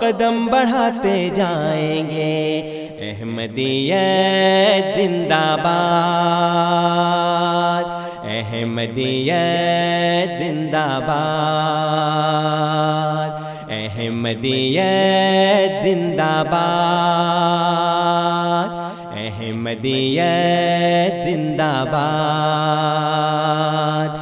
قدم بڑھاتے جائیں گے۔ احمدیت زندہ باد۔ احمدیت زندہ باد۔ احمدیت زندہ باد۔ احمدیت زندہ باد۔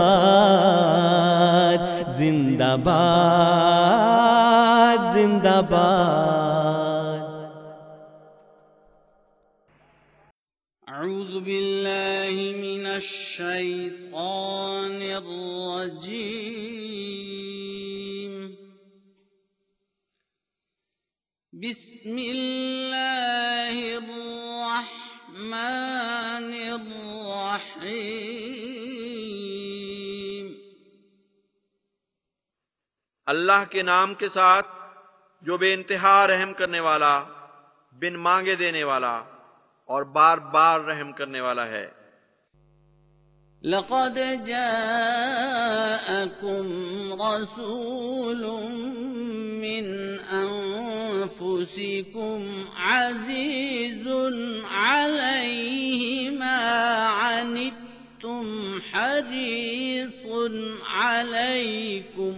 باد زندہ باد اعوذ باللہ من الشیطان الرجیم بسم اللہ الرحمن الرحیم اللہ کے نام کے ساتھ جو بے انتہا رحم کرنے والا، بن مانگے دینے والا اور بار بار رحم کرنے والا ہے۔ لقد جاءكم رسول من أنفسكم عزيز عليه ما عنتم حريص عليكم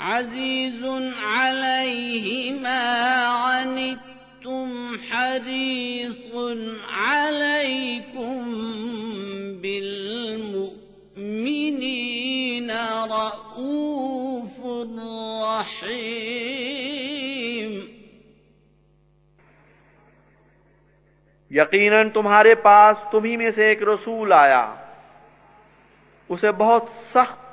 عزيز عليه ما عنتم حريص عليكم بالمؤمنين رؤوف رحيم یقیناً تمہارے پاس تمہیں میں سے ایک رسول آیا۔ اسے بہت سخت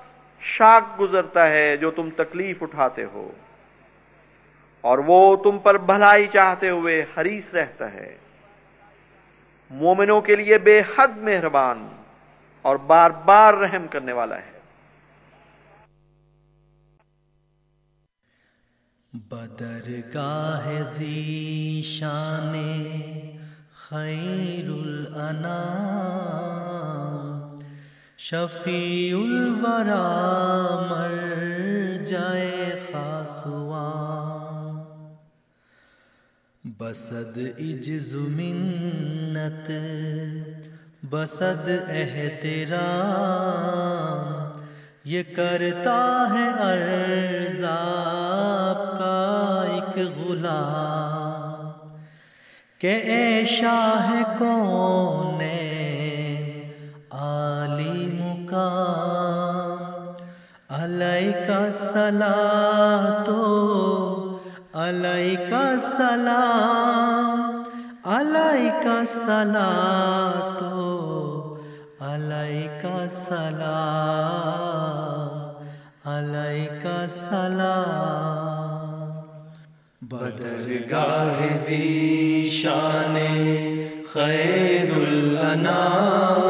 شاک گزرتا ہے جو تم تکلیف اٹھاتے ہو۔ اور وہ تم پر بھلائی چاہتے ہوئے حریص رہتا ہے۔ مومنوں کے لیے بے حد مہربان اور بار بار رحم کرنے والا ہے۔ بدر گاہ شان خیر الانام شفیع الورا مر جائے خاصوان بسد عجز منت، بسد احترام۔ یہ کرتا ہے عرض آپ کا ایک غلام۔ کہ اے شاہ کون عالی مقام علیہ کا سلا تو علیہ کا سلام علیہ کا سلا تو علیہ کا سلام علیہ کا سلام۔ بدر گاہ زی شان خیر الانام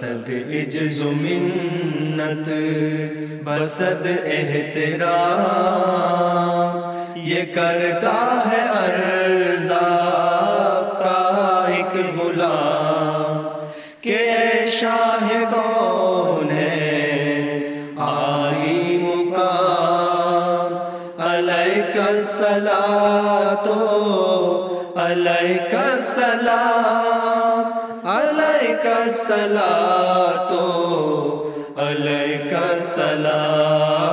بسد عجز منت، بسد احترام، یہ کرتا ہے عرض آپ کا ایک غلام، کہ اے شاہ کون ہے؟ آئی مقام علیہ کا تو علیہ سلا تو علیہ کا سلام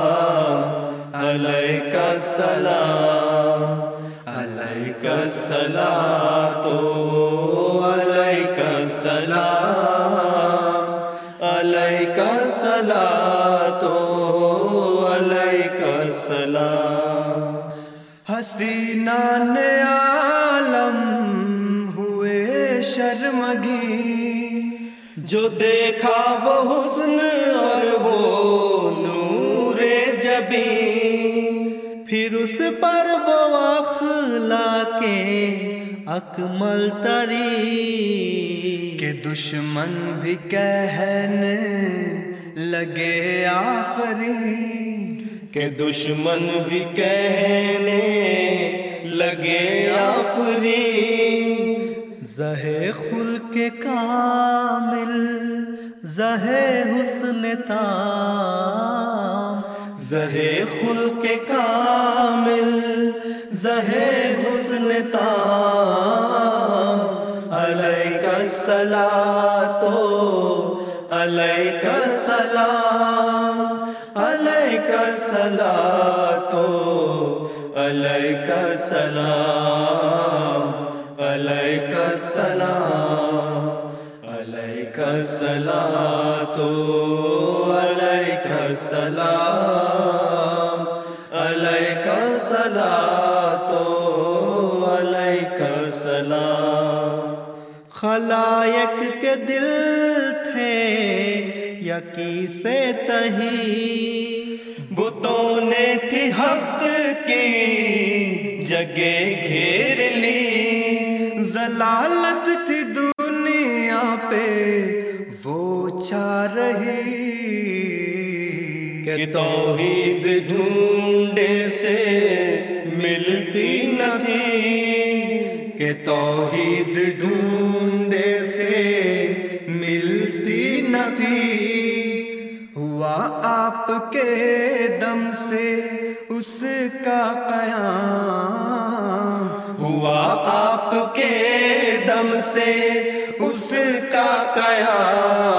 علیہ کا سلام علیہ کا سلام اس پر وہ اخلا کے اکمل تری کہ دشمن بھی کہنے لگے آفری کہ دشمن بھی کہنے لگے آفری زہ خل کے کامل زہ حسن تام زہ خل کے کامل، زہ حسن تام۔ علیہ کا تو علیہ کا سلام علیہ کا تو علیہ کا سلام علیہ سلام علیہ کا تو علیہ کا سلام خلائق کے دل تھے یقی سے تہی۔ بتوں نے تھی حق کی، جگہ گھیر لی۔ ضلالت تھی دنیا پہ، وہ چاہ رہی۔ کہ توحید ڈھونڈے سے ملتی نہ تھی۔ توحید ڈھونڈے سے ملتی نہ تھی ہوا آپ کے دم سے اس کا قیام۔ ہوا آپ کے دم سے اس کا قیام۔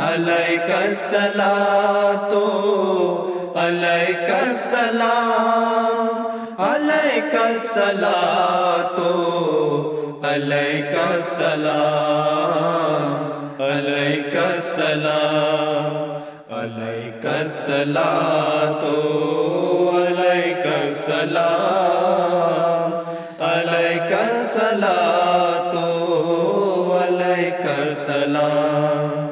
علیہ کا تو علیہ کا سلام علیہ کا تو علیہ کا سلام علیہ کا سلام علیہ کا تو علیہ کا سلام علیہ کا تو علیہ کا سلام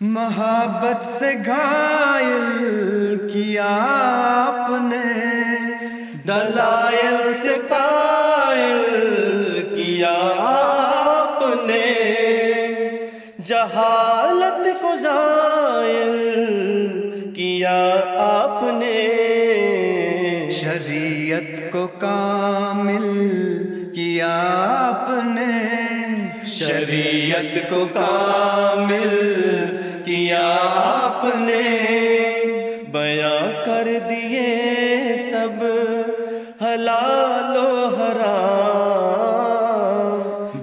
محبت سے گھائل کیا آپ دلائل سے قائل کیا آپ نے؟ جہالت کو زائل کیا آپ نے؟ شریعت کو کامل کیا آپ نے؟ شریعت کو کامل کیا آپ نے؟ بیاں حلال و حرام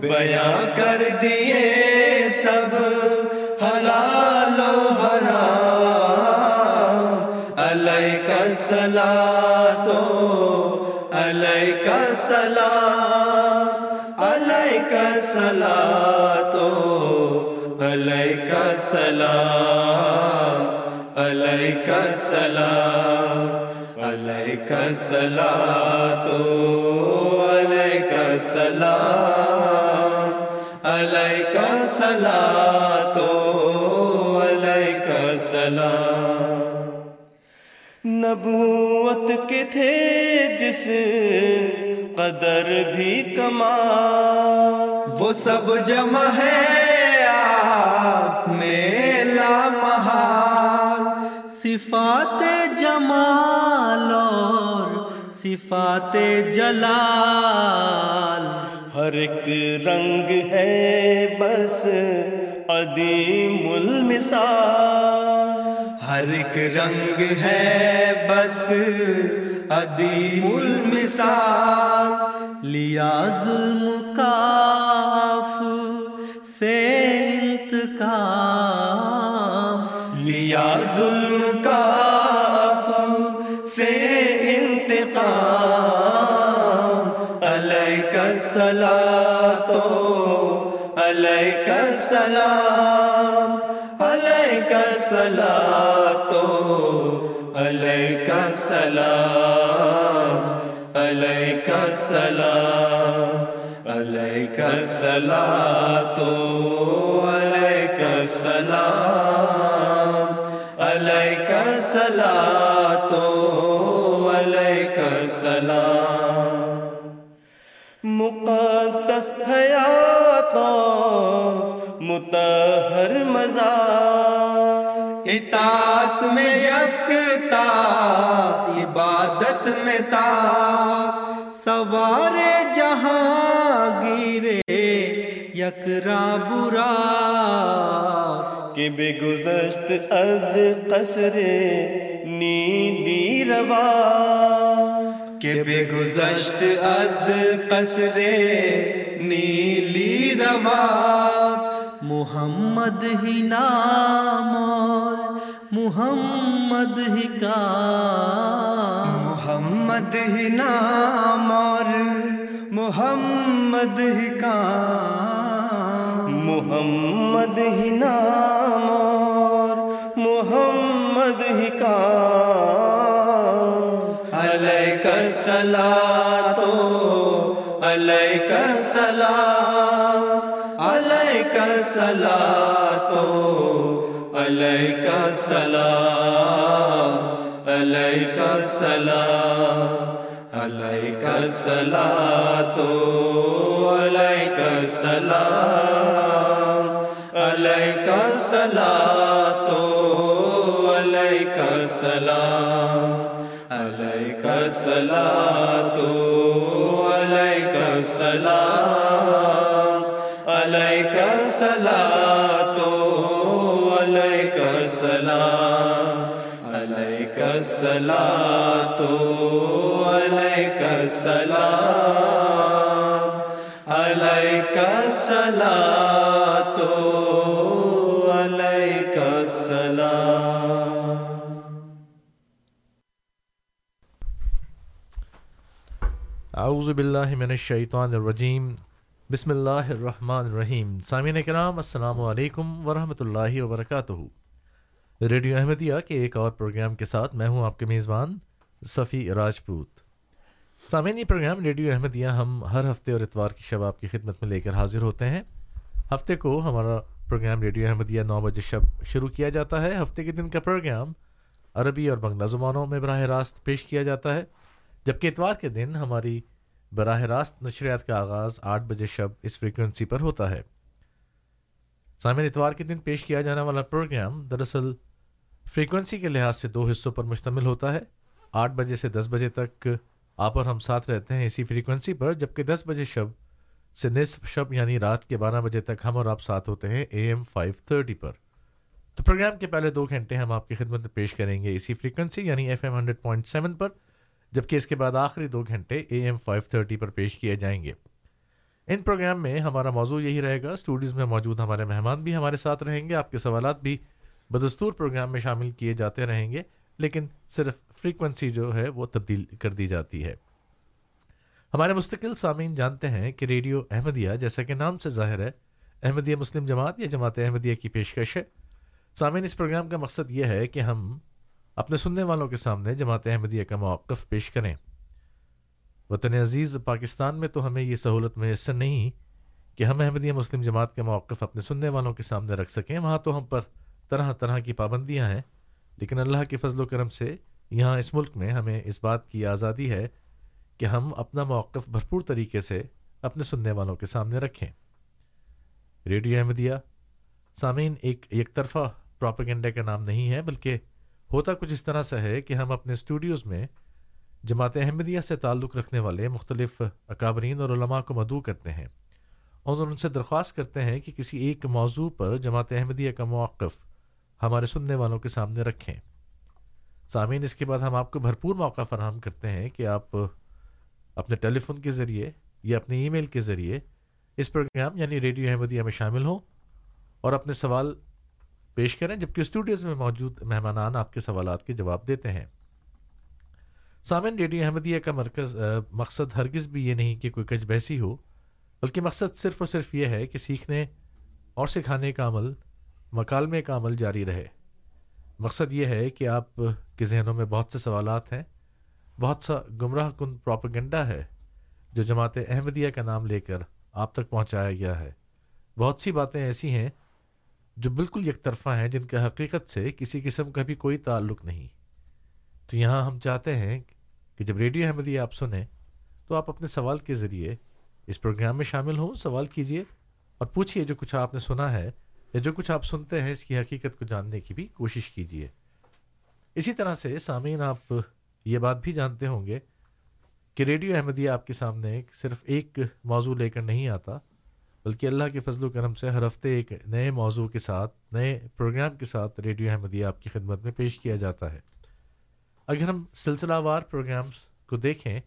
بیاں کر دیے سب حلال و حرام علیہ سلا تو علیہ سلام علیہ سلا تو علیہ سلام علیہ سلام سلا تو علیہ سلام علیہ سلا تو علیہ سلام نبوت کے تھے جس قدر بھی کما وہ سب جمع ہے آپ میں لامحال. صفات جمال صفات جلال۔ ہر ایک رنگ ہے بس عدیم المثال۔ ہر ایک رنگ ہے بس عدیم المثال۔ لیا ظلم کاف سے انتقام۔ لیا ظلم کا سلام علیہ سلا تو علیہ سلام علیہ سلام علیہ سلا تو علیہ سلام علیہ سلا اطاعت میں یکتا عبادت میں تا۔ سوار جہاں گیرے یکرا برا۔ کہ بے گزشت از قصر نیلی روا۔ کہ بے گزشت از قصر نیلی روا۔ محمد ہی نام اور محمد ہی کام. محمد ہی نام اور محمد ہی کام. محمد ہی نام اور محمد ہی کام. علیہ سلا تو علیہ سلام سلا تو علیہ کا سلام علیہ کا سلام علیہ کا سلا تو علیہ کا سلام علیہ کا سلا تو علیہ کا سلام علیہ سلا تو علیہ سلا تو علیہ سلام علیہ سلا تو اعوذ باللہ من الشیطان الرجیم. بسم اللہ الرحمن الرحیم. سامعین کرام، السلام علیکم ورحمۃ اللہ وبرکاتہ. ریڈیو احمدیہ کے ایک اور پروگرام کے ساتھ میں ہوں آپ کے میزبان صفی راجپوت۔ سامعین، یہ پروگرام ریڈیو احمدیہ ہم ہر ہفتے اور اتوار کی شب آپ کی خدمت میں لے کر حاضر ہوتے ہیں۔ ہفتے کو ہمارا پروگرام ریڈیو احمدیہ نو بجے شب شروع کیا جاتا ہے۔ ہفتے کے دن کا پروگرام عربی اور بنگلہ زبانوں میں براہ راست پیش کیا جاتا ہے۔ جبکہ اتوار کے دن ہماری براہ راست نشریات کا آغاز آٹھ بجے شب اس فریکوینسی پر ہوتا ہے۔ سامعین، اتوار کے دن پیش کیا جانے والا پروگرام دراصل فریکوینسی کے لحاظ سے دو حصوں پر مشتمل ہوتا ہے۔ آٹھ بجے سے دس بجے تک آپ اور ہم ساتھ رہتے ہیں اسی فریکوینسی پر، جبکہ دس بجے شب سے نصف شب یعنی رات کے بارہ بجے تک ہم اور آپ ساتھ ہوتے ہیں اے ایم فائیو تھرٹی پر۔ تو پروگرام کے پہلے دو گھنٹے ہم آپ کی خدمت میں پیش کریں گے اسی فریکوینسی یعنی F M hundred point seven پر، جبکہ اس کے بعد آخری دو گھنٹے اے ایم فائیو تھرٹی پر پیش کیے جائیں گے۔ ان پروگرام میں ہمارا موضوع یہی رہے گا۔ اسٹوڈیوز میں موجود ہمارے مہمان بھی ہمارے ساتھ رہیں گے، آپ کے سوالات بھی بدستور پروگرام میں شامل کیے جاتے رہیں گے، لیکن صرف فریکوینسی جو ہے وہ تبدیل کر دی جاتی ہے۔ ہمارے مستقل سامعین جانتے ہیں کہ ریڈیو احمدیہ جیسا کہ نام سے ظاہر ہے، احمدیہ مسلم جماعت یا جماعت احمدیہ کی پیشکش ہے۔ سامعین، اس پروگرام کا مقصد یہ ہے کہ ہم اپنے سننے والوں کے سامنے جماعت احمدیہ کا موقف پیش کریں۔ وطن عزیز، پاکستان میں تو ہمیں یہ سہولت میسر نہیں کہ ہم احمدیہ مسلم جماعت کے موقف اپنے سننے والوں کے سامنے رکھ سکیں، وہاں تو ہم پر طرح طرح کی پابندیاں ہیں، لیکن اللہ کے فضل و کرم سے یہاں اس ملک میں ہمیں اس بات کی آزادی ہے کہ ہم اپنا موقف بھرپور طریقے سے اپنے سننے والوں کے سامنے رکھیں۔ ریڈیو احمدیہ، سامعین، ایک یک طرفہ پراپیگنڈے کا نام نہیں ہے، بلکہ ہوتا کچھ اس طرح سے ہے کہ ہم اپنے اسٹوڈیوز میں جماعت احمدیہ سے تعلق رکھنے والے مختلف اکابرین اور علماء کو مدعو کرتے ہیں۔ اور ان سے درخواست کرتے ہیں کہ کسی ایک موضوع پر جماعت احمدیہ کا موقف ہمارے سننے والوں کے سامنے رکھیں۔ سامعین، اس کے بعد ہم آپ کو بھرپور موقع فراہم کرتے ہیں کہ آپ اپنے ٹیلی فون کے ذریعے یا اپنے ای میل کے ذریعے اس پروگرام یعنی ریڈیو احمدیہ میں شامل ہوں اور اپنے سوال پیش کریں، جبکہ اسٹوڈیوز میں موجود مہمانان آپ کے سوالات کے جواب دیتے ہیں۔ سامعین، ریڈیو احمدیہ کا مرکز مقصد ہرگز بھی یہ نہیں کہ کوئی کچ بحثی ہو، بلکہ مقصد صرف اور صرف یہ ہے کہ سیکھنے اور سکھانے کا عمل مکالمے کا عمل جاری رہے۔ مقصد یہ ہے کہ آپ کے ذہنوں میں بہت سے سوالات ہیں، بہت سا گمراہ کن پراپگنڈا ہے جو جماعت احمدیہ کا نام لے کر آپ تک پہنچایا گیا ہے۔ بہت سی باتیں ایسی ہیں جو بالکل یک طرفہ ہیں جن کا حقیقت سے کسی قسم کا بھی کوئی تعلق نہیں۔ تو یہاں ہم چاہتے ہیں کہ جب ریڈیو احمدیہ آپ سنیں تو آپ اپنے سوال کے ذریعے اس پروگرام میں شامل ہوں، سوال کیجیے اور پوچھیے جو کچھ آپ نے سنا ہے۔ یا جو کچھ آپ سنتے ہیں، اس کی حقیقت کو جاننے کی بھی کوشش کیجیے اسی طرح سے سامعین، آپ یہ بات بھی جانتے ہوں گے کہ ریڈیو احمدیہ آپ کے سامنے صرف ایک موضوع لے کر نہیں آتا، بلکہ اللہ کے فضل و کرم سے ہر ہفتے ایک نئے موضوع کے ساتھ، نئے پروگرام کے ساتھ ریڈیو احمدیہ آپ کی خدمت میں پیش کیا جاتا ہے۔ اگر ہم سلسلہ وار پروگرامس کو دیکھیں،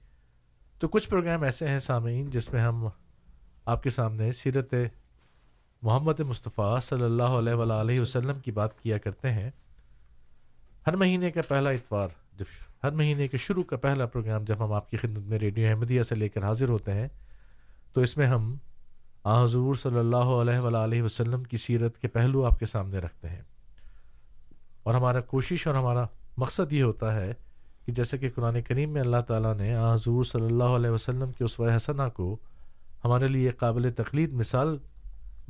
تو کچھ پروگرام ایسے ہیں سامعین، جس میں ہم آپ کے سامنے سیرت محمد مصطفیٰ صلی اللہ علیہ وآلہ وسلم کی بات کیا کرتے ہیں، ہر مہینے کا پہلا اتوار جب ہر مہینے کے شروع کا پہلا پروگرام جب ہم آپ کی خدمت میں ریڈیو احمدیہ سے لے کر حاضر ہوتے ہیں، تو اس میں ہم آ حضور صلی اللہ علیہ وآلہ وسلم کی سیرت کے پہلو آپ کے سامنے رکھتے ہیں۔ اور ہمارا کوشش اور ہمارا مقصد یہ ہوتا ہے کہ جیسے کہ قرآن کریم میں اللہ تعالیٰ نے حضور صلی اللہ علیہ وسلم کے اس حسنہ کو ہمارے لیے قابل تقلید مثال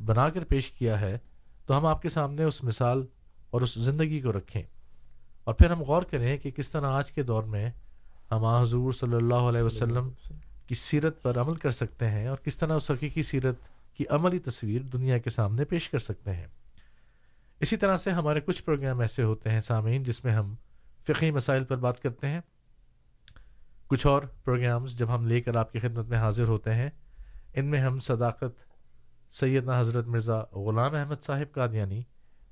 بنا کر پیش کیا ہے تو ہم آپ کے سامنے اس مثال اور اس زندگی کو رکھیں۔ اور پھر ہم غور کریں کہ کس طرح آج کے دور میں ہم حضور صلی اللہ علیہ وسلم کی سیرت پر عمل کر سکتے ہیں اور کس طرح اس حقیقی سیرت کی عملی تصویر دنیا کے سامنے پیش کر سکتے ہیں۔ اسی طرح سے ہمارے کچھ پروگرام ایسے ہوتے ہیں سامعین جس میں ہم فقی مسائل پر بات کرتے ہیں۔ کچھ اور پروگرامز جب ہم لے کر آپ کی خدمت میں حاضر ہوتے ہیں، ان میں ہم صداقت سیدنا حضرت مرزا غلام احمد صاحب قادیانی،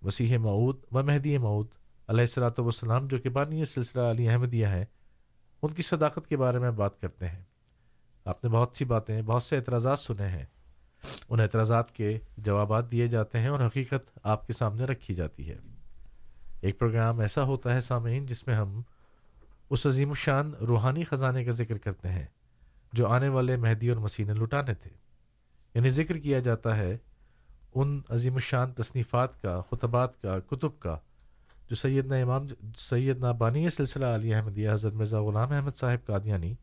مسیح معود و مہدی معود علیہ السلاۃ والسلام جو کہ بانی سلسلہ علی احمدیہ ہیں، ان کی صداقت کے بارے میں بات کرتے ہیں۔ آپ نے بہت سی باتیں، بہت سے اعتراضات سنے ہیں۔ ان اعتراضات کے جوابات دیے جاتے ہیں اور حقیقت آپ کے سامنے رکھی جاتی ہے۔ ایک پروگرام ایسا ہوتا ہے سامعین جس میں ہم اس عظیم الشان روحانی خزانے کا ذکر کرتے ہیں جو آنے والے مہدی اور مسیح نے لٹانے تھے۔ یعنی ذکر کیا جاتا ہے ان عظیم الشان تصنیفات کا، خطبات کا، کتب کا، جو سیدنا امام، سیدنا بانی سلسلہ علی احمدیہ، حضرت مرزا غلام احمد صاحب قادیانی،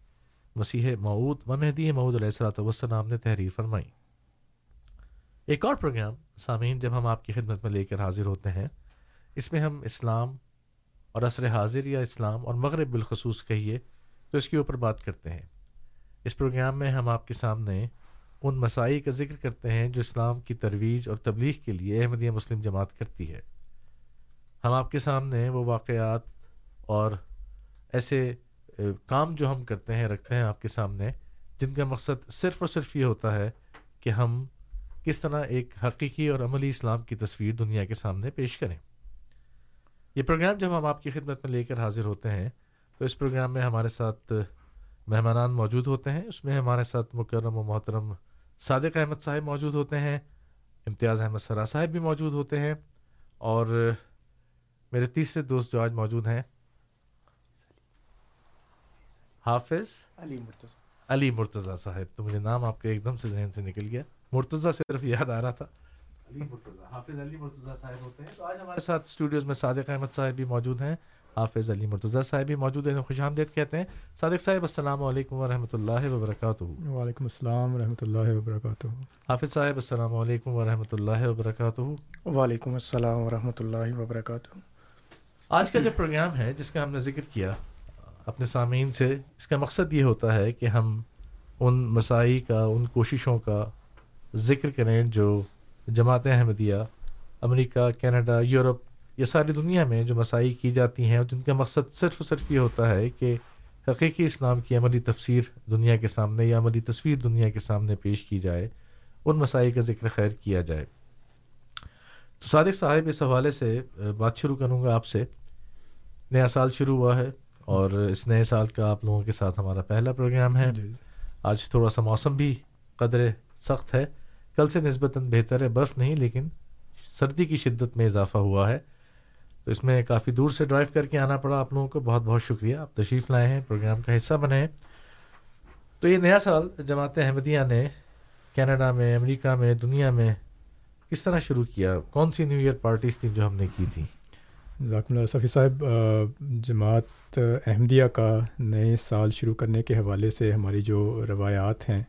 مسیح معود و مہدی معود علیہ السلاۃ والسلام نے تحریر فرمائی۔ ایک اور پروگرام سامعین، جب ہم آپ کی خدمت میں لے کر حاضر ہوتے ہیں، اس میں ہم اسلام اور عصر حاضر یا اسلام اور مغرب بالخصوص کہیے، تو اس کے اوپر بات کرتے ہیں۔ اس پروگرام میں ہم آپ کے سامنے ان مسائل کا ذکر کرتے ہیں جو اسلام کی ترویج اور تبلیغ کے لیے احمدیہ مسلم جماعت کرتی ہے۔ ہم آپ کے سامنے وہ واقعات اور ایسے کام جو ہم کرتے ہیں، رکھتے ہیں آپ کے سامنے، جن کا مقصد صرف اور صرف یہ ہوتا ہے کہ ہم کس طرح ایک حقیقی اور عملی اسلام کی تصویر دنیا کے سامنے پیش کریں۔ یہ پروگرام جب ہم آپ کی خدمت میں لے کر حاضر ہوتے ہیں، تو اس پروگرام میں ہمارے ساتھ مہمانان موجود ہوتے ہیں۔ اس میں ہمارے ساتھ مکرم و محترم صادق احمد صاحب موجود ہوتے ہیں امتیاز احمد سرا صاحب بھی موجود ہوتے ہیں اور میرے تیسرے دوست جو آج موجود ہیں حافظ علی مرتضی۔ علی مرتضیٰ صاحب تو مجھے نام آپ کے ایک دم سے ذہن سے نکل گیا۔ مرتضیٰ صرف یاد آ رہا تھا۔ علی مرتضیٰ حافظ علی مرتضیٰ صاحب ہوتے ہیں۔ تو آج ہمارے ساتھ اسٹوڈیوز میں صادق احمد صاحب بھی موجود ہیں۔ حافظ علی مرتضیٰ صاحب بھی موجود ہیں خوش آمدید کہتے ہیں۔ صادق صاحب السلام علیکم ورحمۃ اللہ وبرکاتہ۔ وعلیکم السلام ورحمۃ اللہ وبرکاتہ۔ حافظ صاحب السلام علیکم ورحمۃ اللہ وبرکاتہ۔ وعلیکم السلام ورحمۃ اللہ وبرکاتہ۔ آج کا جو پروگرام ہے جس کا ہم نے ذکر کیا اپنے سامعین سے اس کا مقصد یہ ہوتا ہے کہ ہم ان مساعی کا ان کوششوں کا ذکر کریں جو جماعت احمدیہ امریکہ کینیڈا یورپ یہ ساری دنیا میں جو مساعی کی جاتی ہیں اور جن کا مقصد صرف و صرف یہ ہوتا ہے کہ حقیقی اسلام کی عملی تفسیر دنیا کے سامنے یا عملی تصویر دنیا کے سامنے پیش کی جائے ان مسائل کا ذکر خیر کیا جائے۔ تو صادق صاحب اس حوالے سے بات شروع کروں گا آپ سے۔ نیا سال شروع ہوا ہے اور اس نئے سال کا آپ لوگوں کے ساتھ ہمارا پہلا پروگرام ہے۔ جی۔ آج تھوڑا سا موسم بھی قدر سخت ہے۔ کل سے نسبتاً بہتر ہے برف نہیں لیکن سردی کی شدت میں اضافہ ہوا ہے۔ تو اس میں کافی دور سے ڈرائیو کر کے آنا پڑا آپ لوگوں کو۔ بہت بہت شکریہ۔ آپ تشریف لائے ہیں پروگرام کا حصہ بنے ہیں۔ تو یہ نیا سال جماعت احمدیہ نے کینیڈا میں امریکہ میں دنیا میں کس طرح شروع کیا؟ کون سی نیو ایئر پارٹیز تھیں جو ہم نے کی تھیں؟ ذاکر اللہ صفی صاحب جماعت احمدیہ کا نئے سال شروع کرنے کے حوالے سے ہماری جو روایات ہیں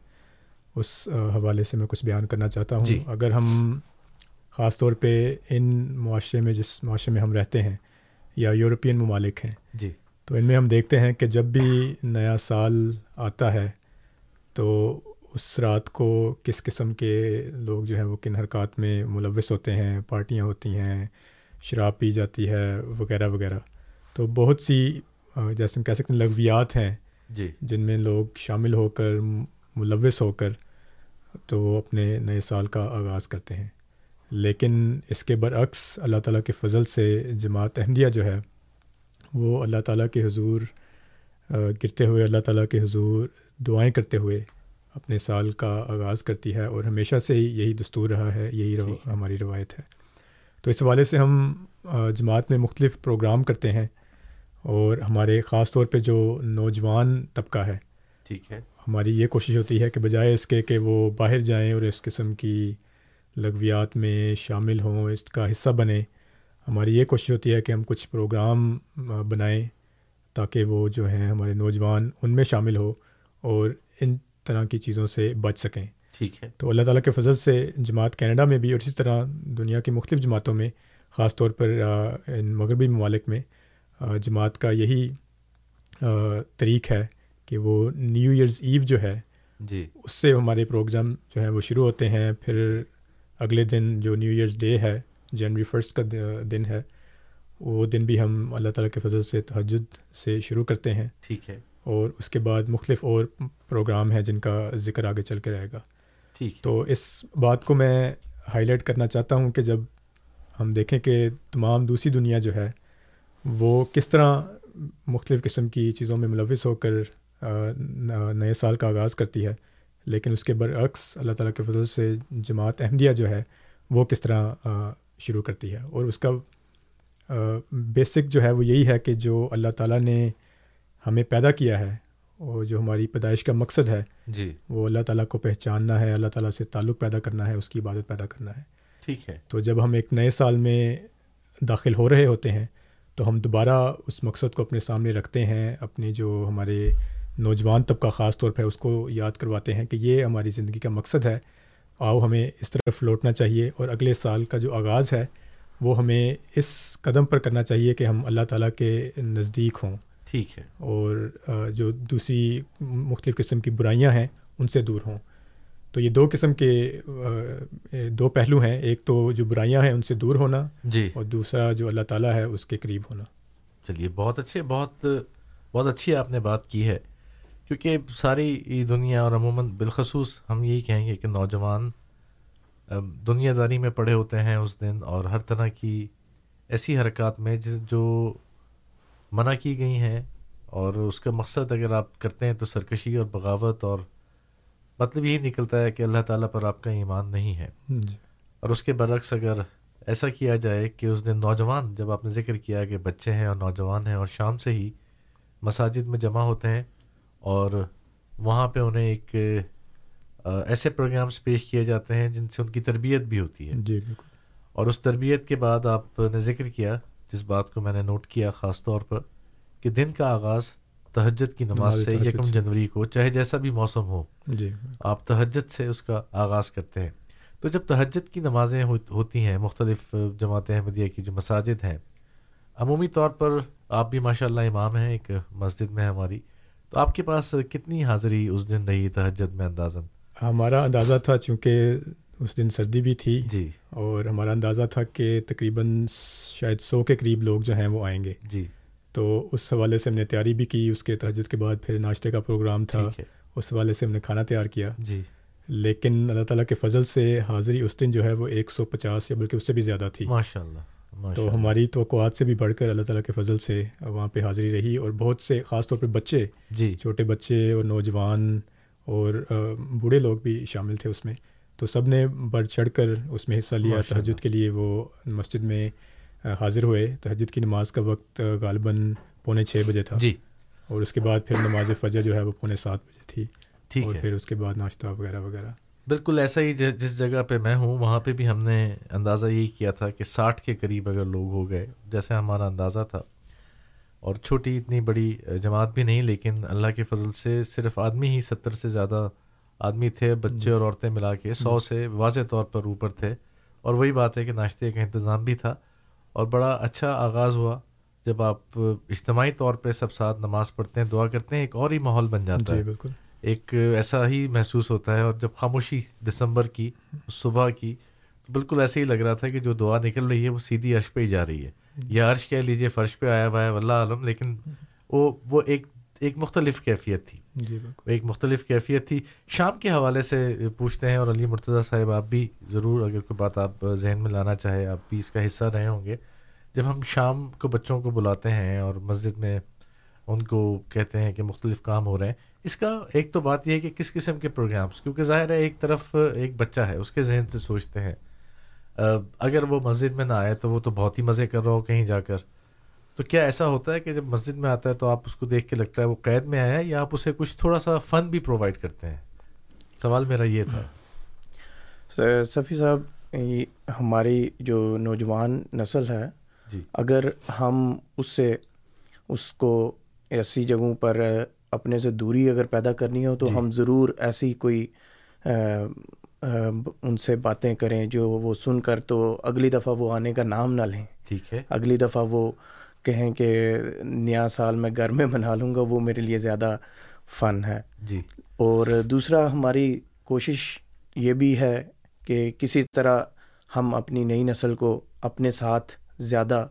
اس حوالے سے میں کچھ بیان کرنا چاہتا ہوں۔ جی۔ اگر ہم خاص طور پہ ان معاشرے میں جس معاشرے میں ہم رہتے ہیں یا یورپین ممالک ہیں جی۔ تو ان میں ہم دیکھتے ہیں کہ جب بھی نیا سال آتا ہے تو اس رات کو کس قسم کے لوگ جو ہیں وہ کن حرکات میں ملوث ہوتے ہیں پارٹیاں ہوتی ہیں شراب پی جاتی ہے وغیرہ وغیرہ۔ تو بہت سی جیسے ہم کہہ سکتے ہیں لغویات ہیں جی۔ جن میں لوگ شامل ہو کر ملوث ہو کر تو وہ اپنے نئے سال کا آغاز کرتے ہیں۔ لیکن اس کے برعکس اللہ تعالیٰ کے فضل سے جماعت احمدیہ جو ہے وہ اللہ تعالیٰ کے حضور گرتے ہوئے اللہ تعالیٰ کے حضور دعائیں کرتے ہوئے اپنے سال کا آغاز کرتی ہے اور ہمیشہ سے ہی یہی دستور رہا ہے یہی رو ہماری روایت ہے۔ تو اس حوالے سے ہم جماعت میں مختلف پروگرام کرتے ہیں اور ہمارے خاص طور پہ جو نوجوان طبقہ ہے ٹھیک ہے۔ ہماری یہ کوشش ہوتی ہے کہ بجائے اس کے کہ وہ باہر جائیں اور اس قسم کی لغویات میں شامل ہوں اس کا حصہ بنیں۔ ہماری یہ کوشش ہوتی ہے کہ ہم کچھ پروگرام بنائیں تاکہ وہ جو ہیں ہمارے نوجوان ان میں شامل ہو اور ان طرح کی چیزوں سے بچ سکیں۔ ٹھیک ہے۔ تو اللہ تعالیٰ کے فضل سے جماعت کینیڈا میں بھی اور اسی طرح دنیا کی مختلف جماعتوں میں خاص طور پر ان مغربی ممالک میں جماعت کا یہی طریق ہے کہ وہ نیو ایئرز ایو جو ہے جی۔ اس سے ہمارے پروگرام جو ہیں وہ شروع ہوتے ہیں پھر اگلے دن جو نیو ایئرس ڈے ہے جنوری فرسٹ کا دن ہے وہ دن بھی ہم اللہ تعالیٰ کے فضل سے تہجد سے شروع کرتے ہیں۔ ٹھیک ہے۔ اور اس کے بعد مختلف اور پروگرام ہیں جن کا ذکر آگے چل کے رہے گا۔ ٹھیک۔ تو اس بات کو میں ہائی لائٹ کرنا چاہتا ہوں کہ جب ہم دیکھیں کہ تمام دوسری دنیا جو ہے وہ کس طرح مختلف قسم کی چیزوں میں ملوث ہو کر نئے سال کا آغاز کرتی ہے۔ لیکن اس کے برعکس اللہ تعالیٰ کے فضل سے جماعت احمدیہ جو ہے وہ کس طرح شروع کرتی ہے۔ اور اس کا بیسک جو ہے وہ یہی ہے کہ جو اللہ تعالیٰ نے ہمیں پیدا کیا ہے اور جو ہماری پیدائش کا مقصد ہے جی۔ وہ اللہ تعالیٰ کو پہچاننا ہے اللہ تعالیٰ سے تعلق پیدا کرنا ہے اس کی عبادت پیدا کرنا ہے۔ ٹھیک ہے۔ تو جب ہم ایک نئے سال میں داخل ہو رہے ہوتے ہیں تو ہم دوبارہ اس مقصد کو اپنے سامنے رکھتے ہیں اپنی جو ہمارے نوجوان طبقہ خاص طور پہ اس کو یاد کرواتے ہیں کہ یہ ہماری زندگی کا مقصد ہے۔ آؤ ہمیں اس طرف لوٹنا چاہیے اور اگلے سال کا جو آغاز ہے وہ ہمیں اس قدم پر کرنا چاہیے کہ ہم اللہ تعالیٰ کے نزدیک ہوں۔ ٹھیک ہے۔ اور جو دوسری مختلف قسم کی برائیاں ہیں ان سے دور ہوں۔ تو یہ دو قسم کے دو پہلو ہیں۔ ایک تو جو برائیاں ہیں ان سے دور ہونا جی۔ اور دوسرا جو اللہ تعالیٰ ہے اس کے قریب ہونا۔ چلیے بہت اچھے بہت بہت اچھی آپ نے بات کی ہے۔ کیونکہ ساری دنیا اور عموماً بالخصوص ہم یہی کہیں گے کہ نوجوان دنیا داری میں پڑے ہوتے ہیں اس دن اور ہر طرح کی ایسی حرکات میں جو منع کی گئی ہیں اور اس کا مقصد اگر آپ کرتے ہیں تو سرکشی اور بغاوت اور مطلب یہی نکلتا ہے کہ اللہ تعالیٰ پر آپ کا ایمان نہیں ہے۔ جی۔ اور اس کے برعکس اگر ایسا کیا جائے کہ اس دن نوجوان جب آپ نے ذکر کیا کہ بچے ہیں اور نوجوان ہیں اور شام سے ہی مساجد میں جمع ہوتے ہیں اور وہاں پہ انہیں ایک ایسے پروگرامز پیش کیے جاتے ہیں جن سے ان کی تربیت بھی ہوتی ہے۔ جی بالکل۔ اور اس تربیت کے بعد آپ نے ذکر کیا جس بات کو میں نے نوٹ کیا خاص طور پر کہ دن کا آغاز تہجد کی نماز سے یکم جنوری کو چاہے جیسا بھی موسم ہو جی۔ آپ تہجد سے اس کا آغاز کرتے ہیں۔ تو جب تہجد کی نمازیں ہوتی ہیں مختلف جماعت احمدیہ کی جو مساجد ہیں عمومی طور پر آپ بھی ماشاء اللہ امام ہیں ایک مسجد میں ہماری۔ تو آپ کے پاس کتنی حاضری اس دن رہی تہجد میں اندازاً؟ ہمارا اندازہ تھا چونکہ اس دن سردی بھی تھی جی۔ اور ہمارا اندازہ تھا کہ تقریباً شاید سو کے قریب لوگ جو ہیں وہ آئیں گے۔ جی۔ تو اس حوالے سے ہم نے تیاری بھی کی اس کے تہجد کے بعد پھر ناشتے کا پروگرام تھا۔ اس حوالے سے ہم نے کھانا تیار کیا۔ جی۔ لیکن اللہ تعالیٰ کے فضل سے حاضری اس دن جو ہے وہ ایک سو پچاس یا بلکہ اس سے بھی زیادہ تھی۔ ماشاء اللہ تو ہماری توقعات سے بھی بڑھ کر اللہ تعالیٰ کے فضل سے وہاں پہ حاضری رہی اور بہت سے خاص طور پہ بچے جی۔ چھوٹے بچے اور نوجوان اور بوڑھے لوگ بھی شامل تھے اس میں۔ تو سب نے بڑھ چڑھ کر اس میں حصہ لیا۔ تہجد کے لیے وہ مسجد میں حاضر ہوئے۔ تہجد کی نماز کا وقت غالباً پونے چھ بجے تھا۔ جی۔ اور اس کے بعد پھر نماز فجر جو ہے وہ پونے سات بجے تھی۔ ٹھیک اور ہے۔ پھر اس کے بعد ناشتہ وغیرہ وغیرہ۔ بالکل ایسا ہی جس جگہ پہ میں ہوں، وہاں پہ بھی ہم نے اندازہ یہی کیا تھا کہ ساٹھ کے قریب اگر لوگ ہو گئے، جیسے ہمارا اندازہ تھا۔ اور چھوٹی اتنی بڑی جماعت بھی نہیں، لیکن اللہ کے فضل سے صرف آدمی ہی ستر سے زیادہ آدمی تھے، بچے اور عورتیں ملا کے سو سے واضح طور پر اوپر تھے۔ اور وہی بات ہے کہ ناشتے کا انتظام بھی تھا۔ اور بڑا اچھا آغاز ہوا۔ جب آپ اجتماعی طور پہ سب ساتھ نماز پڑھتے ہیں، دعا کرتے ہیں، ایک اور ہی ماحول بن جاتا جی ہے بالکل۔ ایک ایسا ہی محسوس ہوتا ہے اور جب خاموشی دسمبر کی صبح کی تو بالکل ایسے ہی لگ رہا تھا کہ جو دعا نکل رہی ہے وہ سیدھی عرش پہ ہی جا رہی ہے۔ یا عرش کہہ لیجیے فرش پہ آیا ہوا ہے واللہ عالم لیکن وہ وہ ایک ایک مختلف کیفیت تھی۔ جی ایک مختلف کیفیت تھی۔ شام کے حوالے سے پوچھتے ہیں اور علی مرتضیٰ صاحب آپ بھی ضرور اگر کوئی بات آپ ذہن میں لانا چاہے آپ بھی اس کا حصہ رہے ہوں گے۔ جب ہم شام کو بچوں کو بلاتے ہیں اور مسجد میں ان کو کہتے ہیں کہ مختلف کام ہو رہے ہیں اس کا ایک تو بات یہ ہے کہ کس قسم کے پروگرامس کیونکہ ظاہر ہے ایک طرف ایک بچہ ہے اس کے ذہن سے سوچتے ہیں۔ اگر وہ مسجد میں نہ آئے تو وہ تو بہت ہی مزے کر رہا ہو کہیں جا کر۔ تو کیا ایسا ہوتا ہے کہ جب مسجد میں آتا ہے تو آپ اس کو دیکھ کے لگتا ہے وہ قید میں آیا ہے یا آپ اسے کچھ تھوڑا سا فن بھی پرووائڈ کرتے ہیں؟ سوال میرا یہ تھا۔ صفی صاحب ہماری جو نوجوان نسل ہے جی۔ اگر ہم اس سے اس کو ایسی جگہوں پر اپنے سے دوری اگر پیدا کرنی ہو تو جی۔ ہم ضرور ایسی کوئی ان سے باتیں کریں جو وہ سن کر تو اگلی دفعہ وہ آنے کا نام نہ لیں۔ ٹھیک ہے۔ اگلی دفعہ وہ کہیں کہ نیا سال میں گھر میں منا لوں گا وہ میرے لیے زیادہ فن ہے۔ جی۔ اور دوسرا ہماری کوشش یہ بھی ہے کہ کسی طرح ہم اپنی نئی نسل کو اپنے ساتھ زیادہ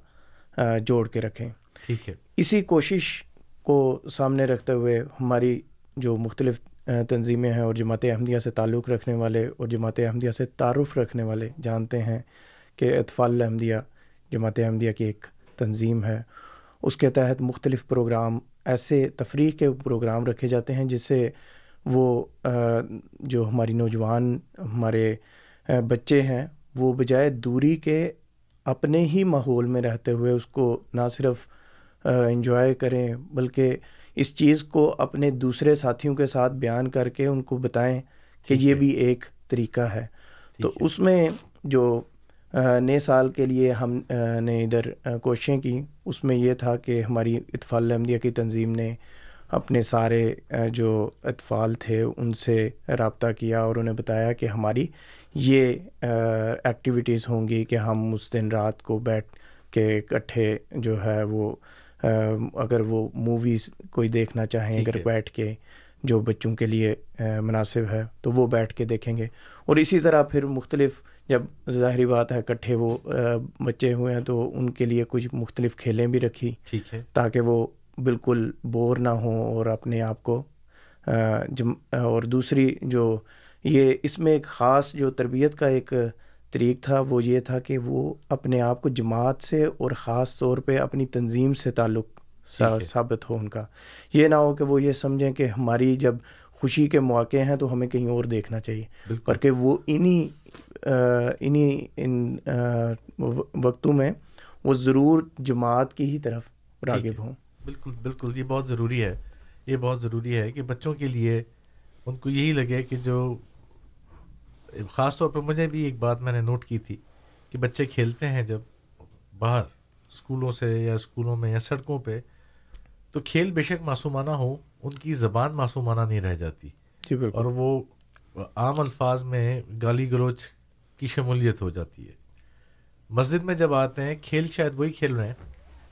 جوڑ کے رکھیں۔ ٹھیک ہے۔ اسی کوشش کو سامنے رکھتے ہوئے ہماری جو مختلف تنظیمیں ہیں اور جماعت احمدیہ سے تعلق رکھنے والے اور جماعت احمدیہ سے تعارف رکھنے والے جانتے ہیں کہ اطفال احمدیہ، جماعت احمدیہ کی ایک تنظیم ہے۔ اس کے تحت مختلف پروگرام، ایسے تفریح کے پروگرام رکھے جاتے ہیں جس سے وہ جو ہماری نوجوان، ہمارے بچے ہیں، وہ بجائے دوری کے اپنے ہی ماحول میں رہتے ہوئے اس کو نہ صرف انجوائے کریں بلکہ اس چیز کو اپنے دوسرے ساتھیوں کے ساتھ بیان کر کے ان کو بتائیں کہ یہ بھی ایک طریقہ ہے۔ تو اس میں جو نئے سال کے لیے ہم نے ادھر کوششیں کی اس میں یہ تھا کہ ہماری اطفال احمدیہ کی تنظیم نے اپنے سارے جو اطفال تھے ان سے رابطہ کیا اور انہیں بتایا کہ ہماری یہ ایکٹیویٹیز ہوں گی کہ ہم اس دن رات کو بیٹھ کے اکٹھے جو ہے وہ اگر وہ موویز کوئی دیکھنا چاہیں اگر۔ بیٹھ کے جو بچوں کے لیے مناسب ہے تو وہ بیٹھ کے دیکھیں گے۔ اور اسی طرح پھر مختلف جب ظاہری بات ہے اکٹھے وہ بچے ہوئے ہیں تو ان کے لیے کچھ مختلف کھیلیں بھی رکھی۔ ٹھیک ہے۔ تاکہ وہ بالکل بور نہ ہوں اور اپنے آپ کو جم اور دوسری جو یہ اس میں ایک خاص جو تربیت کا ایک طریق تھا وہ یہ تھا کہ وہ اپنے آپ کو جماعت سے اور خاص طور پہ اپنی تنظیم سے تعلق ثابت ہو ان کا۔ یہ نہ ہو کہ وہ یہ سمجھیں کہ ہماری جب خوشی کے مواقع ہیں تو ہمیں کہیں اور دیکھنا چاہیے۔ بلکہ وہ انہی انہی ان وقتوں میں وہ ضرور جماعت کی ہی طرف راغب ہوں۔ بالکل بالکل یہ بہت ضروری ہے۔ یہ بہت ضروری ہے کہ بچوں کے لیے ان کو یہی لگے کہ جو خاص طور پہ مجھے بھی ایک بات میں نے نوٹ کی تھی کہ بچے کھیلتے ہیں جب باہر اسکولوں سے یا اسکولوں میں یا سڑکوں پہ تو کھیل بے شک معصومانہ ہو ان کی زبان معصومانہ نہیں رہ جاتی۔ جی بالکل۔ اور وہ عام الفاظ میں گالی گلوچ کی شمولیت ہو جاتی ہے۔ مسجد میں جب آتے ہیں کھیل شاید وہی کھیل رہے ہیں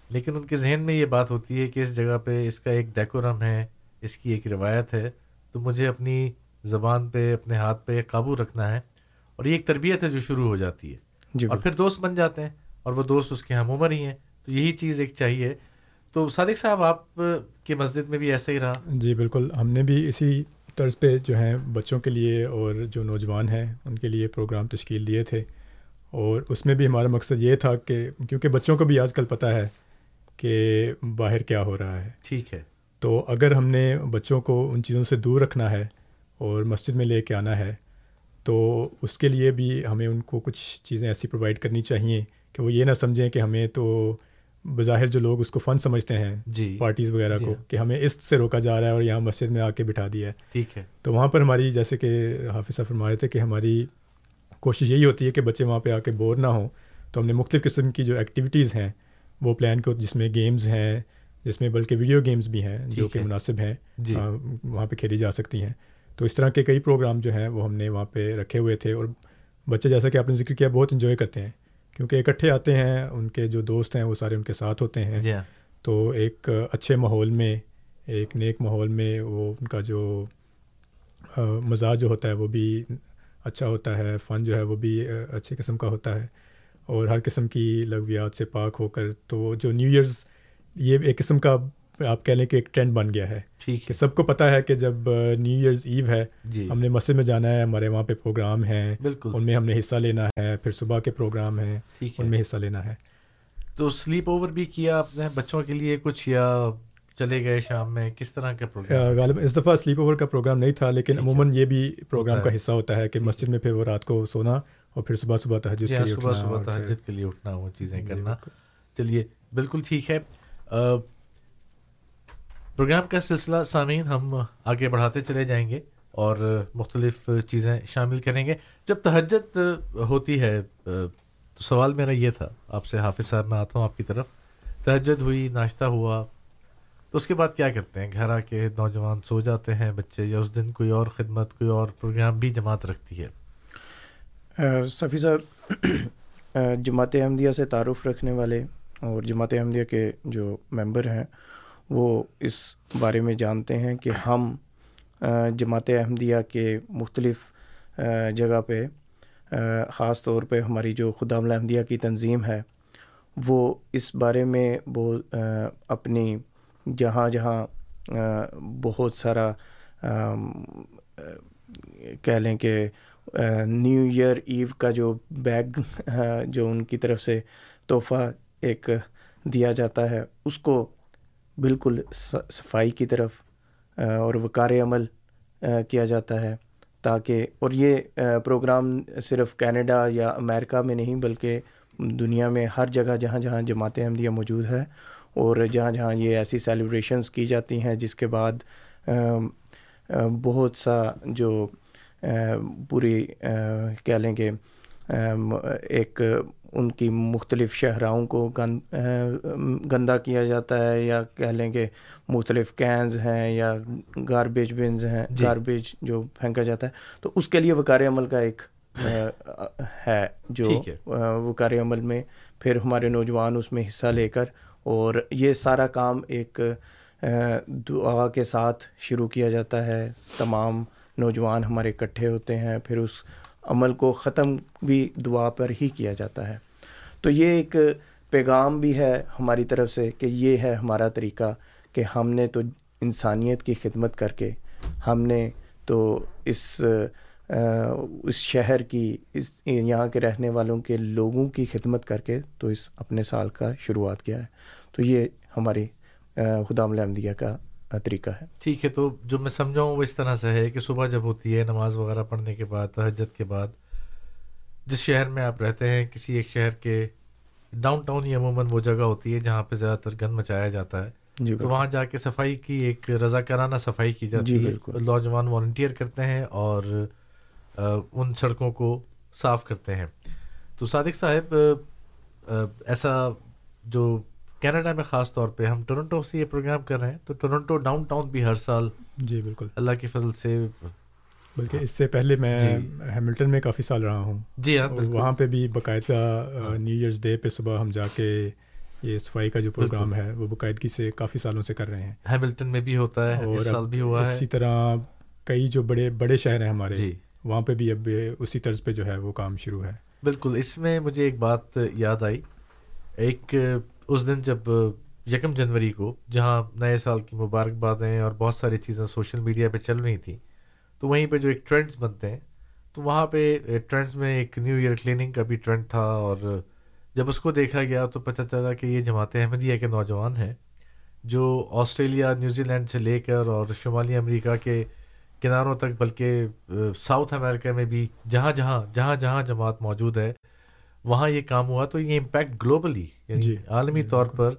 لیکن ان کے ذہن میں یہ بات ہوتی ہے کہ اس جگہ پہ اس کا ایک ڈیکورم ہے اس کی ایک روایت ہے تو مجھے اپنی زبان پہ اپنے ہاتھ پہ قابو رکھنا ہے اور یہ ایک تربیت ہے جو شروع ہو جاتی ہے۔ جی اور پھر دوست بن جاتے ہیں اور وہ دوست اس کے ہم عمر ہی ہیں۔ تو یہی چیز ایک چاہیے۔ تو صادق صاحب آپ کے مسجد میں بھی ایسا ہی رہا؟ جی بالکل۔ ہم نے بھی اسی طرز پہ جو ہیں بچوں کے لیے اور جو نوجوان ہیں ان کے لیے پروگرام تشکیل دیے تھے۔ اور اس میں بھی ہمارا مقصد یہ تھا کہ کیونکہ بچوں کو بھی آج کل پتہ ہے کہ باہر کیا ہو رہا ہے۔ ٹھیک ہے۔ تو اگر ہم نے بچوں کو ان چیزوں سے دور رکھنا ہے اور مسجد میں لے کے آنا ہے تو اس کے لیے بھی ہمیں ان کو کچھ چیزیں ایسی پرووائڈ کرنی چاہیے کہ وہ یہ نہ سمجھیں کہ ہمیں تو بظاہر جو لوگ اس کو فن سمجھتے ہیں جی پارٹیز وغیرہ جی کو کہ ہمیں اس سے روکا جا رہا ہے اور یہاں مسجد میں آ کے بٹھا دیا ہے۔ ٹھیک ہے۔ تو وہاں پر ہماری جیسے کہ حافظ صاحب فرما رہے تھے کہ ہماری کوشش یہی ہوتی ہے کہ بچے وہاں پہ آ کے بور نہ ہوں۔ تو ہم نے مختلف قسم کی جو ایکٹیویٹیز ہیں وہ پلان کو جس میں گیمز ہیں جس میں بلکہ ویڈیو گیمز بھی ہیں جو کہ مناسب ہیں جی۔ وہاں پہ کھیلی جا سکتی ہیں۔ تو اس طرح کے کئی پروگرام جو ہیں وہ ہم نے وہاں پہ رکھے ہوئے تھے اور بچے جیسا کہ آپ نے ذکر کیا بہت انجوائے کرتے ہیں کیونکہ اکٹھے آتے ہیں ان کے جو دوست ہیں وہ سارے ان کے ساتھ ہوتے ہیں۔ ہاں تو ایک اچھے ماحول میں ایک نیک ماحول میں وہ ان کا جو مزاج جو ہوتا ہے وہ بھی اچھا ہوتا ہے فن جو ہے وہ بھی اچھے قسم کا ہوتا ہے۔ اور ہر قسم کی لغویات سے پاک ہو کر تو جو نیو ایئرز یہ ایک قسم کا آپ کہہ لیں کہ ایک ٹرینڈ بن گیا ہے ٹھیک کہ سب کو پتہ ہے کہ جب نیو ایئرز ایو ہے جی۔ ہم نے مسجد میں جانا ہے ہمارے وہاں پہ پروگرام ہیں ان میں ہم نے حصہ لینا ہے پھر صبح کے پروگرام ہیں ان میں حصہ لینا ہے۔ تو سلیپ اوور بھی کیا آپ نے بچوں کے لیے کچھ یا چلے گئے شام میں؟ کس طرح کا پروگرام غالب اس دفعہ سلیپ اوور کا پروگرام نہیں تھا لیکن۔ عموماً یہ بھی پروگرام کا۔ حصہ ہوتا ہے کہ مسجد میں پھر وہ رات کو سونا اور پھر صبح صبح تہجد جی کے ہاں لیے صبح اٹھنا صبح تہجد کے لیے اٹھنا وہ چیزیں جی، کرنا۔ چلیے بالکل ٹھیک ہے۔ پروگرام کا سلسلہ سامعین، ہم آگے بڑھاتے چلے جائیں گے اور مختلف چیزیں شامل کریں گے۔ جب تہجد ہوتی ہے، تو سوال میرا یہ تھا، آپ سے حافظ صاحب، میں آتا ہوں آپ کی طرف۔ تہجد ہوئی، ناشتہ ہوا، تو اس کے بعد کیا کرتے ہیں؟ گھر آ کے نوجوان سو جاتے ہیں بچے، یا اس دن کوئی اور خدمت، کوئی اور پروگرام بھی جماعت رکھتی ہے؟ صفی صاحب جماعت احمدیہ سے تعارف رکھنے والے اور جماعت احمدیہ کے جو ممبر ہیں وہ اس بارے میں جانتے ہیں کہ ہم جماعت احمدیہ کے مختلف جگہ پہ خاص طور پہ ہماری جو خدا احمدیہ کی تنظیم ہے، وہ اس بارے میں وہ اپنی جہاں جہاں بہت سارا کہہ لیں کہ نیو ایئر ایو کا جو بیگ جو ان کی طرف سے تحفہ ایک دیا جاتا ہے، اس کو بالکل صفائی کی طرف اور وقار عمل کیا جاتا ہے تاکہ، اور یہ پروگرام صرف کینیڈا یا امریکہ میں نہیں بلکہ دنیا میں ہر جگہ جہاں جہاں جماعت احمدیہ موجود ہے اور جہاں جہاں یہ ایسی سیلیبریشنز کی جاتی ہیں جس کے بعد بہت سا جو پوری کہہ لیں کہ ایک ان کی مختلف شہراؤں کو گند گندہ کیا جاتا ہے یا کہہ لیں کہ مختلف کینز ہیں یا گاربیج بنز ہیں جی۔ گاربیج جو پھینکا جاتا ہے۔ تو اس کے لیے وقار عمل کا ایک ہے جو وقار عمل میں پھر ہمارے نوجوان اس میں حصہ لے کر اور یہ سارا کام ایک دعا کے ساتھ شروع کیا جاتا ہے۔ تمام نوجوان ہمارے اکٹھے ہوتے ہیں پھر اس عمل کو ختم بھی دعا پر ہی کیا جاتا ہے۔ تو یہ ایک پیغام بھی ہے ہماری طرف سے کہ یہ ہے ہمارا طریقہ کہ ہم نے تو انسانیت کی خدمت کر کے ہم نے تو اس اس شہر کی، اس یہاں کے رہنے والوں کے لوگوں کی خدمت کر کے تو اس اپنے سال کا شروعات کیا ہے۔ تو یہ ہماری خدا احمدیہ کا طریقہ ہے۔ ٹھیک ہے تو جو میں سمجھاؤں وہ اس طرح سے ہے کہ صبح جب ہوتی ہے نماز وغیرہ پڑھنے کے بعد تہجد کے بعد جس شہر میں آپ رہتے ہیں کسی ایک شہر کے ڈاؤن ٹاؤن ہی عموماً وہ جگہ ہوتی ہے جہاں پہ زیادہ تر گند مچایا جاتا ہے۔ جی تو وہاں جا کے صفائی کی ایک رضاکارانہ صفائی کی جاتی جی ہے۔ نوجوان والنٹیئر کرتے ہیں اور ان سڑکوں کو صاف کرتے ہیں۔ تو صادق صاحب ایسا جو کینیڈا میں خاص طور پہ ہم ٹورنٹو سے یہ پروگرام کر رہے ہیں تو ٹورنٹو ڈاؤن ٹاؤن بھی ہر سال جی بالکل۔ اللہ کی فضل سے بلکہ اس سے پہلے میں جی۔ ہیملٹن میں کافی سال رہا ہوں۔ جی ہاں وہاں پہ بھی باقاعدہ نیو ایئرس ڈے پہ صبح ہم جا کے یہ صفائی کا جو پروگرام ہے وہ باقاعدگی سے کافی سالوں سے کر رہے ہیں۔ ہیملٹن میں بھی ہوتا ہے اور سال بھی ہوا ہے۔ اسی طرح کئی جو بڑے بڑے شہر ہیں ہمارے جی۔ وہاں پہ بھی اب اسی طرز پہ جو ہے وہ کام شروع ہے۔ بالکل اس میں مجھے ایک بات یاد آئی۔ ایک اس دن جب یکم جنوری کو، جہاں نئے سال کی مبارکبادیں اور بہت ساری چیزیں سوشل میڈیا پہ چل رہی تھیں، تو وہیں پہ جو ایک ٹرینڈس بنتے ہیں، تو وہاں پہ ٹرینڈس میں ایک نیو ایئر کلیننگ کا بھی ٹرینڈ تھا اور جب اس کو دیکھا گیا تو پتہ چلا کہ یہ جماعت احمدیہ کے نوجوان ہیں، جو آسٹریلیا نیوزی لینڈ سے لے کر اور شمالی امریکہ کے کناروں تک، بلکہ ساؤتھ امریکہ میں بھی جہاں جہاں جہاں جہاں جماعت موجود ہے وہاں یہ کام ہوا تو یہ امپیکٹ گلوبلی یعنی جی۔ عالمی طور پر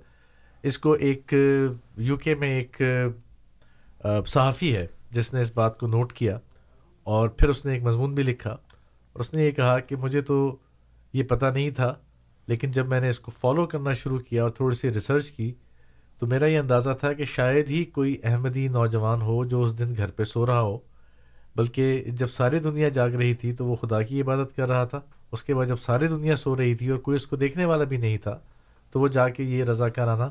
اس کو ایک یو کے میں ایک صحافی ہے جس نے اس بات کو نوٹ کیا اور پھر اس نے ایک مضمون بھی لکھا اور اس نے یہ کہا کہ مجھے تو یہ پتہ نہیں تھا لیکن جب میں نے اس کو فالو کرنا شروع کیا اور تھوڑی سی ریسرچ کی تو میرا یہ اندازہ تھا کہ شاید ہی کوئی احمدی نوجوان ہو جو اس دن گھر پہ سو رہا ہو بلکہ جب ساری دنیا جاگ رہی تھی تو وہ خدا کی عبادت کر رہا تھا۔ اس کے بعد جب ساری دنیا سو رہی تھی اور کوئی اس کو دیکھنے والا بھی نہیں تھا تو وہ جا کے یہ رضا کارانہ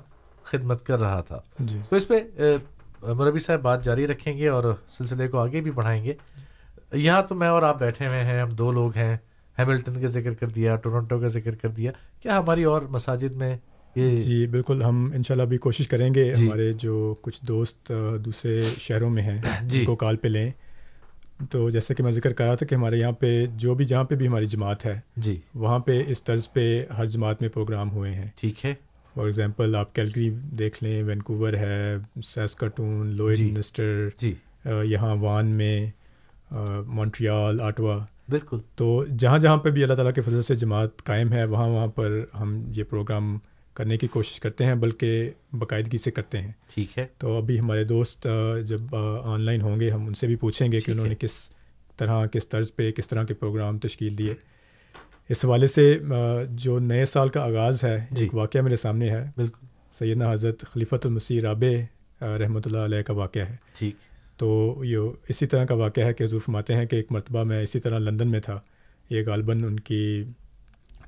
خدمت کر رہا تھا۔ جی۔ تو اس پہ مربی صاحب بات جاری رکھیں گے اور سلسلے کو آگے بھی بڑھائیں گے۔ یہاں تو میں اور آپ بیٹھے ہوئے ہیں ہم دو لوگ ہیں۔ ہیملٹن کا ذکر کر دیا ٹورنٹو کا ذکر کر دیا۔ کیا ہماری اور مساجد میں یہ جی بالکل ہم انشاءاللہ بھی کوشش کریں گے جی۔ ہمارے جو کچھ دوست دوسرے شہروں میں ہیں جی۔ کو کال پہ لیں۔ تو جیسے کہ میں ذکر کر رہا تھا کہ ہمارے یہاں پہ جو بھی جہاں پہ بھی ہماری جماعت ہے جی۔ وہاں پہ اس طرز پہ ہر جماعت میں پروگرام ہوئے ہیں۔ ٹھیک ہے۔ فار ایگزامپل آپ کیلگری دیکھ لیں وینکوور ہے سیسکٹون لوئر منسٹر جی۔ یہاں وان میں مونٹریال آٹوا۔ بالکل۔ تو جہاں جہاں پہ بھی اللہ تعالیٰ کے فضل سے جماعت قائم ہے وہاں وہاں پر ہم یہ پروگرام کرنے کی کوشش کرتے ہیں بلکہ باقاعدگی سے کرتے ہیں۔ ٹھیک ہے۔ تو ابھی ہمارے دوست جب آن لائن ہوں گے ہم ان سے بھی پوچھیں گے کہ انہوں نے کس طرح کس طرز پہ کس طرح کے پروگرام تشکیل دیے۔ اس حوالے سے جو نئے سال کا آغاز ہے جی۔ ایک واقعہ میرے سامنے ہے۔ بالکل۔ سیدنا حضرت خلیفۃ المسیح رابع رحمۃ اللہ علیہ کا واقعہ ہے۔ ٹھیک۔ تو یہ اسی طرح کا واقعہ ہے کہ حضور فرماتے ہیں کہ ایک مرتبہ میں اسی طرح لندن میں تھا۔ یہ غالباً ان کی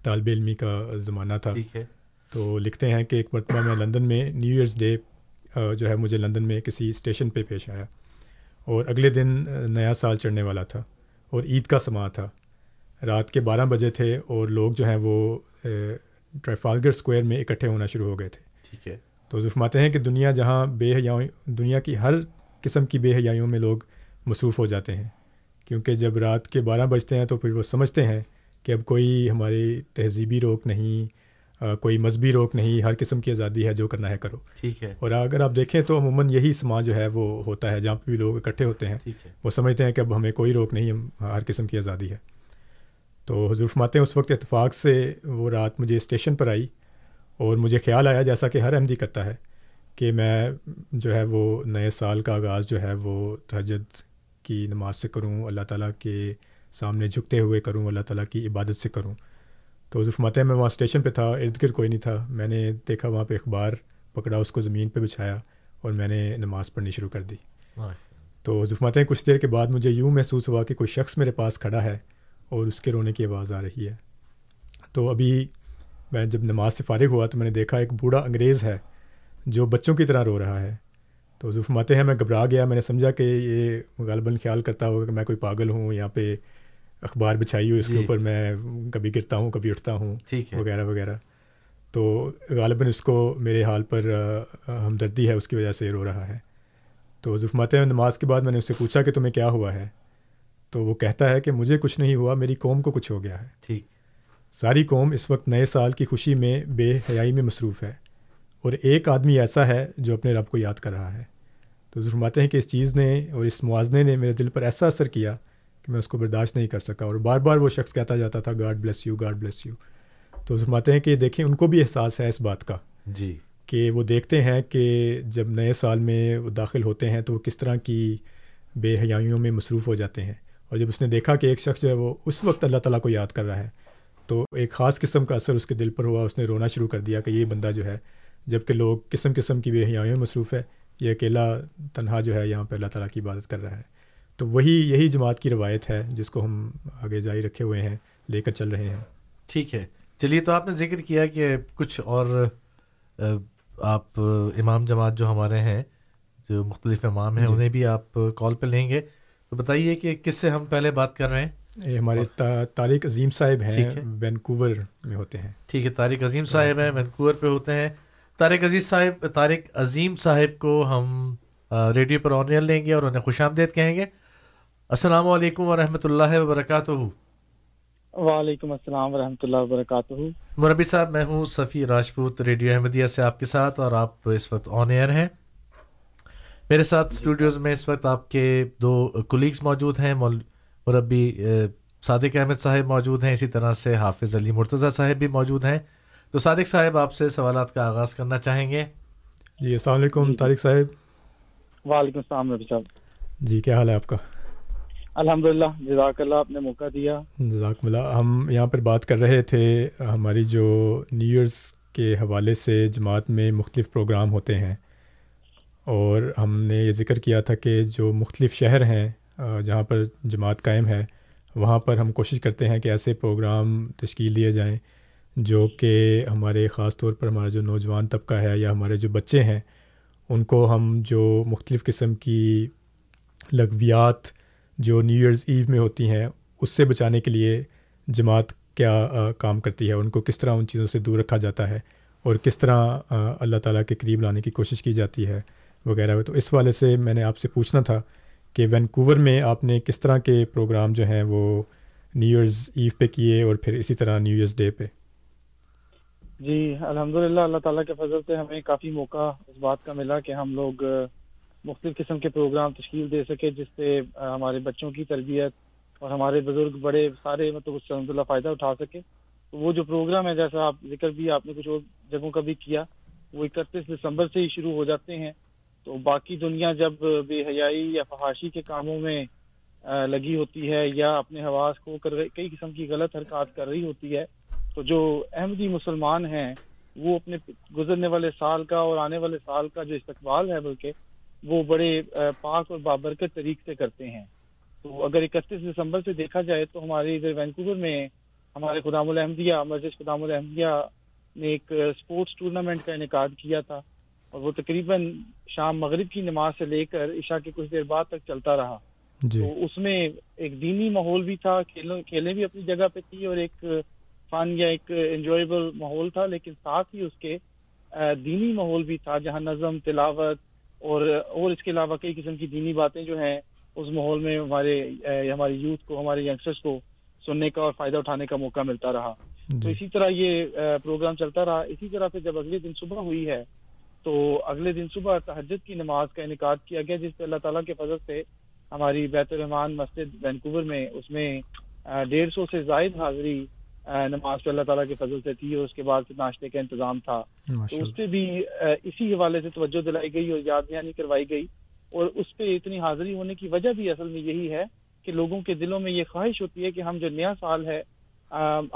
طالب علمی کا زمانہ تھا۔ ٹھیک ہے۔ تو لکھتے ہیں کہ ایک مرتبہ میں لندن میں نیو ایئرس ڈے جو ہے مجھے لندن میں کسی اسٹیشن پہ پیش آیا۔ اور اگلے دن نیا سال چڑھنے والا تھا اور عید کا سما تھا۔ رات کے بارہ بجے تھے اور لوگ جو ہیں وہ ٹریفالگر اسکوائر میں اکٹھے ہونا شروع ہو گئے تھے۔ ٹھیک ہے۔ تو ظفماتے ہیں کہ دنیا جہاں بے حیاؤں دنیا کی ہر قسم کی بے حیائیوں میں لوگ مصروف ہو جاتے ہیں۔ کیونکہ جب رات کے بارہ بجتے ہیں تو پھر وہ سمجھتے ہیں کہ اب کوئی ہماری تہذیبی روک نہیں کوئی مذہبی روک نہیں ہر قسم کی آزادی ہے جو کرنا ہے کرو۔ ٹھیک ہے۔ اور اگر آپ دیکھیں تو عموماً یہی سماج جو ہے وہ ہوتا ہے جہاں پہ بھی لوگ اکٹھے ہوتے ہیں وہ سمجھتے ہیں کہ اب ہمیں کوئی روک نہیں ہر قسم کی آزادی ہے۔ تو حضور فرماتے ہیں اس وقت اتفاق سے وہ رات مجھے اسٹیشن پر آئی اور مجھے خیال آیا جیسا کہ ہر احمدی کرتا ہے کہ میں جو ہے وہ نئے سال کا آغاز جو ہے وہ تہجد کی نماز سے کروں اللہ تعالیٰ کے سامنے جھکتے ہوئے کروں اللہ تعالیٰ کی عبادت سے کروں۔ تو ظف متح میں وہاں اسٹیشن پہ تھا ارد گرد کوئی نہیں تھا۔ میں نے دیکھا وہاں پہ اخبار پکڑا اس کو زمین پہ بچھایا اور میں نے نماز پڑھنی شروع کر دی۔ تو ظفمتیں کچھ دیر کے بعد مجھے یوں محسوس ہوا کہ کوئی شخص میرے پاس کھڑا ہے اور اس کے رونے کی آواز آ رہی ہے۔ تو ابھی میں جب نماز سے فارغ ہوا تو میں نے دیکھا ایک بوڑھا انگریز ہے جو بچوں کی طرح رو رہا ہے۔ تو حضور فرماتے ہیں میں گھبرا گیا میں نے سمجھا کہ یہ غالباً خیال کرتا ہوگا کہ میں کوئی پاگل ہوں یہاں پہ اخبار بچھائی ہوئی اس کے جی۔ اوپر میں کبھی گرتا ہوں کبھی اٹھتا ہوں وغیرہ وغیرہ۔ تو غالباً اس کو میرے حال پر ہمدردی ہے اس کی وجہ سے رو رہا ہے۔ تو ہیں نماز کے بعد میں نے اس سے پوچھا کہ تمہیں کیا ہوا ہے؟ تو وہ کہتا ہے کہ مجھے کچھ نہیں ہوا میری قوم کو کچھ ہو گیا ہے۔ ٹھیک۔ ساری قوم اس وقت نئے سال کی خوشی میں بے حیائی میں مصروف ہے اور ایک آدمی ایسا ہے جو اپنے رب کو یاد کر رہا ہے۔ تو فرماتے ہیں کہ اس چیز نے اور اس موازنے نے میرے دل پر ایسا اثر کیا کہ میں اس کو برداشت نہیں کر سکا اور بار بار وہ شخص کہتا جاتا تھا God bless you God bless you تو فرماتے ہیں کہ دیکھیں ان کو بھی احساس ہے اس بات کا جی۔ کہ وہ دیکھتے ہیں کہ جب نئے سال میں وہ داخل ہوتے ہیں تو وہ کس طرح کی بے حیائیوں میں مصروف ہو جاتے ہیں اور جب اس نے دیکھا کہ ایک شخص جو ہے وہ اس وقت اللہ تعالیٰ کو یاد کر رہا ہے تو ایک خاص قسم کا اثر اس کے دل پر ہوا اس نے رونا شروع کر دیا کہ یہ بندہ جو ہے جبکہ لوگ قسم قسم کی بے حیائیوں میں مصروف ہے یہ اکیلا تنہا جو ہے یہاں پہ اللہ تعالیٰ کی عبادت کر رہا ہے۔ تو وہی یہی جماعت کی روایت ہے جس کو ہم آگے جاری رکھے ہوئے ہیں لے کر چل رہے ہیں۔ ٹھیک ہے۔ چلیے تو آپ نے ذکر کیا کہ کچھ اور آپ امام جماعت جو ہمارے ہیں جو مختلف امام ہیں جی۔ انہیں بھی آپ کال پہ لیں گے۔ تو بتائیے کہ کس سے ہم پہلے بات کر رہے ہیں؟ یہ ہمارے طارق عظیم صاحب ہیں۔ وینکوور میں ہوتے ہیں۔ ٹھیک ہے طارق عظیم صاحب ہیں وینکوور پہ ہوتے ہیں۔ طارق عزیز صاحب طارق عظیم صاحب کو ہم ریڈیو پر آن ایئر لیں گے اور انہیں خوش آمدید کہیں گے۔ السلام علیکم ورحمۃ اللہ وبرکاتہ۔ وعلیکم السلام ورحمۃ اللہ وبرکاتہ۔ مربی صاحب میں ہوں صفی راجپوت ریڈیو احمدیہ سے آپ کے ساتھ اور آپ اس وقت آن ایئر ہیں۔ میرے ساتھ اسٹوڈیوز میں اس وقت آپ کے دو کولیگز موجود ہیں مول- مربی صادق احمد صاحب موجود ہیں اسی طرح سے حافظ علی مرتضیٰ صاحب بھی موجود ہیں۔ تو صادق صاحب آپ سے سوالات کا آغاز کرنا چاہیں گے۔ جی السلام علیکم طارق صاحب۔ وعلیکم السلام ربی صاحب۔ جی کیا حال ہے آپ کا؟ الحمد للہ جزاک اللہ آپ نے موقع دیا۔ جزاک اللہ ہم یہاں پر بات کر رہے تھے، ہماری جو نیو ایئرس کے حوالے سے جماعت میں مختلف پروگرام ہوتے ہیں۔ اور ہم نے یہ ذکر کیا تھا کہ جو مختلف شہر ہیں جہاں پر جماعت قائم ہے، وہاں پر ہم کوشش کرتے ہیں کہ ایسے پروگرام تشکیل دیے جائیں، جو کہ ہمارے خاص طور پر ہمارا جو نوجوان طبقہ ہے یا ہمارے جو بچے ہیں، ان کو ہم جو مختلف قسم کی لغویات جو نیو ایئرز ایو میں ہوتی ہیں اس سے بچانے کے لیے جماعت کیا آ، کام کرتی ہے؟ ان کو کس طرح ان چیزوں سے دور رکھا جاتا ہے؟ اور کس طرح آ، اللہ تعالیٰ کے قریب لانے کی کوشش کی جاتی ہے وغیرہ؟ تو اس والے سے میں نے آپ سے پوچھنا تھا کہ وینکوور میں آپ نے کس طرح کے پروگرام جو ہیں وہ نیو ایئرز ایو پہ کیے اور پھر اسی طرح نیو ایئرز ڈے پہ؟ جی الحمد للہ اللہ تعالیٰ کے فضل سے ہمیں کافی موقع اس بات کا ملا کہ ہم لوگ مختلف قسم کے پروگرام تشکیل دے سکے، جس سے ہمارے بچوں کی تربیت اور ہمارے بزرگ بڑے سارے مطلب اس سے الحمد للہ فائدہ اٹھا سکے۔ تو وہ جو پروگرام ہے، جیسا آپ ذکر بھی، آپ نے کچھ اور جگہوں کا بھی کیا، وہ اکتیس دسمبر سے ہی شروع ہو جاتے ہیں۔ تو باقی دنیا جب بے حیائی یا فحاشی کے کاموں میں لگی ہوتی ہے یا اپنے حواس کو کر رہی کئی قسم کی غلط حرکات کر رہی ہوتی ہے، تو جو احمدی مسلمان ہیں، وہ اپنے گزرنے والے سال کا اور آنے والے سال کا جو استقبال ہے، بلکہ وہ بڑے پاک اور بابرکت طریق سے کرتے ہیں۔ تو اگر اکتیس دسمبر سے دیکھا جائے تو ہمارے ادھر وینکوور میں ہمارے خدام الحمدیہ مسجد خدام الحمدیہ نے ایک اسپورٹس ٹورنامنٹ کا انعقاد کیا تھا اور وہ تقریباً شام مغرب کی نماز سے لے کر عشاء کے کچھ دیر بعد تک چلتا رہا۔ جی۔ تو اس میں ایک دینی ماحول بھی تھا کھیلوں کھیلیں بھی اپنی جگہ پہ تھی اور ایک فن یا ایک انجوائبل ماحول تھا لیکن ساتھ ہی اس کے دینی ماحول بھی تھا جہاں نظم تلاوت اور اور اس کے علاوہ کئی قسم کی دینی باتیں جو ہیں اس ماحول میں ہمارے آ، ہماری یوتھ کو ہمارے ینگسٹرس کو سننے کا اور فائدہ اٹھانے کا موقع ملتا رہا۔ تو جی۔ اسی طرح یہ پروگرام چلتا رہا۔ اسی طرح پھر جب اگلے دن صبح ہوئی ہے تو اگلے دن صبح تہجد کی نماز کا انعقاد کیا گیا جس پہ اللہ تعالیٰ کے فضل سے ہماری بیت الرحمان مسجد وینکوور میں اس میں ڈیڑھ سو سے زائد حاضری نماز پہ اللہ تعالیٰ کے فضل سے تھی اور اس کے بعد پھر ناشتے کا انتظام تھا۔ تو اس پہ بھی اسی حوالے سے توجہ دلائی گئی اور یاد دہانی کروائی گئی اور اس پہ اتنی حاضری ہونے کی وجہ بھی اصل میں یہی ہے کہ لوگوں کے دلوں میں یہ خواہش ہوتی ہے کہ ہم جو نیا سال ہے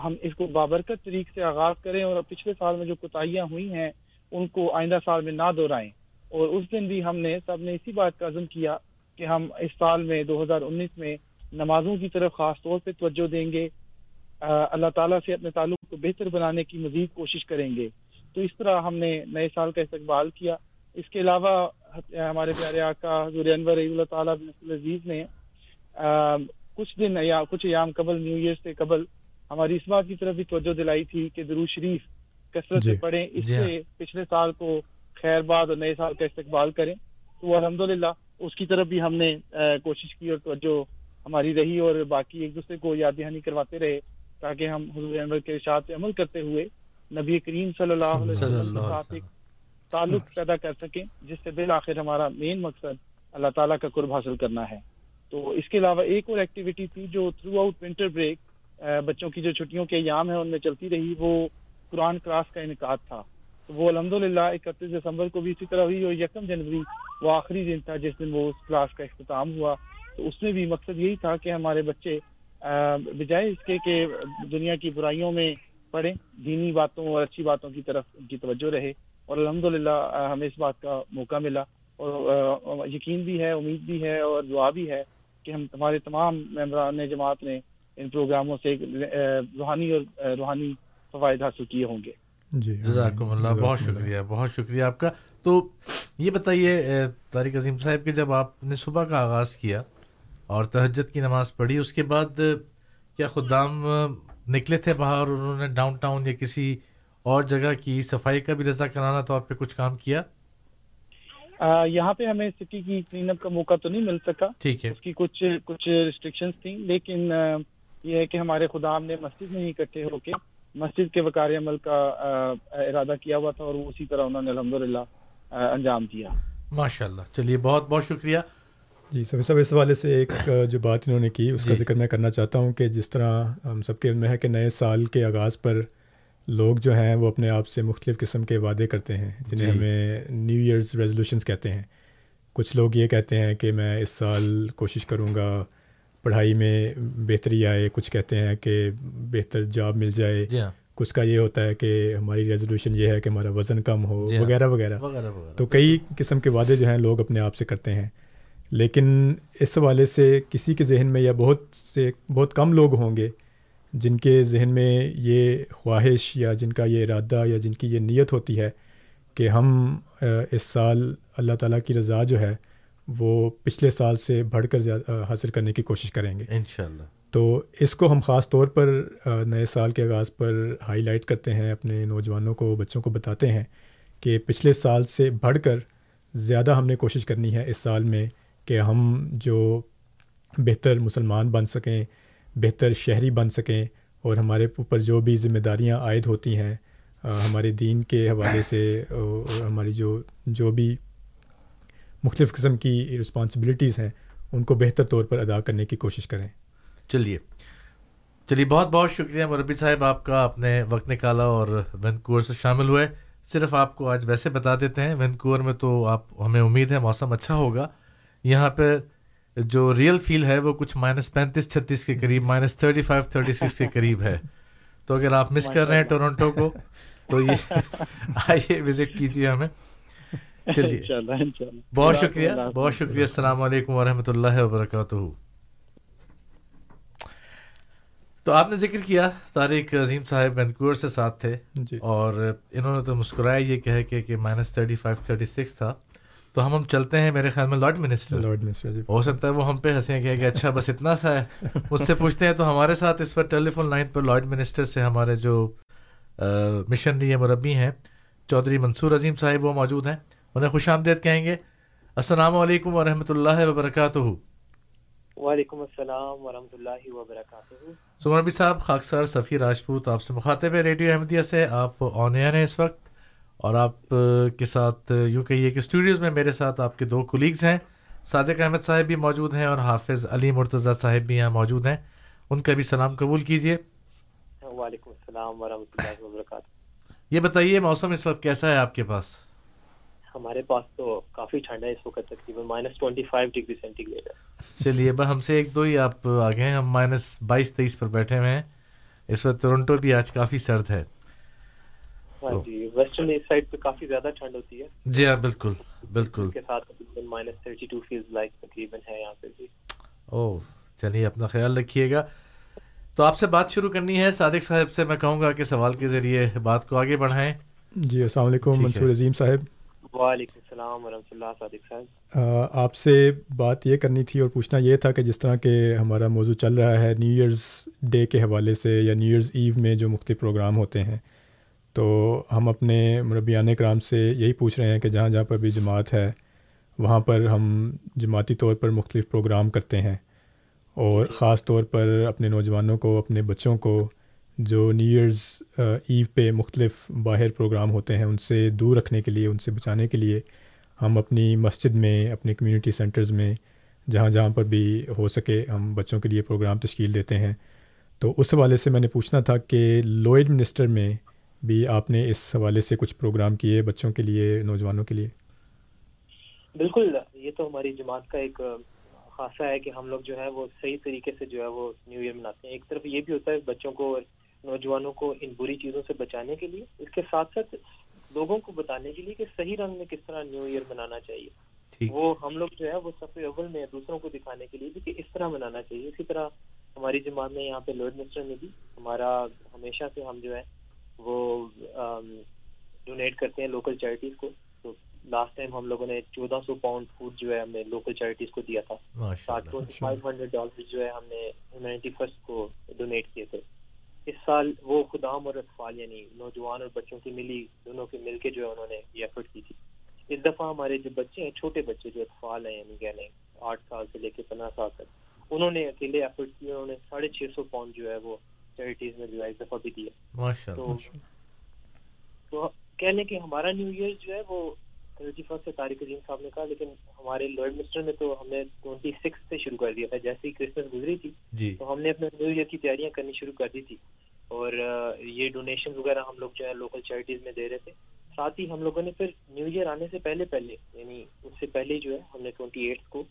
ہم اس کو بابرکت طریق سے آغاز کریں اور پچھلے سال میں جو کوتاہیاں ہوئی ہیں ان کو آئندہ سال میں نہ دہرائیں۔ اور اس دن بھی ہم نے سب نے اسی بات کا عزم کیا کہ ہم اس سال میں دو ہزار انیس میں نمازوں کی طرف خاص طور پہ توجہ دیں گے۔ اللہ تعالیٰ سے اپنے تعلق کو بہتر بنانے کی مزید کوشش کریں گے۔ تو اس طرح ہم نے نئے سال کا استقبال کیا۔ اس کے علاوہ ہمارے پیارے آقا حضور انور اللہ تعالیٰ عزیز نے کچھ دن یا کچھ ایام قبل نیو ایئر سے قبل ہماری اس بات کی طرف بھی توجہ دلائی تھی کہ درو شریف کثرت سے جی۔ پڑھیں۔ اس جی ہاں۔ سے پچھلے سال کو خیر باد اور نئے سال کا استقبال کریں۔ تو الحمد للہ اس کی طرف بھی ہم نے کوشش کی اور توجہ ہماری رہی اور باقی ایک دوسرے کو یاد دہانی کرواتے رہے۔ تاکہ ہم حضور انور کے ارشاد پہ عمل کرتے ہوئے نبی کریم صلی اللہ علیہ وسلم کے ساتھ ایک تعلق پیدا کر سکیں جس سے بالآخر ہمارا مین مقصد اللہ تعالیٰ کا قرب حاصل کرنا ہے۔ تو اس کے علاوہ ایک اور ایکٹیویٹی تھی جو تھرو آؤٹ ونٹر بریک بچوں کی جو چھٹیوں کے ایام ہیں ان میں چلتی رہی وہ قرآن کلاس کا انعقاد تھا۔ تو وہ الحمد للہ اکتیس دسمبر کو بھی اسی طرح ہوئی اور یکم جنوری وہ آخری دن تھا جس دن وہ اس کلاس کا اختتام ہوا۔ تو اس میں بھی مقصد یہی تھا کہ ہمارے بچے بجائے اس کے کہ دنیا کی برائیوں میں پڑھیں دینی باتوں اور اچھی باتوں کی طرف ان کی توجہ رہے اور الحمد للہ ہمیں اس بات کا موقع ملا اور یقین بھی ہے امید بھی ہے اور دعا بھی ہے کہ ہم ہمارے تمام ممبران جماعت نے ان پروگراموں سے روحانی اور روحانی فوائد حاصل کیے ہوں گے۔ جی جزاکم اللہ بہت شکریہ بہت شکریہ آپ کا۔ تو یہ بتائیے طارق عظیم صاحب کہ جب آپ نے صبح کا آغاز کیا اور تہجد کی نماز پڑھی۔ اس کے بعد کیا خدام نکلے تھے باہر انہوں نے ڈاؤن ٹاؤن یا کسی اور جگہ کی صفائی کا بھی رضا کرانا طور پہ کچھ کام کیا؟ یہاں پہ ہمیں سٹی کی کلین اپ کا موقع تو نہیں مل سکا۔ ٹھیک ہے۔ اس کی کچھ کچھ ریسٹرکشنز تھیں لیکن یہ ہے کہ ہمارے خدام نے مسجد میں ہی اکٹھے ہو کے مسجد کے وقار عمل کا ارادہ کیا ہوا تھا اور اسی طرح انہوں نے الحمد للہ انجام دیا۔ ماشاء اللہ چلیے بہت بہت شکریہ۔ جی سب سب اس حوالے سے ایک جو بات انہوں نے کی اس کا جی۔ ذکر میں کرنا چاہتا ہوں کہ جس طرح ہم سب کے علم ہے کہ نئے سال کے آغاز پر لوگ جو ہیں وہ اپنے آپ سے مختلف قسم کے وعدے کرتے ہیں جنہیں جی۔ ہمیں نیو ایئرز ریزولوشنس کہتے ہیں کچھ لوگ یہ کہتے ہیں کہ میں اس سال کوشش کروں گا پڑھائی میں بہتری آئے کچھ کہتے ہیں کہ بہتر جاب مل جائے جی ہاں۔ کچھ کا یہ ہوتا ہے کہ ہماری ریزولوشن یہ ہے کہ ہمارا وزن کم ہو ہاں۔ وغیرہ وغیرہ تو کئی قسم کے وعدے جو ہیں لوگ اپنے آپ سے کرتے ہیں لیکن اس حوالے سے کسی کے ذہن میں یا بہت سے بہت کم لوگ ہوں گے جن کے ذہن میں یہ خواہش یا جن کا یہ ارادہ یا جن کی یہ نیت ہوتی ہے کہ ہم اس سال اللہ تعالیٰ کی رضا جو ہے وہ پچھلے سال سے بڑھ کر حاصل کرنے کی کوشش کریں گے۔ انشاءاللہ۔ تو اس کو ہم خاص طور پر نئے سال کے آغاز پر ہائی لائٹ کرتے ہیں اپنے نوجوانوں کو بچوں کو بتاتے ہیں کہ پچھلے سال سے بڑھ کر زیادہ ہم نے کوشش کرنی ہے اس سال میں کہ ہم جو بہتر مسلمان بن سکیں، بہتر شہری بن سکیں اور ہمارے اوپر جو بھی ذمہ داریاں عائد ہوتی ہیں ہمارے دین کے حوالے سے ہماری جو جو بھی مختلف قسم کی رسپانسبلٹیز ہیں، ان کو بہتر طور پر ادا کرنے کی کوشش کریں۔ چلیے۔ چلیے، بہت بہت شکریہ مربی صاحب، آپ کا اپنے وقت نکالا اور وینکوور سے شامل ہوئے۔ صرف آپ کو آج ویسے بتا دیتے ہیں، وینکوور میں تو آپ، ہمیں امید ہے موسم اچھا ہوگا۔ یہاں پہ جو ریئل فیل ہے وہ کچھ مائنس پینتیس چھتیس کے قریب minus thirty five thirty six کے قریب ہے۔ تو اگر آپ مس کر رہے ہیں ٹورنٹو کو تو یہ آئیے وزٹ کیجیے ہمیں۔ چلیے۔ بہت شکریہ بہت شکریہ۔ السلام علیکم ورحمۃ اللہ وبرکاتہ۔ تو آپ نے ذکر کیا طارق عظیم صاحب وینکوور سے ساتھ تھے جی۔ اور انہوں نے تو مسکرایا یہ کہہ کہ minus thirty five thirty six تھا۔ تو ہم ہم چلتے ہیں میرے خیال میں لارڈ منسٹر لارڈ منسٹر ہو سکتا ہے وہ ہم پہ ہنسیں کہ اچھا بس اتنا سا ہے۔ مجھ سے پوچھتے ہیں تو ہمارے ساتھ اس وقت ٹیلی فون لائن پر لارڈ منسٹر سے ہمارے جو مشنری یا مربی ہیں چودھری منصور عظیم صاحب وہ موجود ہیں۔ انہیں خوش آمدید کہیں گے۔ السلام علیکم ورحمۃ اللہ وبرکاتہ۔ وعلیکم السلام ورحمۃ اللہ وبرکاتہ۔ سمربی صاحب خاکسار صفی راجپوت آپ سے مخاطب ہے ریڈیو احمدیہ سے۔ آپ آن ایئر ہیں اس وقت۔ اور آپ کے ساتھ یوں کہیے کہ اسٹوڈیوز میں میرے ساتھ آپ کے دو کولیگز ہیں۔ صادق احمد صاحب بھی موجود ہیں اور حافظ علی مرتضیٰ صاحب بھی یہاں موجود ہیں۔ ان کا بھی سلام قبول کیجیے۔ وعلیکم السلام ورحمۃ اللہ وبرکاتہ۔ یہ بتائیے موسم اس وقت کیسا ہے آپ کے پاس؟ ہمارے پاس تو کافی ٹھنڈا ہے اس وقت تقریباً minus twenty five degree centigrade ہے۔ چلیے بس ہم سے ایک دو ہی آپ آگے ہیں۔ ہم مائنس بائیس تیئیس پر بیٹھے ہوئے ہیں۔ اس وقت ٹورنٹو بھی آج کافی سرد ہے۔ ہاں جی ویسٹرن سائڈ پہ کافی زیادہ ٹھنڈ ہوتی ہے۔ جی ہاں بالکل بالکل۔ کے ساتھ minus thirty two feels like تقریباً ہے یہاں پہ جی او چلیے اپنا خیال رکھیے گا۔ تو آپ سے بات شروع کرنی ہے۔ صادق صاحب سے میں کہوں گا کہ سوال کے ذریعے بات کو آگے بڑھائیں۔ جی السلام علیکم منصور عظیم صاحب۔ وعلیکم السلام ورحمۃ اللہ صادق صاحب۔ آپ سے بات یہ کرنی تھی اور پوچھنا یہ تھا کہ جس طرح کہ ہمارا موضوع چل رہا ہے نیو ایئرز ڈے کے حوالے سے یا نیو ایئرز ایو میں جو مختلف پروگرام ہوتے ہیں۔ تو ہم اپنے مربیان کرام سے یہی پوچھ رہے ہیں کہ جہاں جہاں پر بھی جماعت ہے، وہاں پر ہم جماعتی طور پر مختلف پروگرام کرتے ہیں اور خاص طور پر اپنے نوجوانوں کو، اپنے بچوں کو جو نیو ایئرز ایو پہ مختلف باہر پروگرام ہوتے ہیں، ان سے دور رکھنے کے لیے، ان سے بچانے کے لیے ہم اپنی مسجد میں، اپنے کمیونٹی سینٹرز میں جہاں جہاں پر بھی ہو سکے ہم بچوں کے لیے پروگرام تشکیل دیتے ہیں۔ تو اس حوالے سے میں نے پوچھنا تھا کہ لوئڈ منسٹر میں بھی آپ نے اس حوالے سے کچھ پروگرام کیے بچوں کے لیے نوجوانوں کے لیے؟ بالکل یہ تو ہماری جماعت کا ایک خاصہ ہے کہ ہم لوگ جو ہے وہ صحیح طریقے سے جو ہے وہ نیو ایئر مناتے ہیں۔ ایک طرف یہ بھی ہوتا ہے بچوں کو نوجوانوں کو ان بری چیزوں سے بچانے کے لیے اس کے ساتھ ساتھ لوگوں کو بتانے کے لیے کہ صحیح رنگ میں کس طرح نیو ایئر منانا چاہیے۔ وہ ہم لوگ جو ہے وہ سب اول میں دوسروں کو دکھانے کے لیے بھی کہ اس طرح منانا چاہیے۔ اسی طرح ہماری جماعت میں یہاں پہ لوئڈ مسٹر میں بھی ہمارا ہمیشہ سے ہم جو ہے وہ ڈونیٹ کرتے ہیں لوکل چیریٹیز کو. تو لاسٹ ٹائم ہم لوگوں نے چودہ سو پاؤنڈ فوڈ جو ہے ہم نے لوکل چیریٹیز کو دیا تھا. فائیو ہنڈریڈ ڈالر جو ہے ہم نے ہیومینٹی فرسٹ کو ڈونیٹ کیے تھے. اس سال وہ خدام اور اطفال یعنی نوجوان اور بچوں کی ملی دونوں کے مل کے جو ہے انہوں نے یہ ایفرٹ کی تھی. اس دفعہ ہمارے جو بچے ہیں چھوٹے بچے جو اطفال ہیں یعنی کہنے آٹھ سال سے لے کے پندرہ سال تک انہوں نے اکیلے ایفرٹ کیے انہوں نے ساڑھے چھ سو پاؤنڈ جو ہے وہ چیریٹیز میں جو ہے اس دفعہ بھی دیا تو کہنے کہ ہمارا نیو ایئر جو ہے وہ تھرٹی فرسٹ سے طارق عظیم صاحب نے کہا لیکن ہمارے لوئر مسٹر میں تو ہم نے ٹوئنٹی سکس سے شروع کر دیا تھا۔ جیسے ہی کرسمس گزری تھی جی۔ تو ہم نے اپنے نیو ایئر کی تیاریاں کرنی شروع کر دی تھی۔ اور یہ ڈونیشن وغیرہ ہم لوگ جو ہے لوکل چیریٹیز میں دے رہے تھے۔ ساتھ ہی ہم لوگوں نے پھر نیو ایئر آنے سے پہلے پہلے یعنی اس سے پہلے جو ہے ہم نے ٹوئنٹی ایٹ کو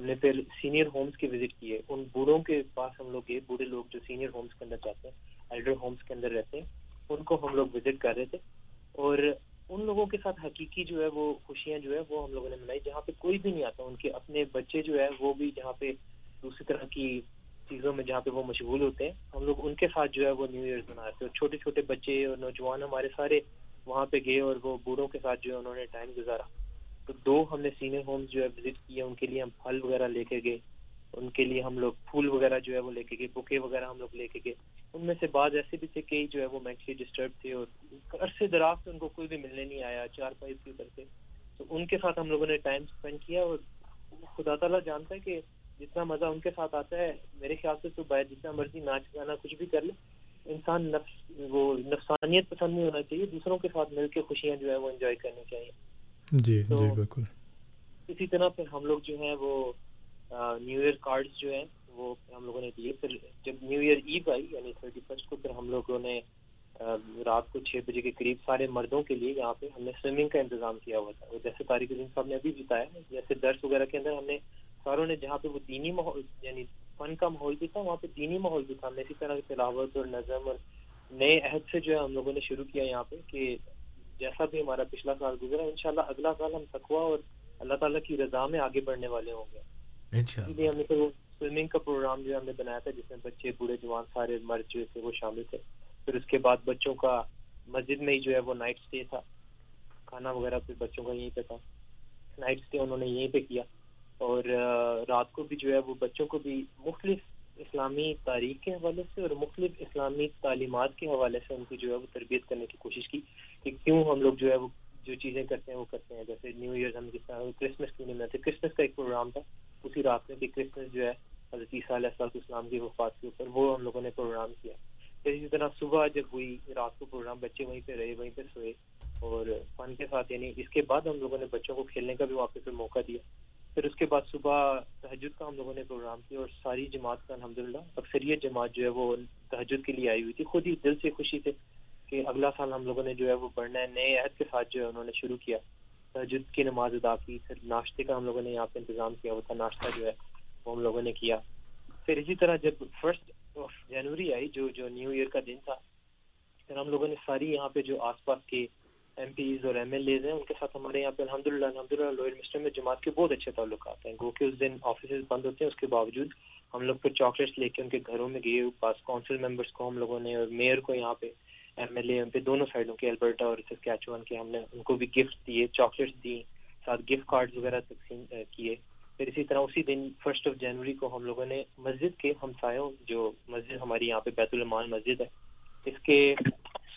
ہم نے پھر سینئر ہومس کی وزٹ کیے ان بوڑھوں کے پاس ہم لوگ گئے۔ بوڑھے لوگ جو سینئر ہومس کے اندر جاتے ہیں ایلڈر ہومس کے اندر رہتے ہیں۔ ان کو ہم لوگ وزٹ کر رہے تھے۔ اور ان لوگوں کے ساتھ حقیقی جو ہے وہ خوشیاں جو ہے وہ ہم لوگوں نے منائی۔ جہاں پہ کوئی بھی نہیں آتا، ان کے اپنے بچے جو ہے وہ بھی جہاں پہ دوسری طرح کی چیزوں میں جہاں پہ وہ مشغول ہوتے ہیں، ہم لوگ ان کے ساتھ جو ہے وہ نیو ایئر مناتے ہیں اور چھوٹے چھوٹے بچے اور نوجوان ہمارے سارے وہاں پہ گئے اور وہ بوڑھوں کے ساتھ جو ہے انہوں نے ٹائم گزارا۔ تو دو ہم نے سینئر ہومس جو ہے وزٹ کیے، ان کے لیے ہم پھل وغیرہ لے کے گئے، ان کے لیے ہم لوگ پھول وغیرہ جو ہے وہ لے کے گئے بکے وغیرہ ہم لوگ لے کے گئے۔ ان میں سے بعض ایسے بھی تھے کئی جو ہے وہ مینٹلی ڈسٹرب تھے اور عرصے دراز سے ان کو کوئی بھی ملنے نہیں آیا، چار پانچ کے اوپر سے۔ تو ان کے ساتھ ہم لوگوں نے ٹائم اسپینڈ کیا اور خدا تعالیٰ جانتا ہے کہ جتنا مزہ ان کے ساتھ آتا ہے، میرے خیال سے تو باہر جتنا مرضی ناچ گانا کچھ بھی کر لے، انسان نفس، وہ نفسانیت پسند نہیں ہونا چاہیے، دوسروں کے ساتھ مل کے خوشیاں جو ہے وہ انجوائے کرنی چاہیے۔ جی جی بالکل۔ اسی طرح پھر ہم لوگ جو ہیں وہ نیو ایئر کارڈ جو ہیں وہ ہم لوگوں نے دیے۔ پھر جب نیو ایئر ایو آئی یعنی تھرٹی فسٹ کو پھر ہم لوگوں نے رات کو چھ بجے کے قریب سارے مردوں کے لیے یہاں پہ ہم نے سوئمنگ کا انتظام کیا ہوا تھا۔ جیسے طارق عظیم صاحب نے ابھی بتایا جیسے درس وغیرہ کے اندر ہم نے ساروں نے جہاں پہ وہ دینی ماحول یعنی فن کا ماحول بھی تھا وہاں پہ دینی ماحول بھی تھا۔ ہم نے اسی طرح تلاوت اور نظم اور نئے عہد سے جو ہے ہم لوگوں نے شروع کیا یہاں پہ کہ جیسا بھی ہمارا پچھلا سال گزرا ان شاء اللہ اگلا سال ہم تقوا اور اللہ تعالیٰ کی رضا میں آگے بڑھنے والے ہوں گے۔ لیے ہم نے پھر وہ سوئمنگ کا پروگرام جو ہم نے بنایا تھا جس میں بچے بوڑھے جوان سارے مرد جو تھے وہ شامل تھے۔ پھر اس کے بعد بچوں کا مسجد میں ہی جو ہے وہ نائٹ اسٹے تھا۔ کھانا وغیرہ پھر بچوں کا یہیں پہ تھا۔ نائٹ اسٹے انہوں نے یہیں پہ کیا۔ اور رات کو بھی جو ہے وہ بچوں کو بھی مختلف اسلامی تاریخ کے حوالے سے اور مختلف اسلامی تعلیمات کے حوالے سے ان کی جو ہے وہ تربیت کرنے کی کوشش کی کہ کیوں ہم لوگ جو ہے وہ جو چیزیں کرتے ہیں وہ کرتے ہیں؟ جیسے نیو ایئر ہم جس طرح کرسمس کیوں نہیں مناتے؟ کرسمس کا ایک پروگرام تھا۔ اسی رات میں کہ کرسمس جو ہے، حضرت عیسیٰ علیہ السلام اسلام کی وفات کے اوپر وہ ہم لوگوں نے پروگرام کیا۔ پھر اسی طرح صبح جب ہوئی، رات کو پروگرام بچے وہیں پہ رہے، وہیں پہ سوئے اور فن کے ساتھ یعنی اس کے بعد ہم لوگوں نے بچوں کو کھیلنے کا بھی وہاں پہ موقع دیا۔ پھر اس کے بعد صبح تہجد کا ہم لوگوں نے پروگرام کیا اور ساری جماعت کا الحمد للہ اکثریت جماعت جو ہے وہ تہجد کے لیے آئی ہوئی تھی۔ خود ہی دل سے خوشی تھے کہ اگلا سال ہم لوگوں نے جو ہے وہ بڑھنا ہے، نئے عہد کے ساتھ جو ہے انہوں نے شروع کیا۔ تہجد کی نماز ادا کی، پھر ناشتے کا ہم لوگوں نے یہاں پہ انتظام کیا، وہ تھا ناشتہ جو ہے وہ ہم لوگوں نے کیا۔ پھر اسی طرح جب فرسٹ آف جنوری آئی، جو جو نیو ایئر کا دن تھا، پھر ہم لوگوں نے ساری یہاں پہ جو آس پاس کے ایم پیز اور ایم ایل اےز ہیں، ان کے ساتھ ہمارے یہاں پہ الحمد للہ الحمد للہ لوئر مسٹر میں جماعت کے بہت اچھے تعلقات ہیں۔ گو کہ اس دن آفیسز بند ہوتے ہیں، اس کے باوجود ہم لوگ پھر چاکلیٹس لے کے ان کے گھروں میں گئے، پاس کونسل ممبرس کو ہم لوگوں نے اور میئر کو یہاں پہ ایم ایل اے پہ دونوں سائڈوں کے، البرٹا اور سسکیچوان کے ہم نے ان کو بھی گفٹ دیے، چاکلیٹس دی ساتھ گفٹ کارڈ وغیرہ تقسیم کیے۔ پھر اسی طرح اسی دن فرسٹ آف جنوری کو ہم لوگوں نے مسجد کے ہمسایوں، جو مسجد ہماری یہاں پہ بیت المان مسجد ہے، اس کے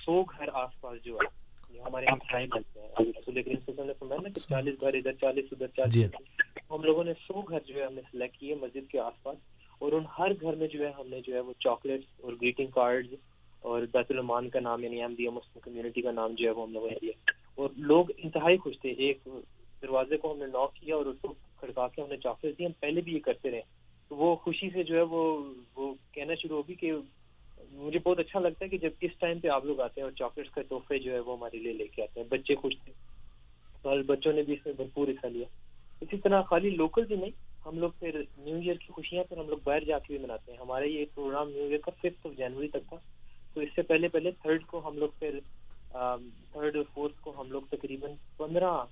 سو گھر آس پاس جو ہے ہمارے ہمسائے بنتے ہیں علیہ وسلم نے فرمایا نا کہ چالیس گھر ادھر چالیس ادھر چالیس ہم لوگوں نے سو گھر جو ہے ہم نے سلیکٹ کیے مسجد کے آس پاس۔ اور ان ہر گھر میں جو ہے ہم نے جو ہے وہ چاکلیٹس اور گریٹنگ کارڈ اور بیت المان کا نام یعنی احمدیہ مسلم کمیونٹی کا نام جو ہے وہ ہم لوگوں نے دیا۔ اور لوگ انتہائی خوش تھے۔ ایک دروازے کو ہم نے ناک کیا اور اس کو کھڑکا کے ہم نے چاکلیٹ دی۔ ہم پہلے بھی یہ کرتے رہے۔ تو وہ خوشی سے جو ہے وہ وہ کہنا شروع ہوگی کہ مجھے بہت اچھا لگتا ہے کہ جب اس ٹائم پہ آپ لوگ آتے ہیں اور چاکلیٹس کا تحفے جو ہے وہ ہمارے لیے لے کے آتے ہیں، بچے خوش تھے تو بچوں نے بھی اس میں بھرپور حصہ لیا۔ اسی طرح خالی لوکل بھی نہیں، ہم لوگ پھر نیو ایئر کی خوشیاں پھر ہم لوگ باہر جا کے بھی مناتے ہیں۔ ہمارا یہ پروگرام نیو ایئر کا ففتھ آف جنوری تک تھا۔ تو اس سے پہلے پہلے تھرڈ کو ہم لوگ پھر تھرڈ اور فورتھ کو ہم لوگ تقریباً پندرہ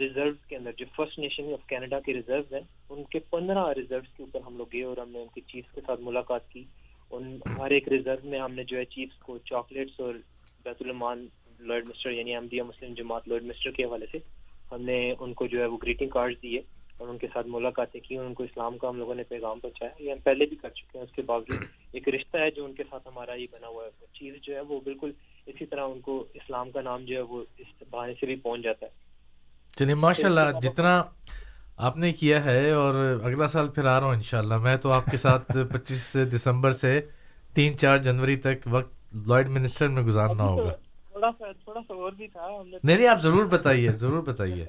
ریزرو کے اندر جو فرسٹ نیشن آف کینیڈا کے ریزرو ہیں، ان کے پندرہ ریزرو کے اوپر ہم لوگ گئے اور ہم نے ان کے چیف کے ساتھ ملاقات کی۔ ان ہر ایک ریزرو میں ہم نے جو ہے چیفس کو چاکلیٹس اور بیت المان لارڈ مسٹر یعنی احمدیہ مسلم جماعت لارڈ مسٹر کے حوالے سے ہم نے ان کو جو ہے وہ گریٹنگ کارڈ دیے اور ان کے ساتھ ملاقاتیں کی ان کو اسلام کا ہم لوگوں نے پیغام پہنچایا۔ یہ ہم پہلے بھی کر چکے ہیں اس کے باوجود ایک رشتہ ہے جو ان کے ساتھ ہمارا یہ بنا ہوا ہے۔ چیز جو ہے وہ بالکل اسی طرح ان کو اسلام کا نام جو ہے وہ اس بہانے سے بھی پہنچ جاتا ہے۔ چلیے ماشاء اللہ جتنا آپ نے کیا ہے اور اگلا سال پھر آ رہا ہوں انشاءاللہ۔ میں تو آپ کے ساتھ پچیس دسمبر سے تین چار جنوری تک وقت لائڈ منسٹر میں گزارنا ہوگا۔ تھوڑا سا تھوڑا سا اور بھی تھا۔ نہیں آپ ضرور بتائیے ضرور بتائیے۔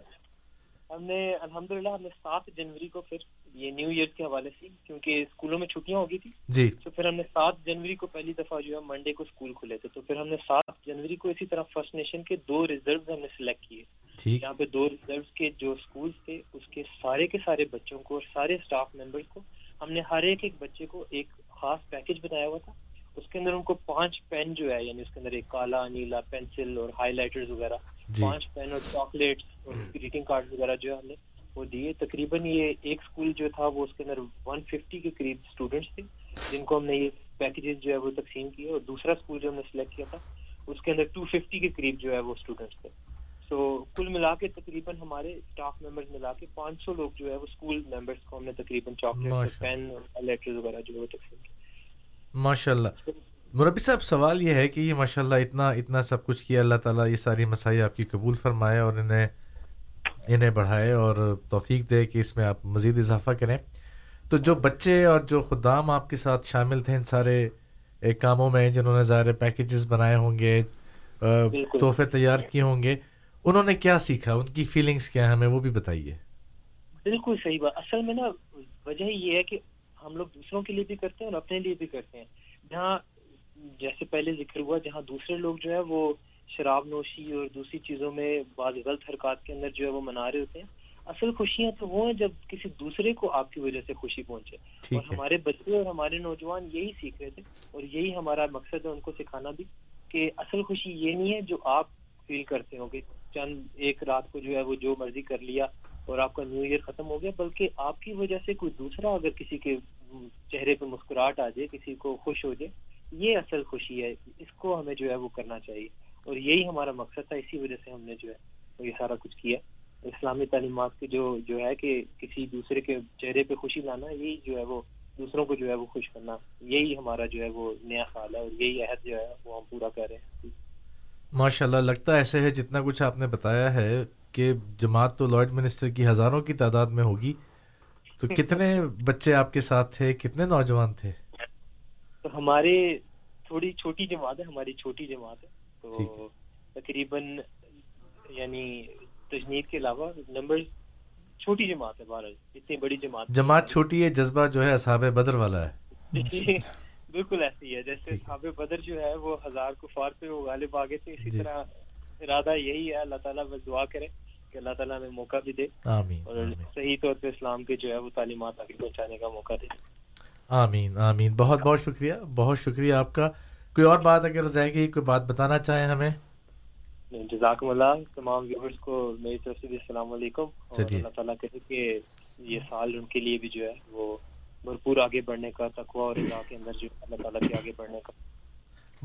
ہم نے الحمد للہ ہم نے سات جنوری کو پھر یہ نیو ایئر کے حوالے سے کیونکہ اسکولوں میں چھٹیاں ہو گئی تھی جی۔ تو پھر ہم نے سات جنوری کو پہلی دفعہ جو ہے منڈے کو اسکول کھلے تھے۔ تو پھر ہم نے سات جنوری کو اسی طرح فرسٹ نیشن کے دو ریزرو ہم نے سلیکٹ کیے۔ یہاں پہ دو ریزرو کے جو اسکول تھے اس کے سارے کے سارے بچوں کو اور سارے اسٹاف ممبرس کو ہم نے ہر ایک ایک بچے کو ایک خاص پیکج بنایا ہوا تھا۔ اس کے اندر ان کو پانچ پین جو ہے یعنی اس کے اندر ایک کالا نیلا پینسل اور ہائی لائٹر وغیرہ پانچ پین اور چاکلیٹس اور گریٹنگ کارڈ وغیرہ جو ہے ہم نے وہ دیے تقریباً یہ ایک اسکول جو تھا وہ اس کے اندر ون ففٹی کے قریب اسٹوڈینٹس تھے جن کو ہم نے یہ پیکیجز جو ہے وہ تقسیم کیے اور دوسرا اسکول جو ہم نے سلیکٹ کیا تھا اس کے اندر ٹو ففٹی کے قریب جو ہے وہ اسٹوڈینٹس تھے۔ سو کل ملا کے تقریباً ہمارے اسٹاف ممبرس ملا کے پانچ سو لوگ جو ہے وہ اسکول ممبرس کو ہم نے تقریباً چاکلیٹ پین اور لیٹر وغیرہ جو ہے وہ تقسیم کیا ماشاء اللہ مربی صاحب سوال یہ ہے کہ یہ ماشاء اللہ اتنا اتنا سب کچھ کیا اللہ تعالیٰ یہ ساری مسائل آپ کی قبول فرمائے اور انہیں انہیں بڑھائے اور توفیق دے کہ اس میں آپ مزید اضافہ کریں۔ تو جو بچے اور جو خدام آپ کے ساتھ شامل تھے ان سارے کاموں میں جنہوں نے ظاہر پیکیجز بنائے ہوں گے تحفے تیار کیے ہوں گے انہوں نے کیا سیکھا؟ ان کی فیلنگس کیا ہیں؟ ہمیں وہ بھی بتائیے۔ بالکل صحیح بات۔ اصل میں نا وجہ یہ ہے کہ ہم لوگ دوسروں کے لیے بھی کرتے ہیں اور اپنے لیے بھی کرتے ہیں۔ جہاں جیسے پہلے ذکر ہوا جہاں دوسرے لوگ جو ہے وہ شراب نوشی اور دوسری چیزوں میں بعض غلط حرکات کے اندر جو ہے وہ منا رہے ہوتے ہیں۔ اصل خوشیاں تو وہ ہیں جب کسی دوسرے کو آپ کی وجہ سے خوشی پہنچے۔ اور ہمارے بچے اور ہمارے نوجوان یہی سیکھ رہے تھے اور یہی ہمارا مقصد ہے ان کو سکھانا بھی کہ اصل خوشی یہ نہیں ہے جو آپ فیل کرتے ہو کہ چند ایک رات کو جو ہے وہ جو مرضی کر لیا اور آپ کا نیو ایئر ختم ہو گیا بلکہ آپ کی وجہ سے کوئی دوسرا اگر کسی کے چہرے پہ مسکراہٹ آ جائے کسی کو خوش ہو جائے یہ اصل خوشی ہے۔ اس کو ہمیں جو ہے وہ کرنا چاہیے۔ اور یہی ہمارا مقصد تھا اسی وجہ سے ہم نے جو ہے وہ یہ سارا کچھ کیا۔ اسلامی تعلیمات کے جو جو ہے کہ کسی دوسرے کے چہرے پہ خوشی لانا یہی جو ہے وہ دوسروں کو جو ہے وہ خوش کرنا یہی ہمارا جو ہے وہ نیا خیال ہے اور یہی عہد جو ہے وہ ہم پورا کر رہے ہیں۔ ماشاء اللہ لگتا ایسے ہے جتنا کچھ آپ نے بتایا ہے کہ جماعت تو لارڈ منسٹر کی ہزاروں کی تعداد میں ہوگی۔ تو کتنے بچے آپ کے ساتھ تھے؟ کتنے نوجوان تھے؟ تو ہمارے تھوڑی چھوٹی جماعت ہے ہماری چھوٹی جماعت ہے۔ تو تقریباً یعنی تجنید کے علاوہ نمبر چھوٹی جماعت ہے بہرحال اتنی بڑی جماعت جماعت چھوٹی ہے جذبہ جو ہے اصحاب بدر والا ہے۔ بالکل ایسی ہے۔ جیسے اصحاب بدر جو ہے وہ ہزار کفار پہ وہ غالب آگے تھے اسی طرح ارادہ یہی ہے اللہ تعالیٰ بس دعا کرے کہ اللہ تعالیٰ ہمیں موقع بھی دے آمین اور صحیح طور پہ اسلام کے جو ہے وہ تعلیمات آگے پہنچانے کا موقع دے۔ آمین آمین۔ بہت بہت شکریہ بہت شکریہ آپ کا۔ کوئی اور بات اگر رائے گی کوئی بات بتانا چاہیں ہمیں؟ جزاکم اللہ تمام ویورز کو میری طرف سے السلام علیکم اور اللہ تعالیٰ کہے کہ یہ سال ان کے لیے بھی جو ہے وہ بھرپور آگے بڑھنے کا تقوا اور رضا کے اندر جو اللہ تعالیٰ کے آگے بڑھنے کا۔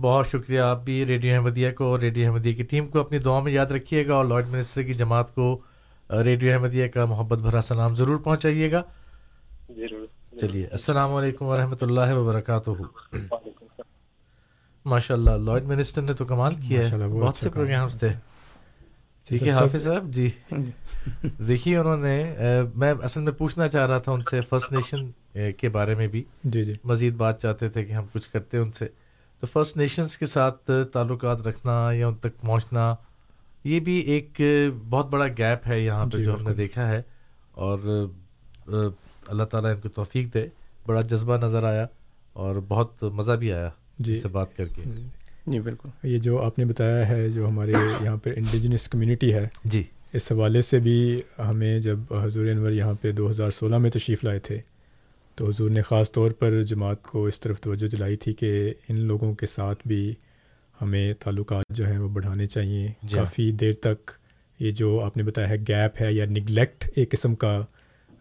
بہت شکریہ آپ بھی ریڈیو احمدیہ کو اور ریڈیو احمدیہ کی ٹیم کو اپنی دعا میں یاد رکھیے گا اور لارڈ منسٹر کی جماعت کو ریڈیو احمدیہ کا محبت بھرا سلام ضرور پہنچائیے گا۔ ضرور چلیے السلام علیکم ورحمۃ اللہ وبرکاتہ۔ ماشاء اللہ لارڈ منسٹر نے تو کمال کیا ہے۔ بہت سے پروگرامس تھے۔ ٹھیک ہے سب- حافظ صاحب جی۔ دیکھیے انہوں نے میں اصل میں پوچھنا چاہ رہا تھا ان سے فرسٹ نیشن کے بارے میں بھی۔ جی جی۔ مزید بات چاہتے تھے کہ ہم کچھ کرتے ان سے۔ تو فرسٹ نیشنز کے ساتھ تعلقات رکھنا یا ان تک پہنچنا یہ بھی ایک بہت بڑا گیپ ہے یہاں پہ جی، جو ہم نے۔ دیکھا ہے۔ اور اللہ تعالیٰ ان کو توفیق دے۔ بڑا جذبہ نظر آیا اور بہت مزہ بھی آیا۔ جی۔ سے بات کر کے۔ جی بالکل۔ یہ جو آپ نے بتایا ہے جو ہمارے یہاں پہ انڈیجنس کمیونٹی ہے جی۔ اس حوالے سے بھی ہمیں جب حضور انور یہاں پہ دو ہزار سولہ میں تشریف لائے تھے تو حضور نے خاص طور پر جماعت کو اس طرف توجہ دلائی تھی کہ ان لوگوں کے ساتھ بھی ہمیں تعلقات جو ہیں وہ بڑھانے چاہیے۔ جی۔ کافی دیر تک یہ جو آپ نے بتایا ہے گیپ ہے یا نگلیکٹ ایک قسم کا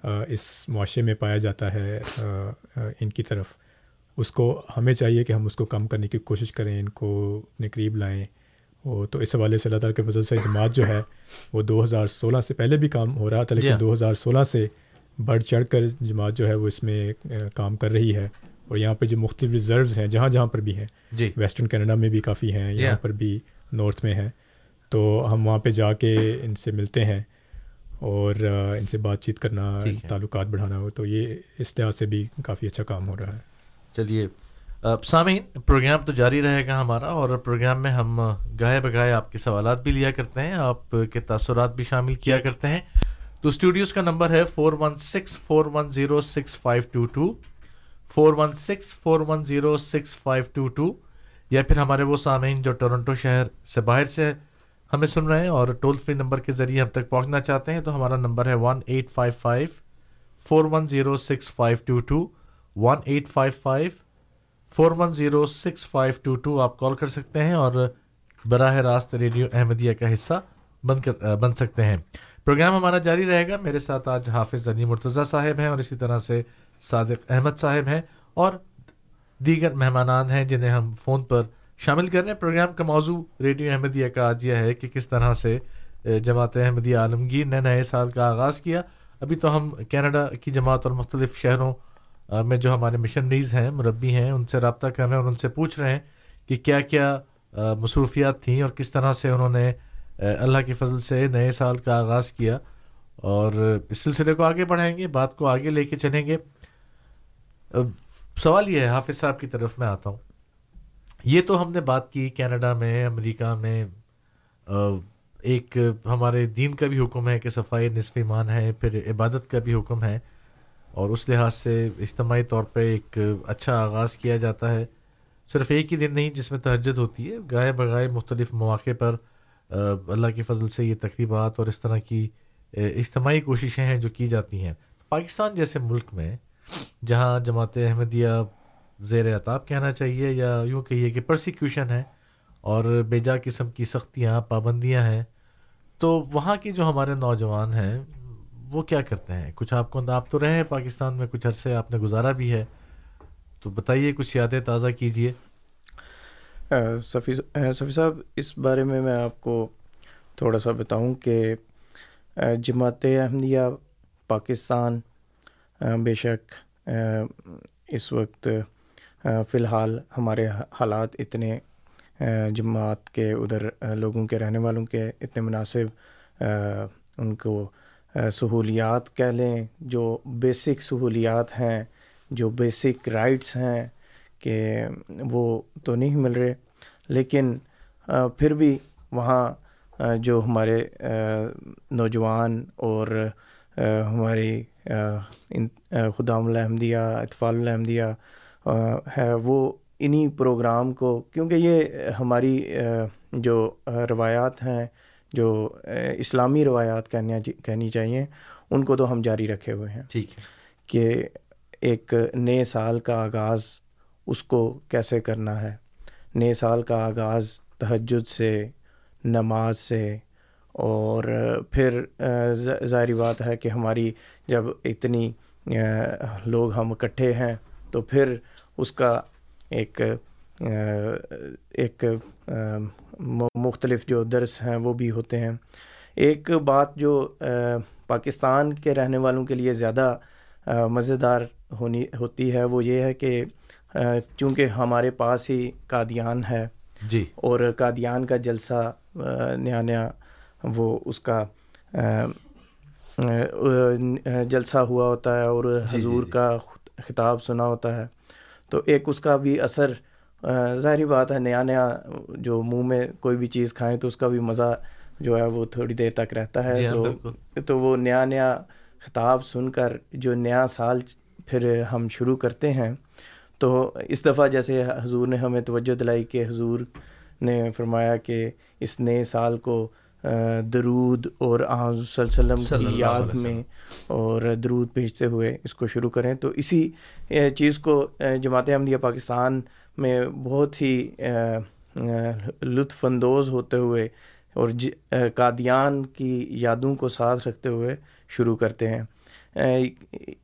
اس معاشرے میں پایا جاتا ہے ان کی طرف۔ اس کو ہمیں چاہیے کہ ہم اس کو کم کرنے کی کوشش کریں ان کو اپنے قریب لائیں وہ تو اس حوالے سے اللہ تعالیٰ کے فضل سے جماعت جو ہے وہ دو ہزار سولہ سے پہلے بھی کام ہو رہا تھا جی۔ لیکن دو ہزار سولہ سے بڑھ چڑھ کر جماعت جو ہے وہ اس میں کام کر رہی ہے اور یہاں پہ جو مختلف ریزروز ہیں جہاں جہاں پر بھی ہیں جی ویسٹرن کینیڈا میں بھی کافی ہیں جی یہاں ہاں۔ پر بھی نارتھ میں ہیں تو ہم وہاں پہ جا کے ان سے ملتے ہیں اور ان سے بات چیت کرنا۔ تعلقات بڑھانا ہو تو یہ اس لحاظ سے بھی کافی اچھا کام ہو رہا ہے چلیے۔ سامعین، پروگرام تو جاری رہے گا ہمارا اور پروگرام میں ہم گاہے بگاہے آپ کے سوالات بھی لیا کرتے ہیں، آپ کے تاثرات بھی شامل کیا کرتے ہیں۔ تو اسٹوڈیوز کا نمبر ہے four one six four one zero six five two two four one six four one zero six five two two یا پھر ہمارے وہ سامعین جو ٹورنٹو شہر سے باہر سے ہمیں سن رہے ہیں اور ٹول فری نمبر کے ذریعے ہم تک پہنچنا چاہتے ہیں، تو ہمارا نمبر ہے one eight five five four one zero six five two two one eight five five four one zero six five two two آپ کال کر سکتے ہیں اور براہ راست ریڈیو احمدیہ کا حصہ بن کر بن سکتے ہیں۔ پروگرام ہمارا جاری رہے گا۔ میرے ساتھ آج حافظ علی مرتضیٰ صاحب ہیں اور اسی طرح سے صادق احمد صاحب ہیں اور دیگر مہمانان ہیں جنہیں ہم فون پر شامل کر رہے ہیں۔ پروگرام کا موضوع ریڈیو احمدیہ کا آج یہ ہے کہ کس طرح سے جماعت احمدیہ عالمگیر نے نئے سال کا آغاز کیا۔ ابھی تو ہم کینیڈا کی جماعت اور مختلف شہروں میں جو ہمارے مشنریز ہیں، مربی ہیں، ان سے رابطہ کر رہے ہیں اور ان سے پوچھ رہے ہیں کہ کیا کیا مصروفیات تھیں اور کس طرح سے انہوں نے اللہ کے فضل سے نئے سال کا آغاز کیا اور اس سلسلے کو آگے بڑھائیں گے، بات کو آگے لے کے چلیں گے۔ سوال یہ ہے، حافظ صاحب کی طرف میں آتا ہوں۔ یہ تو ہم نے بات کی کینیڈا میں، امریکہ میں ایک ہمارے دین کا بھی حکم ہے کہ صفائی نصف ایمان ہے، پھر عبادت کا بھی حکم ہے۔ اور اس لحاظ سے اجتماعی طور پہ ایک اچھا آغاز کیا جاتا ہے۔ صرف ایک ہی دن نہیں جس میں تہجد ہوتی ہے، گائے بگائے مختلف مواقع پر اللہ کی فضل سے یہ تقریبات اور اس طرح کی اجتماعی کوششیں ہیں جو کی جاتی ہیں۔ پاکستان جیسے ملک میں، جہاں جماعت احمدیہ زیر عطاب کہنا چاہیے یا یوں کہیے کہ پرسیکیوشن ہے اور بے جا قسم کی سختیاں پابندیاں ہیں، تو وہاں کے جو ہمارے نوجوان ہیں وہ کیا کرتے ہیں؟ کچھ آپ کو آپ تو رہے ہیں پاکستان میں، کچھ عرصے آپ نے گزارا بھی ہے۔ تو بتائیے، کچھ یادیں تازہ کیجیے۔ صفی صفی صاحب، اس بارے میں میں آپ کو تھوڑا سا بتاؤں کہ جماعت احمدیہ پاکستان بے شک اس وقت فی الحال ہمارے حالات اتنے جماعت کے، ادھر لوگوں کے، رہنے والوں کے اتنے مناسب ان کو سہولیات کہہ لیں، جو بیسک سہولیات ہیں، جو بیسک رائٹس ہیں کہ وہ تو نہیں مل رہے، لیکن پھر بھی وہاں جو ہمارے نوجوان اور ہماری خدام الحمدیہ اطفال الحمدیہ ہے، وہ انہی پروگرام کو، کیونکہ یہ ہماری جو روایات ہیں جو اسلامی روایات کہنا کہنی چاہیے ان کو تو ہم جاری رکھے ہوئے ہیں۔ ٹھیک ہے۔ کہ ایک نئے سال کا آغاز اس کو کیسے کرنا ہے؟ نئے سال کا آغاز تہجد سے نماز سے اور پھر ظاہری بات ہے کہ ہماری جب اتنی لوگ ہم اکٹھے ہیں تو پھر اس کا ایک ایک مختلف جو درس ہیں وہ بھی ہوتے ہیں۔ ایک بات جو پاکستان کے رہنے والوں کے لیے زیادہ مزیدار ہونی ہوتی ہے وہ یہ ہے کہ چونکہ ہمارے پاس ہی قادیان ہے جی۔ اور قادیان کا جلسہ نیا نیا وہ اس کا جلسہ ہوا ہوتا ہے اور جی، جی، حضور جی۔ کا خطاب سنا ہوتا ہے۔ تو ایک اس کا بھی اثر ظاہری بات ہے نیا نیا جو منہ میں کوئی بھی چیز کھائیں تو اس کا بھی مزہ جو ہے وہ تھوڑی دیر تک رہتا ہے جی ہاں، تو۔ تو وہ نیا نیا خطاب سن کر جو نیا سال پھر ہم شروع کرتے ہیں تو اس دفعہ جیسے حضور نے ہمیں توجہ دلائی کہ حضور نے فرمایا کہ اس نئے سال کو درود اور صلی اللہ علیہ وسلم کی یاد۔ میں اور درود بھیجتے ہوئے اس کو شروع کریں تو اسی چیز کو جماعت احمدیہ پاکستان میں بہت ہی لطف اندوز ہوتے ہوئے اور قادیان کی یادوں کو ساتھ رکھتے ہوئے شروع کرتے ہیں۔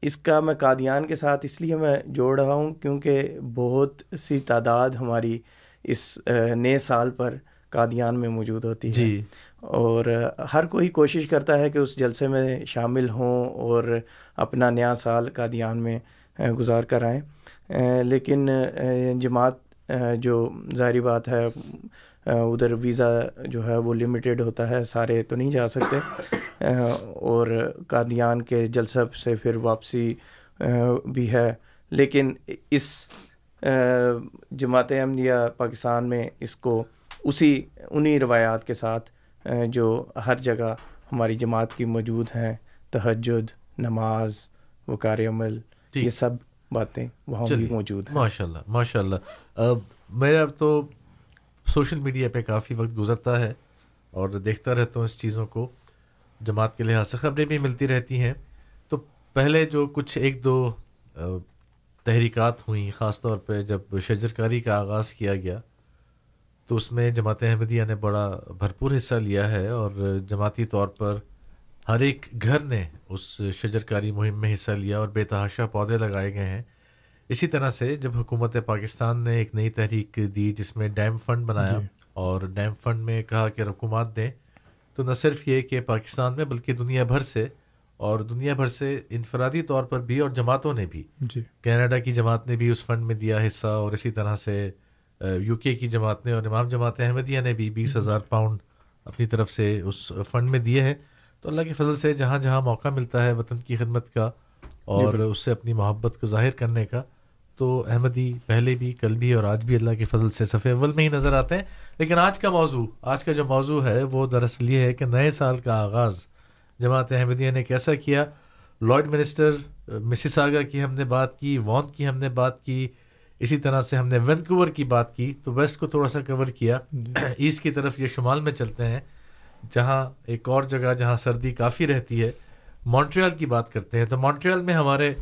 اس کا میں قادیان کے ساتھ اس لیے میں جوڑ رہا ہوں کیونکہ بہت سی تعداد ہماری اس نئے سال پر قادیان میں موجود ہوتی ہے۔ جی۔ اور ہر کوئی کوشش کرتا ہے کہ اس جلسے میں شامل ہوں اور اپنا نیا سال قادیان میں گزار کر آئیں۔ لیکن جماعت جو ظاہری بات ہے ادھر ویزا جو ہے وہ لمیٹیڈ ہوتا ہے سارے تو نہیں جا سکتے۔ اور قادیان کے جلسہ سے پھر واپسی بھی ہے۔ لیکن اس جماعت احمدیہ پاکستان میں اس کو اسی انہی روایات کے ساتھ جو ہر جگہ ہماری جماعت کی موجود ہیں تہجد نماز وقار عمل یہ سب باتیں وہاں بھی موجود ہیں۔ ماشاء اللہ ماشاء اللہ میرا تو سوشل میڈیا پہ کافی وقت گزرتا ہے اور دیکھتا رہتا ہوں اس چیزوں کو۔ جماعت کے لحاظ سے خبریں بھی ملتی رہتی ہیں۔ تو پہلے جو کچھ ایک دو تحریکات ہوئیں خاص طور پہ جب شجر کاری کا آغاز کیا گیا تو اس میں جماعت احمدیہ نے بڑا بھرپور حصہ لیا ہے اور جماعتی طور پر ہر ایک گھر نے اس شجر کاری مہم میں حصہ لیا اور بے تحاشا پودے لگائے گئے ہیں۔ اسی طرح سے جب حکومت پاکستان نے ایک نئی تحریک دی جس میں ڈیم فنڈ بنایا جی. اور ڈیم فنڈ میں کہا کہ رقومات دیں تو نہ صرف یہ کہ پاکستان میں بلکہ دنیا بھر سے اور دنیا بھر سے انفرادی طور پر بھی اور جماعتوں نے بھی۔ جی۔ کینیڈا کی جماعت نے بھی اس فنڈ میں دیا حصہ اور اسی طرح سے یو کے کی جماعت نے اور امام جماعت احمدیہ نے بھی بیس ہزار پاؤنڈ اپنی طرف سے اس فنڈ میں دیے ہیں۔ تو اللہ کے فضل سے جہاں جہاں موقع ملتا ہے وطن کی خدمت کا اور اس سے اپنی محبت کو ظاہر کرنے کا تو احمدی پہلے بھی کل بھی اور آج بھی اللہ کے فضل سے صفحے اول میں ہی نظر آتے ہیں۔ لیکن آج کا موضوع آج کا جو موضوع ہے وہ دراصل یہ ہے کہ نئے سال کا آغاز۔ جماعت احمدیہ نے کیسا کیا؟ لارڈ منسٹر مسز آگا کی ہم نے بات کی وان کی ہم نے بات کی اسی طرح سے ہم نے وینکوور کی بات کی۔ تو ویسٹ کو تھوڑا سا کور کیا۔ ایسٹ کی طرف یہ شمال میں چلتے ہیں۔ جہاں ایک اور جگہ جہاں سردی کافی رہتی ہے مونٹریال کی بات کرتے ہیں۔ تو مونٹریال میں ہمارے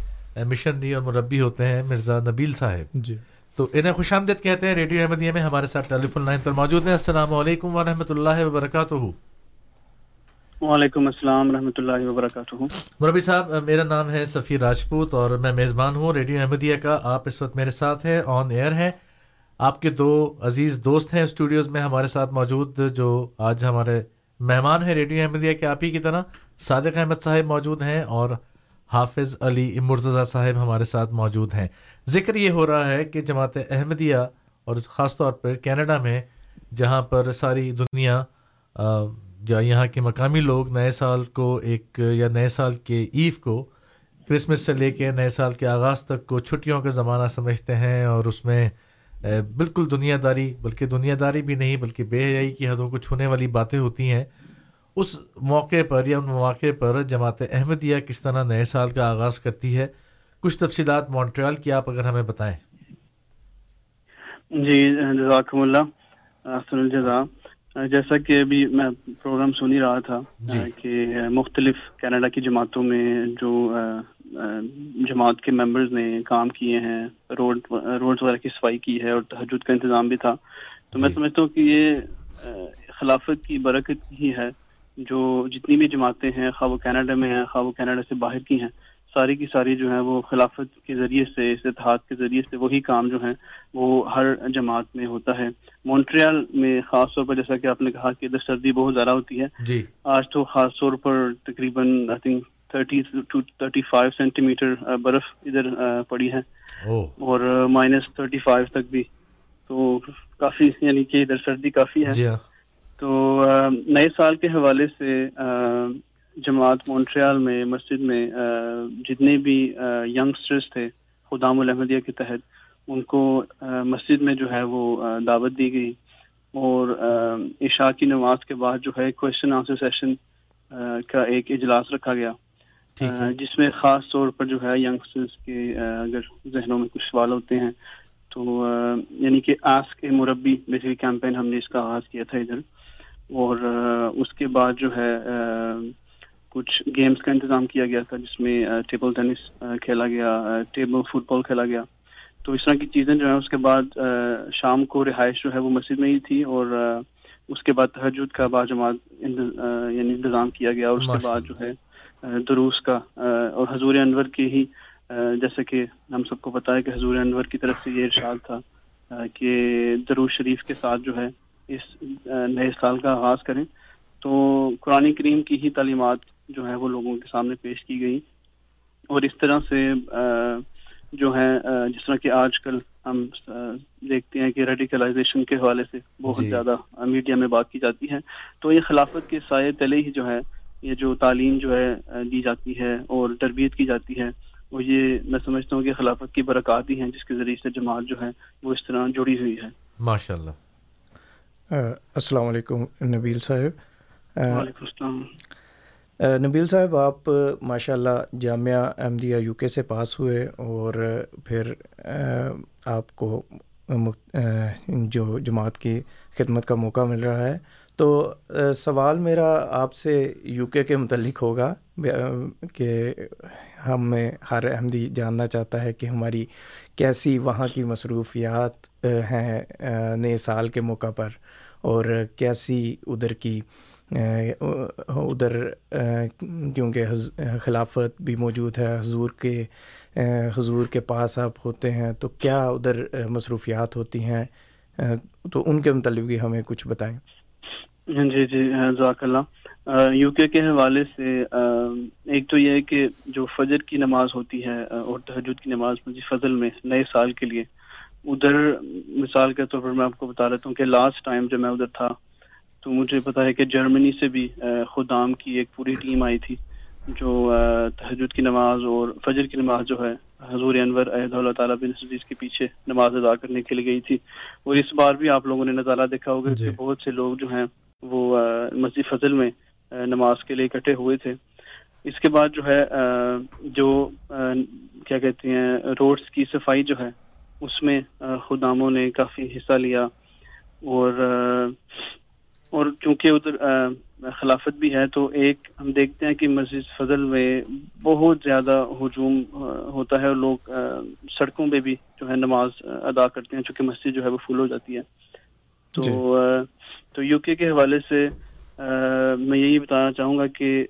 مشنری اور مربی ہوتے ہیں مرزا نبیل صاحب۔ جی۔ تو انہیں خوش آمدید کہتے ہیں ریڈیو احمدیہ میں ہمارے ساتھ ٹیلی فون لائن پر موجود ہیں۔ السلام علیکم ورحمۃ اللہ وبرکاتہ۔ وعلیکم السلام ورحمۃ اللہ وبرکاتہ۔ مربی صاحب میرا نام ہے سفیر راجپوت اور میں میزبان ہوں۔ ریڈیو احمدیہ کا آپ اس وقت میرے ساتھ ہیں آن ایئر ہیں۔ آپ کے دو عزیز دوست ہیں اسٹوڈیوز میں ہمارے ساتھ موجود جو آج ہمارے مہمان ہیں ریڈیو احمدیہ کے آپ ہی کی طرح۔ صادق احمد صاحب موجود ہیں اور حافظ علی مرتضیٰ صاحب ہمارے ساتھ موجود ہیں۔ ذکر یہ ہو رہا ہے کہ جماعت احمدیہ اور خاص طور پر کینیڈا میں، جہاں پر ساری دنیا یا یہاں کے مقامی لوگ نئے سال کو ایک، یا نئے سال کے ایو کو کرسمس سے لے کے نئے سال کے آغاز تک کو چھٹیوں کا زمانہ سمجھتے ہیں اور اس میں بالکل دنیا داری بلکہ دنیا داری بھی نہیں بلکہ بے حیائی کی حدوں کو چھونے والی باتیں ہوتی ہیں۔ اس موقع پر یا ان مواقع پر جماعت احمدیہ کس طرح نئے سال کا آغاز کرتی ہے؟ کچھ تفصیلات مونٹریال کی آپ اگر ہمیں بتائیں۔ جی جزاکم اللہ احسن الجزا جیسا کہ ابھی میں پروگرام سن ہی رہا تھا جی. کہ مختلف کینیڈا کی جماعتوں میں جو جماعت کے ممبرز نے کام کیے ہیں روڈ روڈز وغیرہ کی صفائی کی ہے اور تحجد کا انتظام بھی تھا۔ تو میں جی. سمجھتا ہوں کہ یہ خلافت کی برکت ہی ہے۔ جو جتنی بھی جماعتیں ہیں خواہ وہ کینیڈا میں ہیں خواہ وہ کینیڈا سے باہر کی ہیں ساری کی ساری جو ہے وہ خلافت کے ذریعے سے اس اتحاد کے ذریعے سے وہی کام جو ہیں وہ ہر جماعت میں ہوتا ہے۔ مونٹریال میں خاص طور پر جیسا کہ آپ نے کہا کہ ادھر سردی بہت زیادہ ہوتی ہے۔ جی۔ آج تو خاص طور پر تقریباً I think thirty two thirty five centimetre برف ادھر پڑی ہے اور مائنس تھرٹی فائیو تک بھی۔ تو کافی یعنی کہ ادھر سردی کافی ہے۔ جی ہاں۔ تو نئے سال کے حوالے سے جماعت مونٹریال میں مسجد میں جتنے بھی ینگسٹرز تھے خدام الحمدیہ کے تحت ان کو مسجد میں جو ہے وہ دعوت دی گئی۔ اور عشاء کی نماز کے بعد جو ہے کوشچن آنسر سیشن کا ایک اجلاس رکھا گیا۔ جس میں خاص طور پر جو ہے ینگسٹرز کے اگر ذہنوں میں کچھ سوال ہوتے ہیں تو یعنی کہ آس کے مربی بیسیکلی کیمپین ہم نے اس کا آغاز کیا تھا ادھر۔ اور اس کے بعد جو ہے کچھ گیمز کا انتظام کیا گیا تھا جس میں ٹیبل ٹینس کھیلا گیا ٹیبل فٹ بال کھیلا گیا۔ تو اس طرح کی چیزیں جو ہیں اس کے بعد شام کو رہائش جو ہے وہ مسجد میں ہی تھی اور اس کے بعد تحجد کا باجماعت یعنی انتظام کیا گیا اور اس کے بعد جو ہے دروس کا اور حضور انور کی ہی جیسے کہ ہم سب کو پتا ہے کہ حضور انور کی طرف سے یہ ارشاد تھا کہ دروس شریف کے ساتھ جو ہے اس نئے سال کا آغاز کریں۔ تو قرآن کریم کی ہی تعلیمات جو ہے وہ لوگوں کے سامنے پیش کی گئی اور اس طرح سے جو ہے جس طرح کہ آج کل ہم دیکھتے ہیں کہ ریڈیکلائزیشن کے حوالے سے بہت جی. زیادہ میڈیا میں بات کی جاتی ہے۔ تو یہ خلافت کے سائے تلے ہی جو ہے یہ جو تعلیم جو ہے دی جاتی ہے اور تربیت کی جاتی ہے وہ یہ میں سمجھتا ہوں کہ خلافت کی برکات ہی ہیں جس کے ذریعے سے جماعت جو ہے وہ اس طرح جڑی ہوئی ہے۔ ماشاء اللہ السلام علیکم نبیل صاحب۔ وعلیکم السلام۔ نبیل صاحب آپ ماشاء اللہ جامعہ احمدیہ یو کے سے پاس ہوئے اور پھر آپ کو جو جماعت کی خدمت کا موقع مل رہا ہے۔ تو سوال میرا آپ سے یو کے کے متعلق ہوگا کہ ہمیں ہر احمدی جاننا چاہتا ہے کہ ہماری کیسی وہاں کی مصروفیات ہیں نئے سال کے موقع پر، اور کیسی ادھر کی ادھر کیونکہ خلافت بھی موجود ہے، حضور کے حضور کے پاس آپ ہوتے ہیں، تو کیا ادھر مصروفیات ہوتی ہیں؟ تو ان کے متعلق بھی ہمیں کچھ بتائیں۔ جی جی ذاک اللہ۔ یو کے کے حوالے سے ایک تو یہ ہے کہ جو فجر کی نماز ہوتی ہے اور تحجد کی نماز فضل میں نئے سال کے لیے۔ ادھر مثال کے طور پر میں آپ کو بتا رہتا ہوں کہ لاسٹ ٹائم جب میں ادھر تھا تو مجھے پتا ہے کہ جرمنی سے بھی خدام کی ایک پوری ٹیم آئی تھی جو تحجد کی نماز اور فجر کی نماز جو ہے حضور انور عہد اللہ تعالیٰ بن عزیز کے پیچھے نماز ادا کرنے کے لیے گئی تھی۔ اور اس بار بھی آپ لوگوں نے نظارہ دیکھا ہوگا جی. کہ بہت سے لوگ جو ہیں وہ مسجد فضل میں نماز کے لیے اکٹھے ہوئے تھے۔ اس کے بعد جو ہے جو کیا کہتے ہیں روڈس کی صفائی جو ہے اس میں خداموں نے کافی حصہ لیا۔ اور اور چونکہ ادھر خلافت بھی ہے تو ایک ہم دیکھتے ہیں کہ مسجد فضل میں بہت زیادہ ہجوم ہوتا ہے۔ اور لوگ سڑکوں پہ بھی جو ہے نماز ادا کرتے ہیں چونکہ مسجد جو ہے وہ فل ہو جاتی ہے۔ تو جی. تو یو کے کے حوالے سے میں یہی بتانا چاہوں گا کہ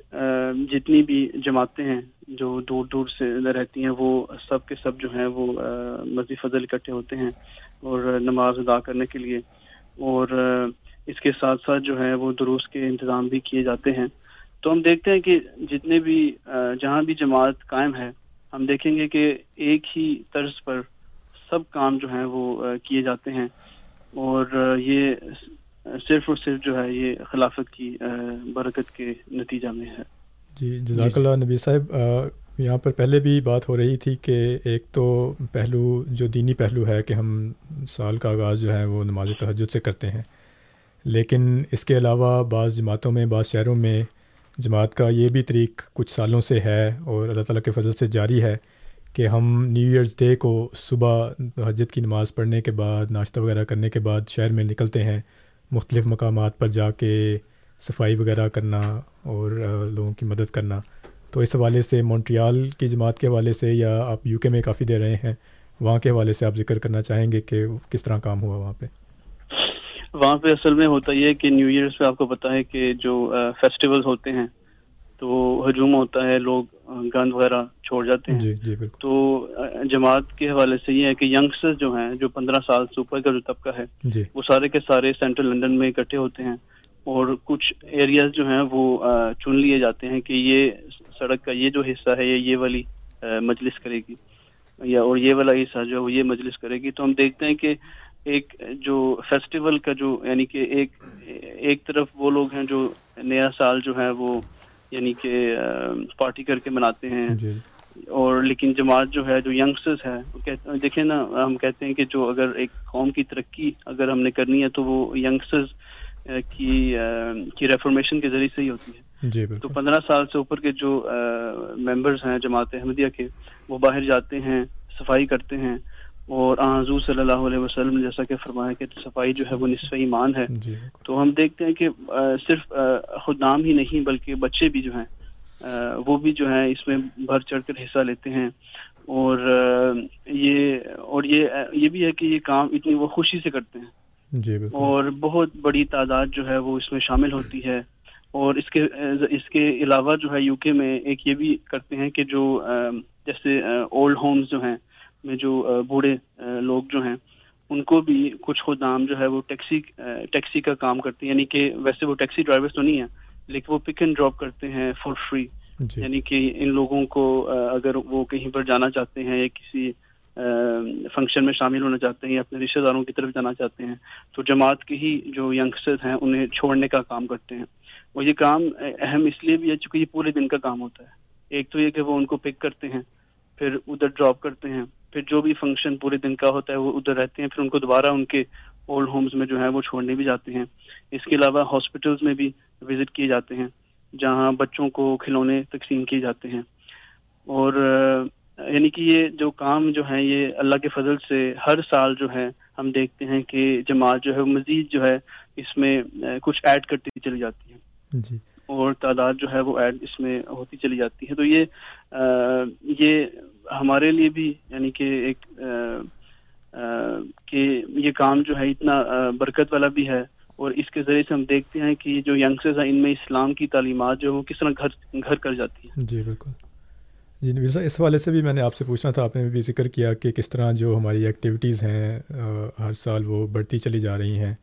جتنی بھی جماعتیں ہیں جو دور دور سے رہتی ہیں، وہ سب کے سب جو ہیں، وہ مسجد فضل اکٹھے ہوتے ہیں اور نماز ادا کرنے کے لیے اور اس کے ساتھ ساتھ جو ہے وہ دروس کے انتظام بھی کیے جاتے ہیں۔ تو ہم دیکھتے ہیں کہ جتنے بھی جہاں بھی جماعت قائم ہے، ہم دیکھیں گے کہ ایک ہی طرز پر سب کام جو ہیں، وہ کیے جاتے ہیں۔ اور یہ صرف اور صرف جو ہے یہ خلافت کی برکت کے نتیجہ میں ہے۔ جی جزاک اللہ نبی صاحب یہاں پر پہلے بھی بات ہو رہی تھی کہ ایک تو پہلو، جو دینی پہلو ہے کہ ہم سال کا آغاز جو ہے وہ نماز تہجد سے کرتے ہیں۔ لیکن اس کے علاوہ بعض جماعتوں میں، بعض شہروں میں جماعت کا یہ بھی طریق کچھ سالوں سے ہے اور اللہ تعالیٰ کے فضل سے جاری ہے کہ ہم نیو ایئرز ڈے کو صبح حجت کی نماز پڑھنے کے بعد، ناشتہ وغیرہ کرنے کے بعد شہر میں نکلتے ہیں۔ مختلف مقامات پر جا کے صفائی وغیرہ کرنا اور لوگوں کی مدد کرنا۔ تو اس حوالے سے مونٹریال کی جماعت کے حوالے سے یا آپ یو کے میں کافی دے رہے ہیں، وہاں کے حوالے سے آپ ذکر کرنا چاہیں گے کہ کس طرح کام ہوا وہاں پہ؟ وہاں پہ اصل میں ہوتا یہ کہ نیو ایئرس پہ آپ کو پتا ہے کہ جو فیسٹیول ہوتے ہیں تو ہجوم ہوتا ہے لوگ گند وغیرہ چھوڑ جاتے ہیں۔ جی جی بالکل۔ تو جماعت کے حوالے سے یہ ہے کہ ینگسٹر جو ہیں جو پندرہ سال سے اوپر کا جو طبقہ ہے جی۔ وہ سارے کے سارے سینٹرل لنڈن میں اکٹھے ہوتے ہیں۔ اور کچھ ایریاز جو ہیں وہ چن لیے جاتے ہیں کہ یہ سڑک کا یہ جو حصہ ہے یہ یہ والی مجلس کرے گی۔ یا اور یہ والا حصہ جو ہے یہ مجلس کرے گی۔ تو ہم دیکھتے ہیں کہ ایک جو فیسٹیول کا جو یعنی کہ ایک ایک طرف وہ لوگ ہیں جو نیا سال جو ہے وہ یعنی کہ پارٹی کر کے مناتے ہیں۔ جی۔ اور لیکن جماعت جو ہے جو ینگسٹرز ہے دیکھیں نا ہم کہتے ہیں کہ جو اگر ایک قوم کی ترقی اگر ہم نے کرنی ہے تو وہ ینگسٹرز کی کی ریفارمیشن کے ذریعے سے ہی ہوتی ہے۔ جی تو پندرہ سال سے اوپر کے جو ممبرز ہیں جماعت احمدیہ کے وہ باہر جاتے ہیں صفائی کرتے ہیں۔ اور حضور صلی اللہ علیہ وسلم نے جیسا کہ فرمایا کہ صفائی جو ہے وہ نصف ایمان ہے۔ جی تو ہم دیکھتے ہیں کہ صرف خود نام ہی نہیں بلکہ بچے بھی جو ہیں وہ بھی جو ہیں اس میں بڑھ چڑھ کر حصہ لیتے ہیں۔ اور یہ اور یہ یہ بھی ہے کہ یہ کام اتنی وہ خوشی سے کرتے ہیں۔ جی اور بہت بڑی تعداد جو ہے وہ اس میں شامل ہوتی ہے۔ اور اس کے اس کے علاوہ جو ہے یو کے میں ایک یہ بھی کرتے ہیں کہ جو جیسے اولڈ ہومز جو ہیں میں جو بوڑھے لوگ جو ہیں ان کو بھی کچھ خود نام جو ہے وہ ٹیکسی ٹیکسی کا کام کرتے ہیں یعنی کہ ویسے وہ ٹیکسی ڈرائیورس تو نہیں ہیں لیکن وہ پک اینڈ ڈراپ کرتے ہیں فار فری جی۔ یعنی کہ ان لوگوں کو اگر وہ کہیں پر جانا چاہتے ہیں یا کسی فنکشن میں شامل ہونا چاہتے ہیں یا اپنے رشتہ داروں کی طرف جانا چاہتے ہیں تو جماعت کے ہی جو ینگسٹرز ہیں انہیں چھوڑنے کا کام کرتے ہیں۔ اور یہ کام اہم اس لیے بھی ہے چونکہ یہ پورے دن کا کام ہوتا ہے۔ ایک تو یہ کہ وہ ان کو پک کرتے ہیں پھر ادھر ڈراپ کرتے ہیں پھر جو بھی فنکشن پورے دن کا ہوتا ہے وہ ادھر رہتے ہیں پھر ان کو دوبارہ ان کے اولڈ ہومز میں جو ہے وہ چھوڑنے بھی جاتے ہیں۔ اس کے علاوہ ہاسپٹلز میں بھی وزٹ کیے جاتے ہیں جہاں بچوں کو کھلونے تقسیم کیے جاتے ہیں۔ اور یعنی کہ یہ جو کام جو ہے یہ اللہ کے فضل سے ہر سال جو ہے ہم دیکھتے ہیں کہ جماعت جو ہے وہ مزید جو ہے اس میں کچھ ایڈ کرتی چلی جاتی ہے جی۔ اور تعداد جو ہے وہ ایڈ اس میں ہوتی چلی جاتی ہے۔ تو یہ آ، یہ ہمارے لیے بھی یعنی کہ ایک کہ یہ کام جو ہے اتنا برکت والا بھی ہے۔ اور اس کے ذریعے سے ہم دیکھتے ہیں کہ جو ینگسٹرز ہیں، ان میں اسلام کی تعلیمات جو ہے وہ کس طرح گھر گھر کر جاتی ہیں۔ جی بالکل۔ جی نویر صاحب اس حوالے سے بھی میں نے آپ سے پوچھنا تھا، آپ نے بھی ذکر کیا کہ کس طرح جو ہماری ایکٹیویٹیز ہیں ہر سال وہ بڑھتی چلی جا رہی ہیں۔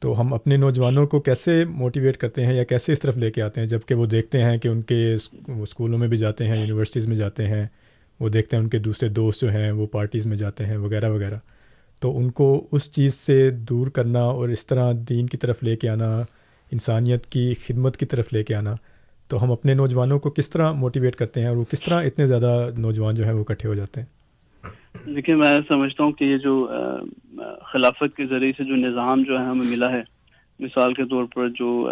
تو ہم اپنے نوجوانوں کو کیسے موٹیویٹ کرتے ہیں یا کیسے اس طرف لے کے آتے ہیں؟ جبکہ وہ دیکھتے ہیں کہ ان کے اسکولوں میں بھی جاتے ہیں، یونیورسٹیز میں جاتے ہیں۔ وہ دیکھتے ہیں ان کے دوسرے دوست جو ہیں، وہ پارٹیز میں جاتے ہیں، وغیرہ وغیرہ۔ تو ان کو اس چیز سے دور کرنا اور اس طرح دین کی طرف لے کے آنا، انسانیت کی خدمت کی طرف لے کے آنا، تو ہم اپنے نوجوانوں کو کس طرح موٹیویٹ کرتے ہیں اور وہ کس طرح اتنے زیادہ نوجوان جو ہیں وہ اکٹھے ہو جاتے ہیں؟ دیکھیں میں سمجھتا ہوں کہ یہ جو خلافت کے ذریعے سے جو نظام جو ہے ہمیں ملا ہے، مثال کے طور پر جو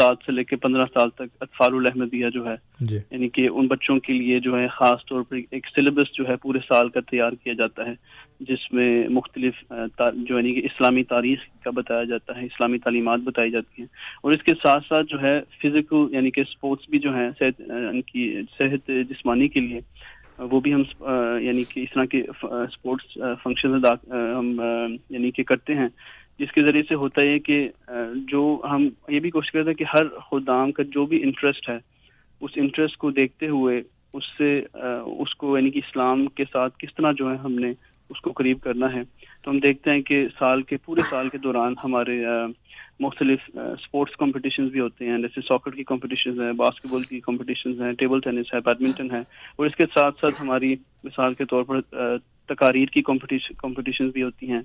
سات سے لے کے پندرہ سال تک اطفال الاحمدیہ جو ہے جی۔ یعنی کہ ان بچوں کے لیے جو ہے خاص طور پر ایک سلیبس جو ہے پورے سال کا تیار کیا جاتا ہے جس میں مختلف جو یعنی کہ اسلامی تاریخ کا بتایا جاتا ہے اسلامی تعلیمات بتائی جاتی ہیں۔ اور اس کے ساتھ ساتھ جو ہے فزیکل یعنی کہ اسپورٹس بھی جو ہیں صحت ان کی صحت جسمانی کے لیے وہ بھی ہم یعنی کہ اس طرح کے اسپورٹس فنکشن ہم آ، یعنی کہ کرتے ہیں۔ جس کے ذریعے سے ہوتا ہے کہ جو ہم یہ بھی کوشش کرتے ہیں کہ ہر خدام کا جو بھی انٹرسٹ ہے، اس انٹرسٹ کو دیکھتے ہوئے اس سے اس کو یعنی کہ اسلام کے ساتھ کس طرح جو ہے ہم نے اس کو قریب کرنا ہے۔ تو ہم دیکھتے ہیں کہ سال کے، پورے سال کے دوران ہمارے مختلف اسپورٹس کمپٹیشنز بھی ہوتے ہیں۔ جیسے ساکر کی کمپٹیشنز ہیں باسکٹ بال کی کمپٹیشنز ہیں ٹیبل ٹینس ہے بیڈمنٹن ہے۔ اور اس کے ساتھ ساتھ ہماری مثال کے طور پر تقاریر کی کمپٹیشنز بھی ہوتی ہیں،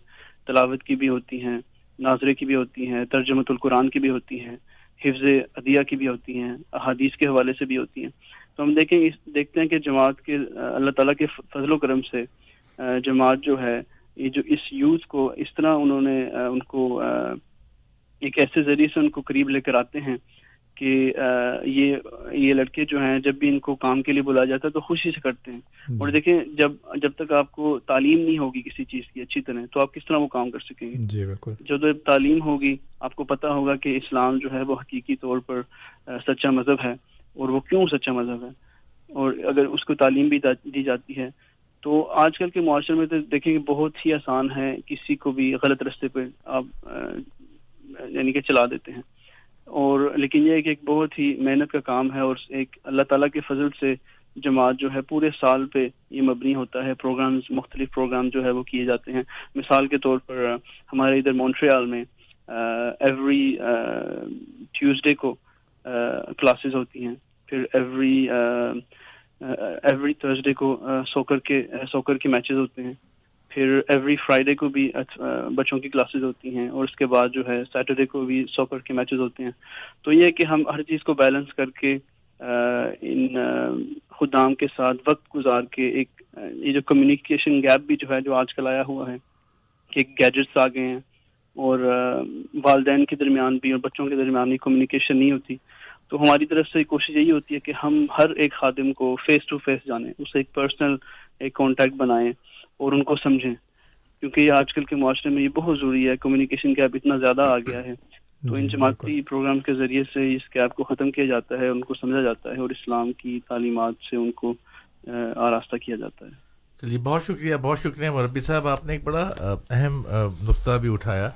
تلاوت کی بھی ہوتی ہیں، ناظرے کی بھی ہوتی ہیں ترجمت القرآن کی بھی ہوتی ہیں، حفظ عدیہ کی بھی ہوتی ہیں، احادیث کے حوالے سے بھی ہوتی ہیں۔ تو ہم دیکھیں اس دیکھتے ہیں کہ جماعت کے اللہ تعالیٰ کے فضل و کرم سے جماعت جو ہے، یہ جو اس یوز کو اس طرح انہوں نے ان کو ایک ایسے ذریعے سے ان کو قریب لے کر آتے ہیں کہ یہ یہ لڑکے جو ہیں جب بھی ان کو کام کے لیے بلایا جاتا ہے تو خوشی سے کرتے ہیں۔ اور دیکھیں جب جب تک آپ کو تعلیم نہیں ہوگی کسی چیز کی اچھی طرح تو آپ کس طرح وہ کام کر سکیں گے؟ جی بالکل۔ جب تعلیم ہوگی آپ کو پتہ ہوگا کہ اسلام جو ہے وہ حقیقی طور پر سچا مذہب ہے اور وہ کیوں سچا مذہب ہے؟ اور اگر اس کو تعلیم بھی دی جاتی ہے تو آج کل کے معاشرے میں تو دیکھیں کہ بہت ہی آسان ہے کسی کو بھی غلط رستے پہ آپ یعنی کہ چلا دیتے ہیں۔ اور لیکن یہ ایک بہت ہی محنت کا کام ہے اور ایک اللہ تعالیٰ کے فضل سے جماعت جو ہے پورے سال پہ یہ مبنی ہوتا ہے پروگرامز مختلف پروگرام جو ہے وہ کیے جاتے ہیں۔ مثال کے طور پر ہمارے ادھر مونٹریال میں ایوری ٹیوزڈے کو کلاسز ہوتی ہیں۔ پھر ایوری ایوری تھرسڈے کو سوکر کے سوکر کے میچز ہوتے ہیں۔ پھر ایوری فرائیڈے کو بھی اچھا، بچوں کی کلاسز ہوتی ہیں اور اس کے بعد جو ہے سیٹرڈے کو بھی سوکر کے میچز ہوتے ہیں۔ تو یہ کہ ہم ہر چیز کو بیلنس کر کے ان خدام کے ساتھ وقت گزار کے ایک یہ جو کمیونیکیشن گیپ بھی جو ہے، جو آج کل آیا ہوا ہے کہ گیجٹس آ گئے ہیں اور والدین کے درمیان بھی اور بچوں کے درمیان بھی کمیونیکیشن نہیں ہوتی۔ تو ہماری طرف سے کوشش یہی ہوتی ہے کہ ہم ہر ایک خادم کو فیس ٹو فیس جانیں اسے ایک پرسنل ایک کانٹیکٹ بنائیں۔ اور ان کو سمجھیں۔ کیونکہ آج کل کے معاشرے میں یہ بہت ضروری ہے کمیونیکیشن گیپ اتنا زیادہ آ گیا ہے۔ تو ان جماعتی پروگرام کے ذریعے سے اس گیپ کو ختم کیا جاتا ہے ان کو سمجھا جاتا ہے اور اسلام کی تعلیمات سے ان کو آراستہ کیا جاتا ہے۔ چلیے بہت شکریہ بہت شکریہ۔ مربی صاحب آپ نے ایک بڑا اہم نقطہ بھی اٹھایا۔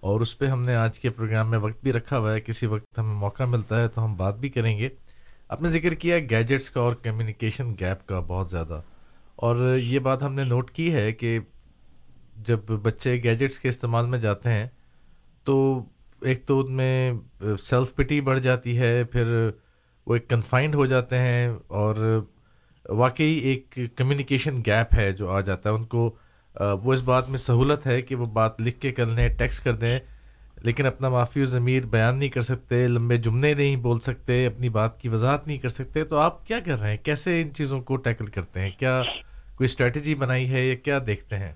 اور اس پہ ہم نے آج کے پروگرام میں وقت بھی رکھا ہوا ہے۔ کسی وقت ہمیں موقع ملتا ہے تو ہم بات بھی کریں گے۔ آپ نے ذکر کیا گیجٹس کا اور کمیونیکیشن گیپ کا بہت زیادہ۔ اور یہ بات ہم نے نوٹ کی ہے کہ جب بچے گیجٹس کے استعمال میں جاتے ہیں تو ایک تو ان میں سیلف پٹی بڑھ جاتی ہے، پھر وہ ایک کنفائنڈ ہو جاتے ہیں اور واقعی ایک کمیونیکیشن گیپ ہے جو آ جاتا ہے۔ ان کو، وہ اس بات میں سہولت ہے کہ وہ بات لکھ کے کر لیں، ٹیکسٹ کر دیں، لیکن اپنا معافی و ضمیر بیان نہیں کر سکتے، لمبے جملے نہیں بول سکتے، اپنی بات کی وضاحت نہیں کر سکتے۔ تو آپ کیا کر رہے ہیں؟ کیسے ان چیزوں کو ٹیکل کرتے ہیں؟ کیا کوئی اسٹریٹجی بنائی ہے یا کیا دیکھتے ہیں؟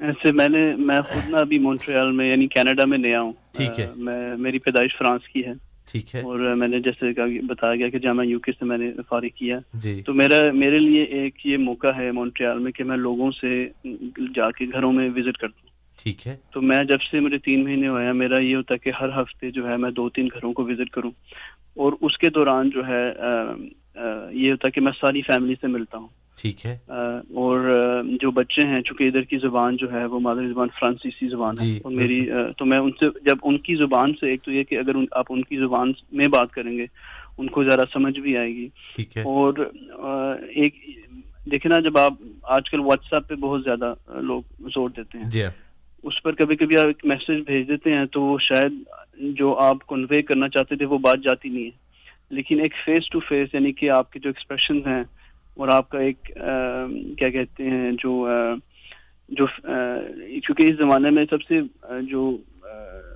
ایسے میں نے میں خود نا ابھی مونٹریال میں یعنی کینیڈا میں نیا ہوں ٹھیک ہے۔ میں میری پیدائش فرانس کی ہے۔ ٹھیک ہے۔ اور میں نے جیسے بتایا گیا کہ جامعہ یو کے سے میں نے فارغ کیا۔ جی۔ تو میرا میرے لیے ایک یہ موقع ہے مونٹریال میں کہ میں لوگوں سے جا کے گھروں میں وزٹ کرتا ہوں۔ ٹھیک ہے۔ تو میں جب سے مجھے تین مہینے ہوا میرا یہ ہوتا ہے کہ ہر ہفتے جو ہے میں دو تین گھروں کو وزٹ کروں۔ اور اس کے دوران جو ہے یہ ہوتا ہے کہ میں ساری فیملی سے ملتا ہوں۔ ٹھیک ہے۔ اور جو بچے ہیں چونکہ ادھر کی زبان جو ہے وہ مادری زبان فرانسیسی زبان ہے۔ اور میری تو میں ان سے جب ان کی زبان سے ایک تو یہ کہ اگر آپ ان کی زبان میں بات کریں گے ان کو ذرا سمجھ بھی آئے گی۔ ٹھیک ہے۔ اور ایک دیکھیں نا جب آپ آج کل واٹس ایپ پہ بہت زیادہ لوگ زور دیتے ہیں۔ جی۔ اس پر کبھی کبھی آپ ایک میسج بھیج دیتے ہیں تو وہ شاید جو آپ کنوے کرنا چاہتے تھے وہ بات جاتی نہیں ہے۔ لیکن ایک فیس ٹو فیس یعنی کہ آپ کے جو ایکسپریشن ہیں اور آپ کا ایک کیا کہتے ہیں جو جو چونکہ اس زمانے میں سب سے جو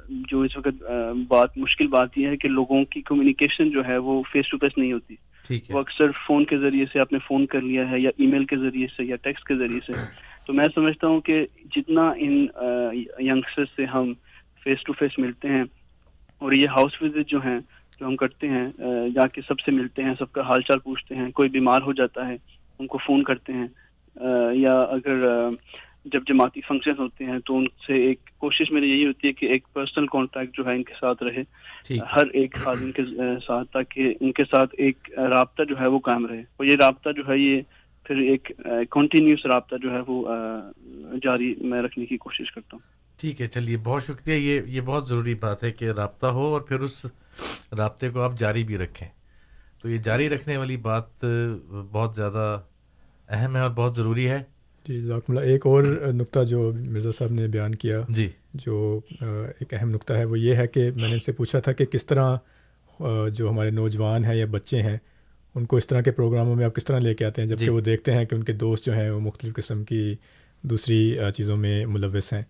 جو اس وقت بات مشکل بات یہ ہے کہ لوگوں کی کمیونیکیشن جو ہے وہ فیس ٹو فیس نہیں ہوتی۔ وہ اکثر فون کے ذریعے سے آپ نے فون کر لیا ہے یا ای میل کے ذریعے سے یا ٹیکسٹ کے ذریعے سے۔ تو میں سمجھتا ہوں کہ جتنا ان ینگسٹر سے ہم فیس ٹو فیس ملتے ہیں اور یہ ہاؤس وزٹ جو ہیں جو ہم کرتے ہیں جا کے سب سے ملتے ہیں سب کا حال چال پوچھتے ہیں کوئی بیمار ہو جاتا ہے ان کو فون کرتے ہیں یا اگر جب جماعتی فنکشن ہوتے ہیں تو ان سے ایک کوشش میری یہی ہوتی ہے کہ ایک پرسنل کانٹیکٹ جو ہے ان کے ساتھ رہے ہر ایک خادم کے ساتھ تاکہ ان کے ساتھ ایک رابطہ جو ہے وہ قائم رہے۔ اور یہ رابطہ جو ہے یہ پھر ایک کنٹینیوس رابطہ جو ہے وہ جاری میں رکھنے کی کوشش کرتا ہوں۔ ٹھیک ہے چلیے بہت شکریہ یہ یہ بہت ضروری بات ہے کہ رابطہ ہو اور پھر اس رابطے کو آپ جاری بھی رکھیں۔ تو یہ جاری رکھنے والی بات بہت زیادہ اہم ہے اور بہت ضروری ہے۔ جی ذاکم اللہ۔ ایک اور نقطہ جو مرزا صاحب نے بیان کیا جی۔ جو ایک اہم نقطہ ہے وہ یہ ہے کہ میں نے ان سے پوچھا تھا کہ کس طرح جو ہمارے نوجوان ہیں یا بچے ہیں ان کو اس طرح کے پروگراموں میں آپ کس طرح لے کے آتے ہیں؟ جبکہ وہ دیکھتے ہیں کہ ان کے دوست جو ہیں وہ مختلف قسم کی دوسری چیزوں میں ملوث ہیں۔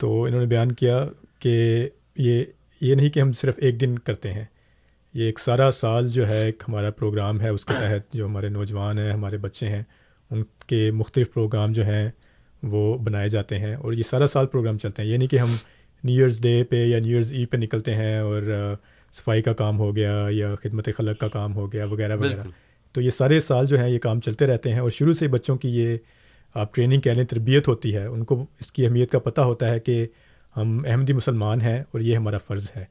تو انہوں نے بیان کیا کہ یہ یہ نہیں کہ ہم صرف ایک دن کرتے ہیں یہ ایک سارا سال جو ہے ایک ہمارا پروگرام ہے اس کے تحت جو ہمارے نوجوان ہیں ہمارے بچے ہیں ان کے مختلف پروگرام جو ہیں وہ بنائے جاتے ہیں اور یہ سارا سال پروگرام چلتے ہیں۔ یہ نہیں کہ ہم نیو ایئرز ڈے پہ یا نیو ایئرز ای پہ نکلتے ہیں اور صفائی کا کام ہو گیا یا خدمت خلق کا کام ہو گیا وغیرہ وغیرہ۔ تو یہ سارے سال جو ہیں یہ کام چلتے رہتے ہیں اور شروع سے بچوں کی یہ آپ ٹریننگ کہہ لیں تربیت ہوتی ہے ان کو اس کی اہمیت کا پتہ ہوتا ہے کہ ہم احمدی مسلمان ہیں اور یہ ہمارا فرض ہے۔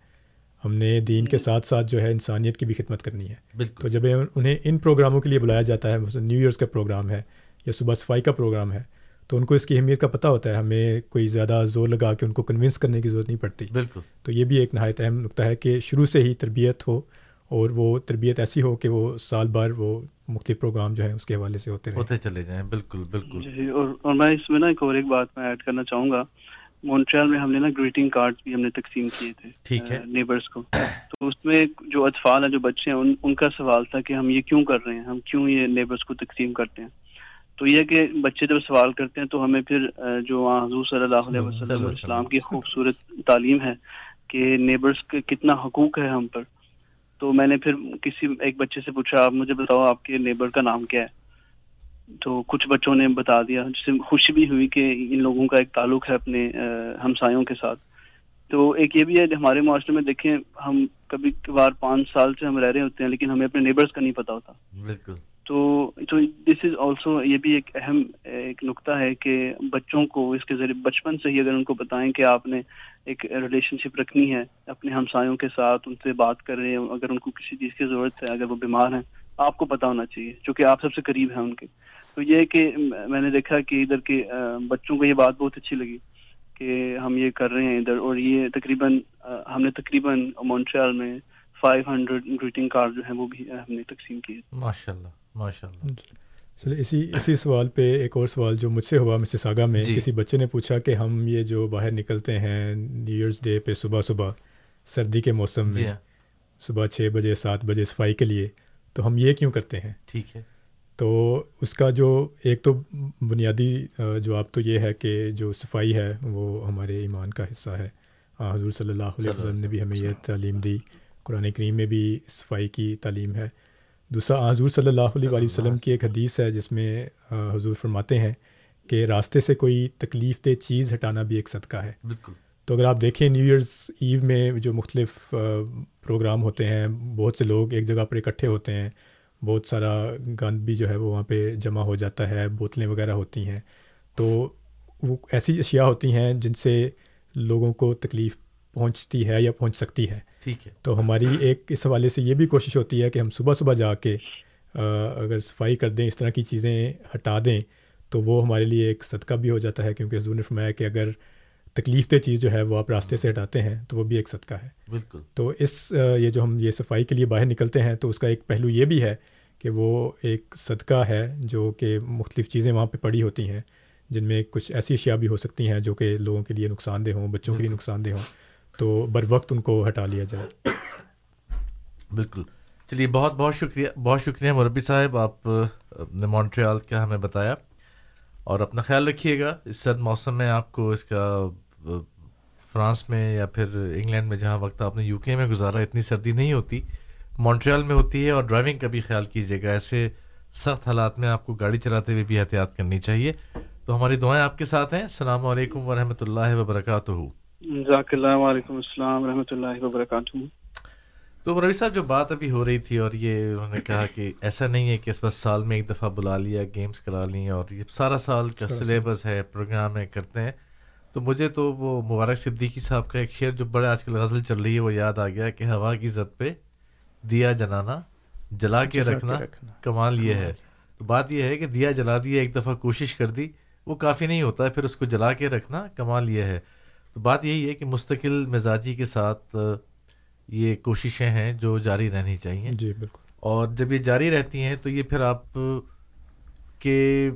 ہم نے دین کے ساتھ ساتھ جو ہے انسانیت کی بھی خدمت کرنی ہے۔ تو جب انہیں ان پروگراموں کے لیے بلایا جاتا ہے نیو ایئرس کا پروگرام ہے یا صبح صفائی کا پروگرام ہے تو ان کو اس کی اہمیت کا پتہ ہوتا ہے۔ ہمیں کوئی زیادہ زور لگا کے ان کو کنونس کرنے کی ضرورت نہیں پڑتی۔ بالکل۔ تو یہ بھی ایک نہایت اہم نقطہ ہے کہ شروع سے ہی تربیت ہو اور وہ تربیت ایسی ہو کہ وہ سال بھر وہ مختلف پروگرام جو ہیں اس کے حوالے سے ہوتے ہوتے چلے جائیں بالکل بالکل۔ جی اور اور میں اس میں نا ایک اور ایک بات میں ایڈ کرنا چاہوں گا۔ مونٹریال میں ہم نے نا گریٹنگ کارڈ بھی ہم نے تقسیم کیے تھے ٹھیک ہے۔ نیبرس کو۔ تو اس میں جو اطفال ہیں جو بچے ہیں ان ان کا سوال تھا کہ ہم یہ کیوں کر رہے ہیں؟ ہم کیوں یہ نیبرس کو تقسیم کرتے ہیں؟ تو یہ کہ بچے جب سوال کرتے ہیں تو ہمیں پھر جو حضور صلی اللہ علیہ وسلم کی خوبصورت تعلیم ہے کہ نیبرس کے کتنا حقوق ہے ہم پر۔ تو میں نے پھر کسی ایک بچے سے پوچھا آپ مجھے بتاؤ آپ کے نیبر کا نام کیا ہے؟ تو کچھ بچوں نے بتا دیا جس سے خوشی بھی ہوئی کہ ان لوگوں کا ایک تعلق ہے اپنے ہمسایوں کے ساتھ۔ تو ایک یہ بھی ہے ہمارے معاشرے میں دیکھیں ہم کبھی کبھار پانچ سال سے ہم رہ رہے ہوتے ہیں لیکن ہمیں اپنے نیبرز کا نہیں پتا ہوتا۔ بالکل۔ تو تو دس از آلسو یہ بھی ایک اہم ایک نقطہ ہے کہ بچوں کو اس کے ذریعے بچپن سے ہی اگر ان کو بتائیں کہ آپ نے ایک ریلیشن شپ رکھنی ہے اپنے ہمسایوں کے ساتھ ان سے بات کر رہے ہیں اگر ان کو کسی چیز کی ضرورت ہے اگر وہ بیمار ہیں آپ کو پتا ہونا چاہیے چونکہ آپ سب سے قریب ہیں ان کے۔ تو یہ کہ میں نے دیکھا کہ ادھر کے بچوں کو یہ بات بہت اچھی لگی کہ ہم یہ کر رہے ہیں ادھر۔ اور یہ تقریباً ہم نے تقریباً مونٹریال میں فائیو ہنڈریڈ گریٹنگ کارڈ جو ہیں وہ بھی ہم نے تقسیم کیے۔ ماشاء اللہ ماشاء اللہ چلے اسی اسی سوال پہ ایک اور سوال جو مجھ سے ہوا مسز ساگا میں جی. کسی بچے نے پوچھا کہ ہم یہ جو باہر نکلتے ہیں نیو ایئرس ڈے پہ صبح صبح سردی کے موسم میں. صبح چھ بجے سات بجے صفائی کے لیے تو ہم یہ کیوں کرتے ہیں؟ ٹھیک ہے۔ تو اس کا جو ایک تو بنیادی جواب تو یہ ہے کہ جو صفائی ہے وہ ہمارے ایمان کا حصہ ہے۔ حضور صلی اللہ علیہ وسلم نے بھی ہمیں یہ تعلیم دی۔ قرآن کریم میں بھی صفائی کی تعلیم ہے۔ دوسرا حضور صلی اللہ علیہ وسلم کی ایک حدیث ہے جس میں حضور فرماتے ہیں کہ راستے سے کوئی تکلیف دہ چیز ہٹانا بھی ایک صدقہ ہے۔ بالکل۔ تو اگر آپ دیکھیں نیو ایئرس ایو میں جو مختلف پروگرام ہوتے ہیں بہت سے لوگ ایک جگہ پر اکٹھے ہوتے ہیں بہت سارا گند بھی جو ہے وہ وہاں پہ جمع ہو جاتا ہے بوتلیں وغیرہ ہوتی ہیں۔ تو وہ ایسی اشیاء ہوتی ہیں جن سے لوگوں کو تکلیف پہنچتی ہے یا پہنچ سکتی ہے۔ ٹھیک ہے۔ تو ہماری ایک اس حوالے سے یہ بھی کوشش ہوتی ہے کہ ہم صبح صبح جا کے اگر صفائی کر دیں اس طرح کی چیزیں ہٹا دیں تو وہ ہمارے لیے ایک صدقہ بھی ہو جاتا ہے۔ کیونکہ حضور نے فرمایا کہ اگر تکلیف دہ چیز جو ہے وہ آپ راستے سے ہٹاتے ہیں تو وہ بھی ایک صدقہ ہے۔ بالکل۔ تو اس یہ جو ہم یہ صفائی کے لیے باہر نکلتے ہیں تو اس کا ایک پہلو یہ بھی ہے کہ وہ ایک صدقہ ہے جو کہ مختلف چیزیں وہاں پہ پڑی ہوتی ہیں جن میں کچھ ایسی اشیاء بھی ہو سکتی ہیں جو کہ لوگوں کے لیے نقصان دہ ہوں بچوں کے لیے نقصان دہ ہوں۔ تو بر وقت ان کو ہٹا لیا جائے۔ بالکل۔ چلیے، بہت بہت شکریہ بہت شکریہ مربی صاحب، آپ نے مونٹریال کا ہمیں بتایا۔ اور اپنا خیال رکھیے گا، اس سرد موسم میں آپ کو اس کا فرانس میں یا پھر انگلینڈ میں جہاں وقت آپ نے یو کے میں گزارا، اتنی سردی نہیں ہوتی۔ مونٹریال میں ہوتی ہے اور ڈرائیونگ کا بھی خیال کیجیے گا۔ ایسے سخت حالات میں آپ کو گاڑی چلاتے ہوئے بھی احتیاط کرنی چاہیے۔ تو ہماری دعائیں آپ کے ساتھ ہیں۔ السلام علیکم ورحمۃ اللہ وبرکاتہ۔ جزاک اللہ وعلیکم السلام ورحمۃ اللہ وبرکاتہ۔ تو روی صاحب جو بات ابھی ہو رہی تھی اور یہ انہوں نے کہا کہ ایسا نہیں ہے کہ اس بس سال میں ایک دفعہ بلا لیا گیمس کرا لیں اور یہ سارا سال کا سلیبس ہے پروگرام ہے کرتے ہیں۔ تو مجھے تو وہ مبارک صدیقی صاحب کا ایک شعر جو بڑے آج کل غزل چل رہی ہے وہ یاد آ گیا کہ ہوا کی زد پہ دیا جلانا جلا کے رکھنا کمال یہ ہے۔ تو بات یہ ہے کہ دیا جلا دیا ایک دفعہ کوشش کر دی وہ کافی نہیں ہوتا ہے پھر اس کو جلا کے رکھنا کمال یہ ہے۔ تو بات یہی ہے کہ مستقل مزاجی کے ساتھ یہ کوششیں ہیں جو جاری رہنی چاہیے۔ جی بالکل۔ اور جب یہ جاری رہتی ہیں تو یہ پھر آپ کے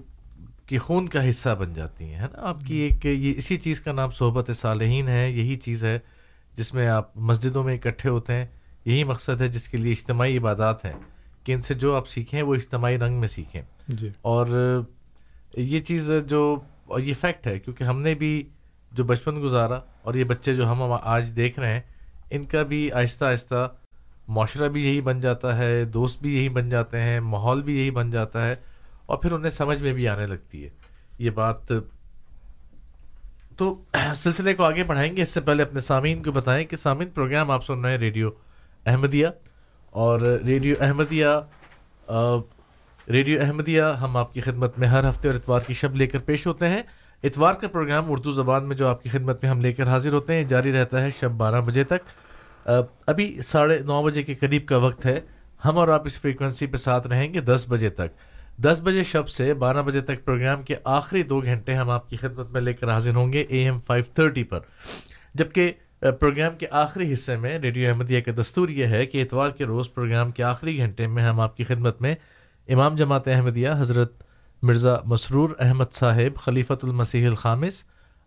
کی خون کا حصہ بن جاتی ہیں ہے نا؟ آپ کی ایک یہ اسی چیز کا نام صحبت صالحین ہے یہی چیز ہے جس میں آپ مسجدوں میں اکٹھے ہوتے ہیں۔ یہی مقصد ہے جس کے لیے اجتماعی عبادات ہیں کہ ان سے جو آپ سیکھیں وہ اجتماعی رنگ میں سیکھیں۔ جی۔ اور یہ چیز جو یہ فیکٹ ہے کیونکہ ہم نے بھی جو بچپن گزارا اور یہ بچے جو ہم آج دیکھ رہے ہیں، ان کا بھی آہستہ آہستہ معاشرہ بھی یہی بن جاتا ہے، دوست بھی یہی بن جاتے ہیں، ماحول بھی یہی بن جاتا ہے اور پھر انہیں سمجھ میں بھی آنے لگتی ہے۔ یہ بات، تو سلسلے کو آگے بڑھائیں گے۔ اس سے پہلے اپنے سامعین کو بتائیں کہ سامعین، پروگرام آپ سن رہے ہیں ریڈیو احمدیہ۔ اور ریڈیو احمدیہ ریڈیو احمدیہ ہم آپ کی خدمت میں ہر ہفتے اور اتوار کی شب لے کر پیش ہوتے ہیں۔ اتوار کا پروگرام اردو زبان میں جو آپ کی خدمت میں ہم لے کر حاضر ہوتے ہیں، جاری رہتا ہے شب بارہ بجے تک۔ ابھی ساڑھے نو بجے کے قریب کا وقت ہے۔ ہم اور آپ اس فریکوینسی پہ ساتھ رہیں گے دس بجے تک۔ دس بجے شب سے بارہ بجے تک پروگرام کے آخری دو گھنٹے ہم آپ کی خدمت میں لے کر حاضر ہوں گے اے ایم فائیو تھرٹی پر۔ جبکہ پروگرام کے آخری حصے میں ریڈیو احمدیہ کا دستور یہ ہے کہ اتوار کے روز پروگرام کے آخری گھنٹے میں ہم آپ کی خدمت میں امام جماعت احمدیہ حضرت مرزا مسرور احمد صاحب، خلیفۃ المسیح الخامس،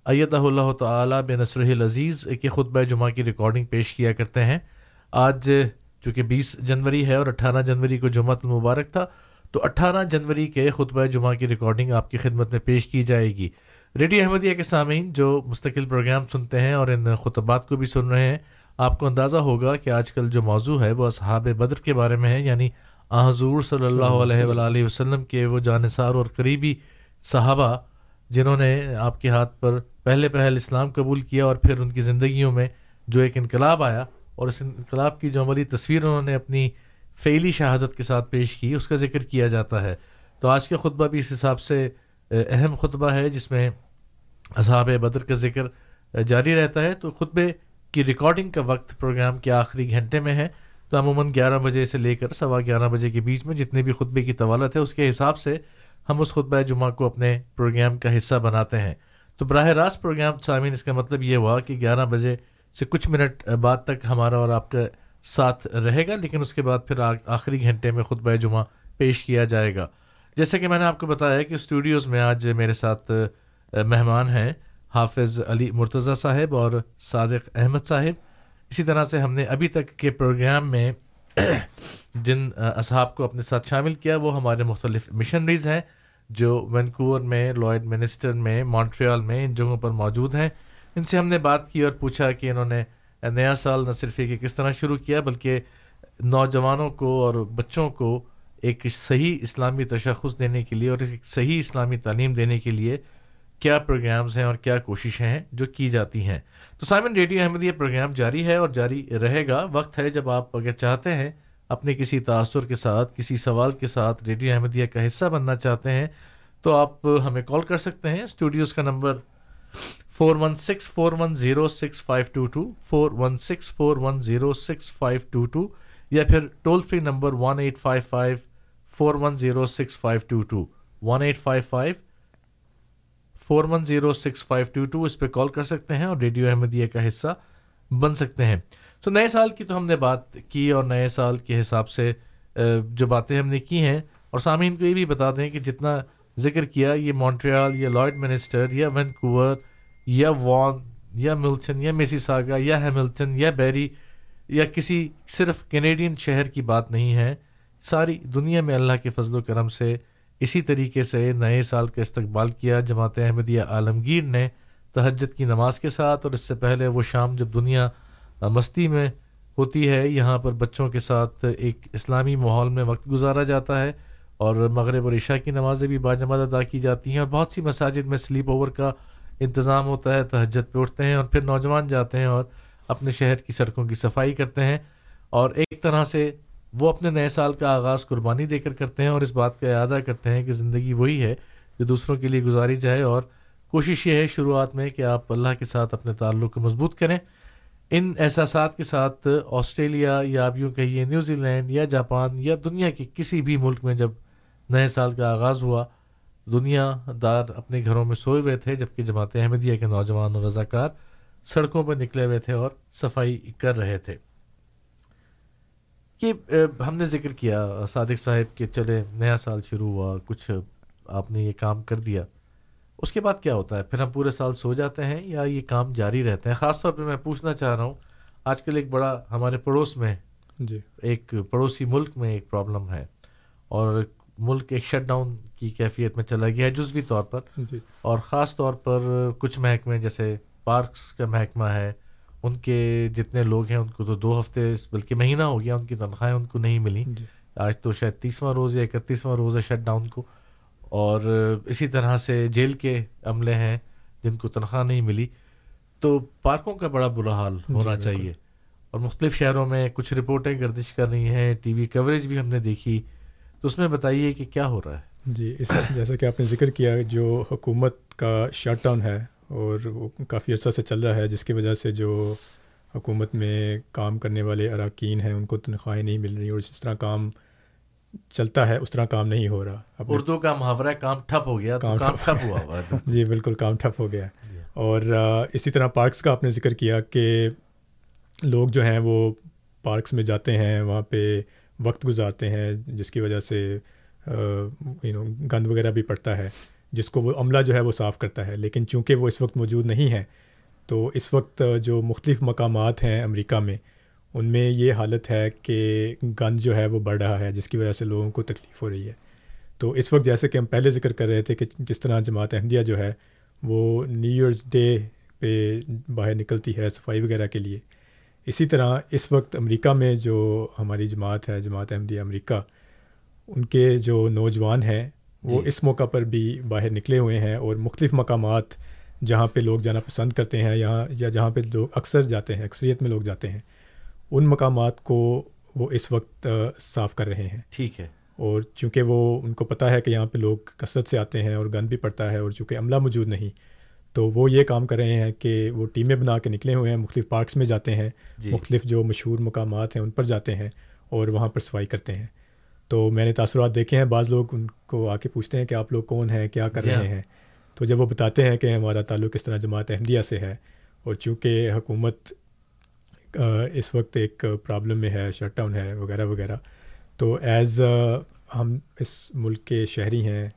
ایدہ اللہ تعالیٰ بے نصر العزیز کے خطبہ جمعہ کی ریکارڈنگ پیش کیا کرتے ہیں۔ آج چونکہ بیس جنوری ہے اور اٹھارہ جنوری کو جمعہ المبارک تھا، تو اٹھارہ جنوری کے خطبہ جمعہ کی ریکارڈنگ آپ کی خدمت میں پیش کی جائے گی۔ ریڈیو احمدیہ کے سامعین جو مستقل پروگرام سنتے ہیں اور ان خطبات کو بھی سن رہے ہیں، آپ کو اندازہ ہوگا کہ آج کل جو موضوع ہے وہ اصحاب بدر کے بارے میں ہے یعنی حضور صلی اللہ علیہ وآلہ وسلم کے وہ جانصار اور قریبی صحابہ جنہوں نے آپ کے ہاتھ پر پہلے پہل اسلام قبول کیا اور پھر ان کی زندگیوں میں جو ایک انقلاب آیا اور اس انقلاب کی جو عملی تصویر انہوں نے اپنی فعلی شہادت کے ساتھ پیش کی اس کا ذکر کیا جاتا ہے۔ تو آج کا خطبہ بھی اس حساب سے اہم خطبہ ہے جس میں اصحاب بدر کا ذکر جاری رہتا ہے۔ تو خطبے کی ریکارڈنگ کا وقت پروگرام کے آخری گھنٹے میں ہے۔ تو عموماً گیارہ بجے سے لے کر سوا گیارہ بجے کے بیچ میں جتنے بھی خطبے کی طوالت ہے، اس کے حساب سے ہم اس خطبہ جمعہ کو اپنے پروگرام کا حصہ بناتے ہیں۔ تو براہ راست پروگرام، سامعین، اس کا مطلب یہ ہوا کہ گیارہ بجے سے کچھ منٹ بعد تک ہمارا اور آپ کا ساتھ رہے گا، لیکن اس کے بعد پھر آخری گھنٹے میں خطبہ جمعہ پیش کیا جائے گا۔ جیسے کہ میں نے آپ کو بتایا کہ اسٹوڈیوز میں آج میرے ساتھ مہمان ہیں حافظ علی مرتضیٰ صاحب اور صادق احمد صاحب۔ اسی طرح سے ہم نے ابھی تک کے پروگرام میں جن اصحاب کو اپنے ساتھ شامل کیا، وہ ہمارے مختلف مشنریز ہیں جو وینکوور میں، لوئڈ منسٹر میں، مونٹریال میں ان جگہوں پر موجود ہیں۔ ان سے ہم نے بات کی اور پوچھا کہ انہوں نے نیا سال نہ صرف یہ کس طرح شروع کیا، بلکہ نوجوانوں کو اور بچوں کو ایک صحیح اسلامی تشخص دینے کے لیے اور ایک صحیح اسلامی تعلیم دینے کے لیے کیا پروگرامز ہیں اور کیا کوششیں ہیں جو کی جاتی ہیں۔ تو سائمن ریڈیو احمد، یہ پروگرام جاری ہے اور جاری رہے گا۔ وقت ہے جب آپ اگر چاہتے ہیں اپنے کسی تاثر کے ساتھ، کسی سوال کے ساتھ ریڈیو احمدیہ کا حصہ بننا چاہتے ہیں، تو آپ ہمیں کال کر سکتے ہیں۔ اسٹوڈیوز کا number four one six four one zero six five two two four one six four one zero six five two two یا پھر toll free number one eight five five four one zero six five two two one eight five five four one zero six five two two اس پہ call کر سکتے ہیں اور radio Ahmadiyya کا حصہ بن سکتے ہیں۔ تو نئے سال کی تو ہم نے بات کی اور نئے سال کے حساب سے جو باتیں ہم نے کی ہیں۔ اور سامعین کو یہ بھی بتا دیں کہ جتنا ذکر کیا، یہ مونٹریال یا لائڈ منسٹر یا وینکوور یا وان یا ملٹن یا میسی ساگا یا ہیملٹن یا بیری یا کسی صرف کینیڈین شہر کی بات نہیں ہے، ساری دنیا میں اللہ کے فضل و کرم سے اسی طریقے سے نئے سال کا استقبال کیا۔ جماعت احمدیہ عالمگیر نے تہجد کی نماز کے ساتھ اور اس سے پہلے وہ شام جب دنیا مستی میں ہوتی ہے، یہاں پر بچوں کے ساتھ ایک اسلامی ماحول میں وقت گزارا جاتا ہے اور مغرب اور عشاء کی نمازیں بھی باجماعت ادا کی جاتی ہیں اور بہت سی مساجد میں سلیپ اوور کا انتظام ہوتا ہے۔ تہجد پہ اٹھتے ہیں اور پھر نوجوان جاتے ہیں اور اپنے شہر کی سڑکوں کی صفائی کرتے ہیں اور ایک طرح سے وہ اپنے نئے سال کا آغاز قربانی دے کر کرتے ہیں اور اس بات کا اعادہ کرتے ہیں کہ زندگی وہی ہے جو دوسروں کے لیے گزاری جائے اور کوشش یہ ہے شروعات میں کہ آپ اللہ کے ساتھ اپنے تعلق کو مضبوط کریں۔ ان احساسات کے ساتھ آسٹریلیا یا آپ یوں کہیے نیوزی لینڈ یا جاپان یا دنیا کے کسی بھی ملک میں جب نئے سال کا آغاز ہوا، دنیا دار اپنے گھروں میں سوئے ہوئے تھے، جبکہ جماعت احمدیہ کے نوجوان اور رضاکار سڑکوں پر نکلے ہوئے تھے اور صفائی کر رہے تھے۔ کہ ہم نے ذکر کیا صادق صاحب کہ چلے نیا سال شروع ہوا کچھ آپ نے یہ کام کر دیا اس کے بعد کیا ہوتا ہے؟ پھر ہم پورے سال سو جاتے ہیں یا یہ کام جاری رہتے ہیں؟ خاص طور پہ میں پوچھنا چاہ رہا ہوں آج کل ایک بڑا ہمارے پڑوس میں جی۔ ایک پڑوسی ملک میں ایک پرابلم ہے اور ملک ایک شٹ ڈاؤن کی کیفیت میں چلا گیا ہے جزوی طور پر۔ جی۔ اور خاص طور پر کچھ محکمے جیسے پارکس کا محکمہ ہے ان کے جتنے لوگ ہیں ان کو تو دو ہفتے بلکہ مہینہ ہو گیا ان کی تنخواہیں ان کو نہیں ملی جی۔ آج تو شاید تیسواں روز یا اکتیسواں روز ہے شٹ ڈاؤن کو۔ اور اسی طرح سے جیل کے عملے ہیں جن کو تنخواہ نہیں ملی۔ تو پارکوں کا بڑا برا حال جی، ہونا چاہیے۔ اور مختلف شہروں میں کچھ رپورٹیں گردش کر رہی ہیں ٹی وی کوریج بھی ہم نے دیکھی۔ تو اس میں بتائیے کہ کیا ہو رہا ہے؟ جی اس جیسا کہ آپ نے ذکر کیا جو حکومت کا شٹ ڈاؤن ہے اور وہ کافی عرصہ سے چل رہا ہے جس کی وجہ سے جو حکومت میں کام کرنے والے اراکین ہیں ان کو تنخواہیں نہیں مل رہی اور اس طرح کام چلتا ہے اس طرح کام نہیں ہو رہا۔ اردو کا محاورہ کام ٹھپ ہو گیا کام ٹھپ۔ ہوا ہوا جی بالکل کام ٹھپ ہو گیا۔ جی۔ اور اسی طرح پارکس کا آپ نے ذکر کیا کہ لوگ جو ہیں وہ پارکس میں جاتے ہیں وہاں پہ وقت گزارتے ہیں جس کی وجہ سے یو نو گند وغیرہ بھی پڑتا ہے۔ جس کو وہ عملہ جو ہے وہ صاف کرتا ہے، لیکن چونکہ وہ اس وقت موجود نہیں ہے، تو اس وقت جو مختلف مقامات ہیں امریکہ میں، ان میں یہ حالت ہے کہ گند جو ہے وہ بڑھ رہا ہے، جس کی وجہ سے لوگوں کو تکلیف ہو رہی ہے۔ تو اس وقت جیسے کہ ہم پہلے ذکر کر رہے تھے کہ جس طرح جماعت احمدیہ جو ہے، وہ نیو ایئرس ڈے پہ باہر نکلتی ہے صفائی وغیرہ کے لیے۔ اسی طرح اس وقت امریکہ میں جو ہماری جماعت ہے، جماعت احمدیہ امریکہ، ان کے جو نوجوان ہیں وہ جی. اس موقع پر بھی باہر نکلے ہوئے ہیں اور مختلف مقامات جہاں پہ لوگ جانا پسند کرتے ہیں یہاں یا جہاں پہ لوگ اکثر جاتے ہیں اکثریت میں لوگ جاتے ہیں ان مقامات کو وہ اس وقت صاف کر رہے ہیں ٹھیک ہے اور چونکہ وہ ان کو پتہ ہے کہ یہاں پہ لوگ کثرت سے آتے ہیں اور گند بھی پڑتا ہے اور چونکہ عملہ موجود نہیں تو وہ یہ کام کر رہے ہیں کہ وہ ٹیمیں بنا کے نکلے ہوئے ہیں مختلف پارکس میں جاتے ہیں جی. مختلف جو مشہور مقامات ہیں ان پر جاتے ہیں اور وہاں پر صفائی کرتے ہیں تو میں نے تاثرات دیکھے ہیں بعض لوگ ان کو آ کے پوچھتے ہیں کہ آپ لوگ کون ہیں کیا کر جی رہے ہاں۔ ہیں؟ تو جب وہ بتاتے ہیں کہ ہمارا تعلق کس طرح جماعت احمدیہ سے ہے اور چونکہ حکومت اس وقت ایک پرابلم میں ہے شٹ ڈاؤن ہے وغیرہ وغیرہ تو ایز ہم اس ملک کے شہری ہیں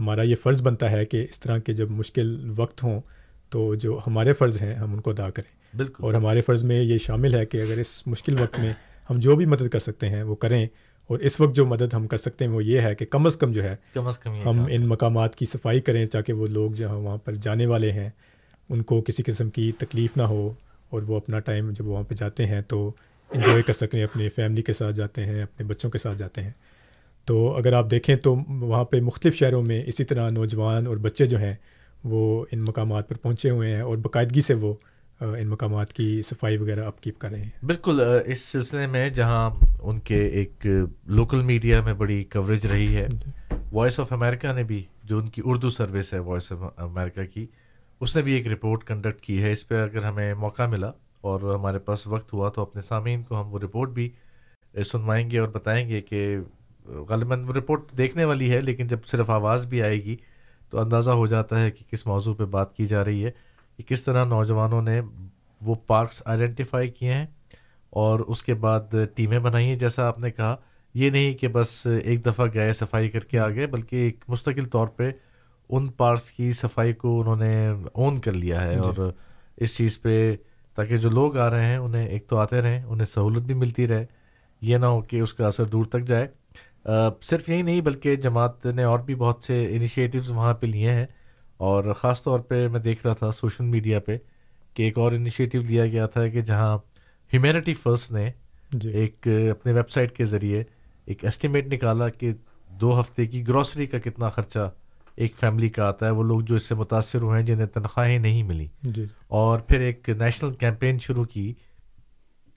ہمارا یہ فرض بنتا ہے کہ اس طرح کے جب مشکل وقت ہوں تو جو ہمارے فرض ہیں ہم ان کو ادا کریں۔ بالکل۔ اور ہمارے فرض میں یہ شامل ہے کہ اگر اس مشکل وقت میں ہم جو بھی مدد کر سکتے ہیں وہ کریں۔ اور اس وقت جو مدد ہم کر سکتے ہیں وہ یہ ہے کہ کم از کم جو ہے کم از کم ہم ان مقامات کی صفائی کریں تاکہ وہ لوگ جہاں وہاں پر جانے والے ہیں۔ ان کو کسی قسم کی تکلیف نہ ہو اور وہ اپنا ٹائم جب وہاں پہ جاتے ہیں تو انجوائے کر سکیں اپنی فیملی کے ساتھ جاتے ہیں اپنے بچوں کے ساتھ جاتے ہیں۔ تو اگر آپ دیکھیں تو وہاں پہ مختلف شہروں میں اسی طرح نوجوان اور بچے جو ہیں وہ ان مقامات پر پہنچے ہوئے ہیں اور باقاعدگی سے وہ ان مقامات کی صفائی وغیرہ اپ کیپ کر رہے ہیں بالکل اس سلسلے میں جہاں ان کے ایک لوکل میڈیا میں بڑی کوریج رہی ہے وائس آف امریکہ نے بھی جو ان کی اردو سروس ہے وائس آف امریکہ کی، اس نے بھی ایک رپورٹ کنڈکٹ کی ہے۔ اس پہ اگر ہمیں موقع ملا اور ہمارے پاس وقت ہوا تو اپنے سامعین کو ہم وہ رپورٹ بھی سنوائیں گے اور بتائیں گے کہ غالباً وہ رپورٹ دیکھنے والی ہے، لیکن جب صرف آواز بھی آئے گی تو اندازہ ہو جاتا ہے کہ کس موضوع پہ بات کی جا رہی ہے۔ کہ کس طرح نوجوانوں نے وہ پارکس آئیڈینٹیفائی کیے ہیں اور اس کے بعد ٹیمیں بنائی ہیں جیسا آپ نے کہا یہ نہیں کہ بس ایک دفعہ گئے صفائی کر کے آ گئے بلکہ ایک مستقل طور پہ ان پارکس کی صفائی کو انہوں نے اون کر لیا ہے جی. اور اس چیز پہ تاکہ جو لوگ آ رہے ہیں انہیں ایک تو آتے رہیں انہیں سہولت بھی ملتی رہے یہ نہ ہو کہ اس کا اثر دور تک جائے صرف یہی نہیں بلکہ جماعت نے اور بھی بہت سے انیشیٹوز وہاں پہ لیے ہیں اور خاص طور پہ میں دیکھ رہا تھا سوشل میڈیا پہ کہ ایک اور انیشیٹو لیا گیا تھا کہ جہاں ہیومینٹی فرسٹ نے جی۔ ایک اپنے ویب سائٹ کے ذریعے ایک ایسٹیمیٹ نکالا کہ دو ہفتے کی گروسری کا کتنا خرچہ ایک فیملی کا آتا ہے وہ لوگ جو اس سے متاثر ہوئے ہیں جنہیں تنخواہیں نہیں ملی۔ جی۔ اور پھر ایک نیشنل کیمپین شروع کی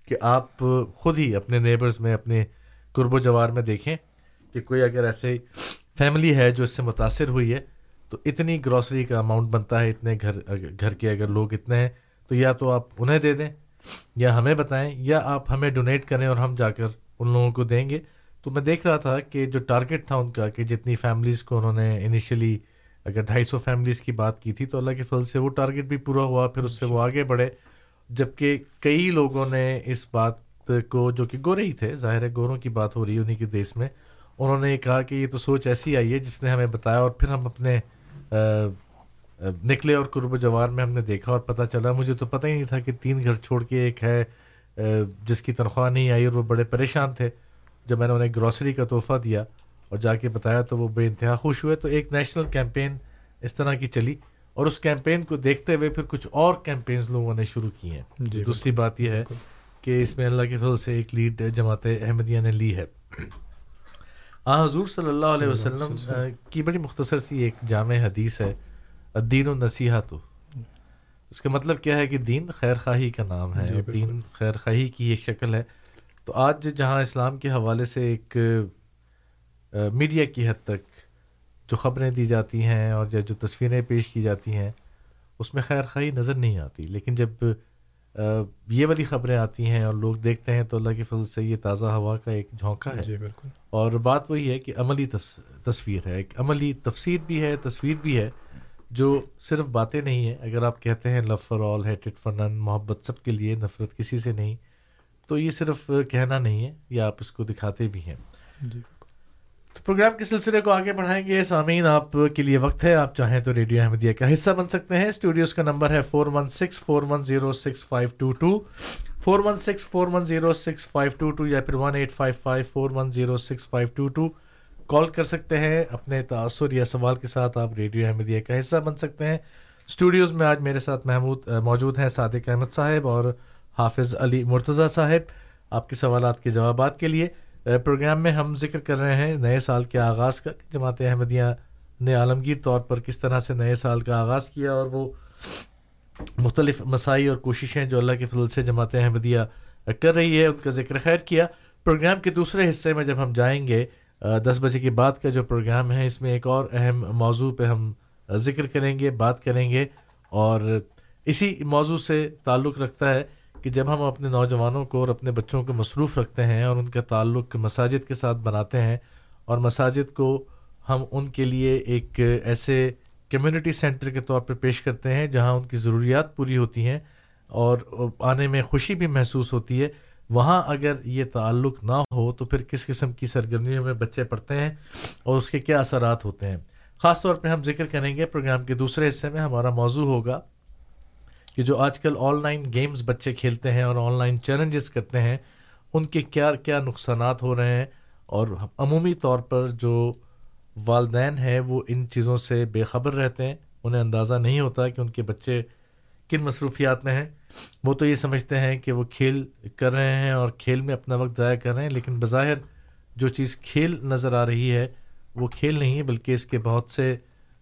کہ آپ خود ہی اپنے نیبرز میں اپنے قرب و جوار میں دیکھیں کہ کوئی اگر ایسے فیملی ہے جو اس سے متاثر ہوئی ہے تو اتنی گروسری کا اماؤنٹ بنتا ہے، اتنے گھر گھر کے اگر لوگ اتنے ہیں، تو یا تو آپ انہیں دے دیں، یا ہمیں بتائیں، یا آپ ہمیں ڈونیٹ کریں اور ہم جا کر ان لوگوں کو دیں گے۔ تو میں دیکھ رہا تھا کہ جو ٹارگیٹ تھا ان کا، کہ جتنی فیملیز کو انہوں نے انیشلی اگر ڈھائی سو فیملیز کی بات کی تھی، تو اللہ کے فضل سے وہ ٹارگیٹ بھی پورا ہوا، پھر اس سے وہ آگے بڑھے۔ جبکہ کئی لوگوں نے اس بات کو، جو کہ گورے ہی تھے، ظاہر ہے گوروں کی بات ہو رہی ہے انہیں کے دیس میں، انہوں نے یہ کہا کہ یہ تو سوچ ایسی آئی ہے جس نے ہمیں بتایا اور پھر ہم اپنے نکلے اور قرب جوار میں ہم نے دیکھا اور پتہ چلا مجھے تو پتہ ہی نہیں تھا کہ تین گھر چھوڑ کے ایک ہے جس کی تنخواہ نہیں آئی اور وہ بڑے پریشان تھے۔ جب میں نے انہیں گروسری کا تحفہ دیا اور جا کے بتایا تو وہ بے انتہا خوش ہوئے تو ایک نیشنل کیمپین اس طرح کی چلی اور اس کیمپین کو دیکھتے ہوئے پھر کچھ اور کیمپینز لوگوں نے شروع کی ہیں۔ جی دوسری بات یہ ہے کہ اس میں اللہ کے فضل سے ایک لیڈ جماعت احمدیہ نے لی ہے۔ حضور صلی اللہ علیہ وسلم کی بڑی مختصر سی ایک جامع حدیث ہے دین و نصیحت اس کا مطلب کیا ہے کہ دین خیر خواہی کا نام ہے جی دین خیر خواہی کی ایک شکل ہے۔ تو آج جہاں اسلام کے حوالے سے ایک میڈیا کی حد تک جو خبریں دی جاتی ہیں اور جو تصویریں پیش کی جاتی ہیں اس میں خیر خواہی نظر نہیں آتی۔ لیکن جب یہ والی خبریں آتی ہیں اور لوگ دیکھتے ہیں تو اللہ کے فضل سے یہ تازہ ہوا کا ایک جھونکا ہے۔ جی بالکل۔ اور بات وہی ہے کہ عملی تصویر ہے ایک عملی تفسیر بھی ہے تصویر بھی ہے جو صرف باتیں نہیں ہیں۔ اگر آپ کہتے ہیں لو فار آل ہیٹڈ فار نن محبت سب کے لیے نفرت کسی سے نہیں تو یہ صرف کہنا نہیں ہے یا آپ اس کو دکھاتے بھی ہیں۔ جی تو پروگرام کے سلسلے کو آگے بڑھائیں گے۔ سامعین، آپ کے لیے وقت ہے۔ آپ چاہیں تو ریڈیو احمدیہ کا حصہ بن سکتے ہیں۔ اسٹوڈیوز کا نمبر ہے four one six four one zero six five two two four one six four one zero six five two two یا پھر one eight five five four one zero six five two two call کر سکتے ہیں۔ اپنے تأثر یا سوال کے ساتھ آپ ریڈیو احمدیہ کا حصہ بن سکتے ہیں۔ اسٹوڈیوز میں آج میرے ساتھ محمود موجود ہیں، صادق احمد صاحب اور حافظ علی مرتضیٰ صاحب۔ آپ کے سوالات کے جوابات کے لیے پروگرام میں ہم ذکر کر رہے ہیں نئے سال کے آغاز کا، جماعت احمدیہ نے عالمگیر طور پر کس طرح سے نئے سال کا آغاز کیا اور وہ مختلف مسائی اور کوششیں جو اللہ کے فضل سے جماعت احمدیہ کر رہی ہے، ان کا ذکر خیر کیا۔ پروگرام کے دوسرے حصے میں جب ہم جائیں گے دس بجے کے بعد کا جو پروگرام ہے، اس میں ایک اور اہم موضوع پہ ہم ذکر کریں گے، بات کریں گے اور اسی موضوع سے تعلق رکھتا ہے کہ جب ہم اپنے نوجوانوں کو اور اپنے بچوں کو مصروف رکھتے ہیں اور ان کا تعلق مساجد کے ساتھ بناتے ہیں اور مساجد کو ہم ان کے لیے ایک ایسے کمیونٹی سینٹر کے طور پہ پیش کرتے ہیں جہاں ان کی ضروریات پوری ہوتی ہیں اور آنے میں خوشی بھی محسوس ہوتی ہے، وہاں اگر یہ تعلق نہ ہو تو پھر کس قسم کی سرگرمیوں میں بچے پڑھتے ہیں اور اس کے کیا اثرات ہوتے ہیں؟ خاص طور پہ ہم ذکر کریں گے پروگرام کے دوسرے حصے میں ہمارا موضوع ہوگا کہ جو آج کل آن لائن گیمز بچے کھیلتے ہیں اور آن لائن چیلنجز کرتے ہیں، ان کے کیا کیا نقصانات ہو رہے ہیں؟ اور عمومی طور پر جو والدین ہیں، وہ ان چیزوں سے بے خبر رہتے ہیں۔ انہیں اندازہ نہیں ہوتا کہ ان کے بچے کن مصروفیات میں ہیں۔ وہ تو یہ سمجھتے ہیں کہ وہ کھیل کر رہے ہیں اور کھیل میں اپنا وقت ضائع کر رہے ہیں، لیکن بظاہر جو چیز کھیل نظر آ رہی ہے، وہ کھیل نہیں ہے، بلکہ اس کے بہت سے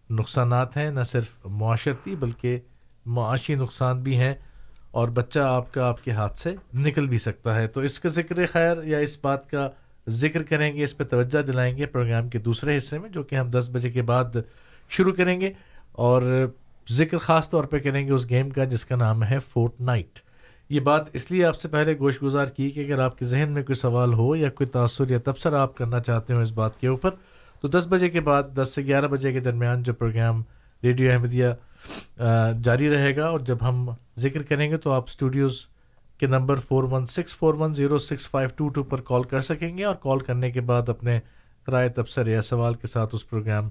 نقصانات ہیں، نہ صرف معاشرتی، بلکہ معاشی نقصان بھی ہیں اور بچہ آپ کا آپ کے ہاتھ سے نکل بھی سکتا ہے تو اس کا ذکر خیر یا اس بات کا ذکر کریں گے، اس پہ توجہ دلائیں گے پروگرام کے دوسرے حصے میں جو کہ ہم دس بجے کے بعد شروع کریں گے اور ذکر خاص طور پہ کریں گے اس گیم کا جس کا نام ہے فورٹ نائٹ یہ بات اس لیے آپ سے پہلے گوشت گزار کی کہ اگر آپ کے ذہن میں کوئی سوال ہو یا کوئی تاثر یا تبصرہ آپ کرنا چاہتے ہو اس بات کے اوپر تو دس بجے کے بعد، دس سے گیارہ بجے کے درمیان جو پروگرام ریڈیو احمدیہ جاری رہے گا اور جب ہم ذکر کریں گے تو آپ اسٹوڈیوز کے number four one six four one zero six five two two پر کال کر سکیں گے اور کال کرنے کے بعد اپنے رائے تبصر یا سوال کے ساتھ اس پروگرام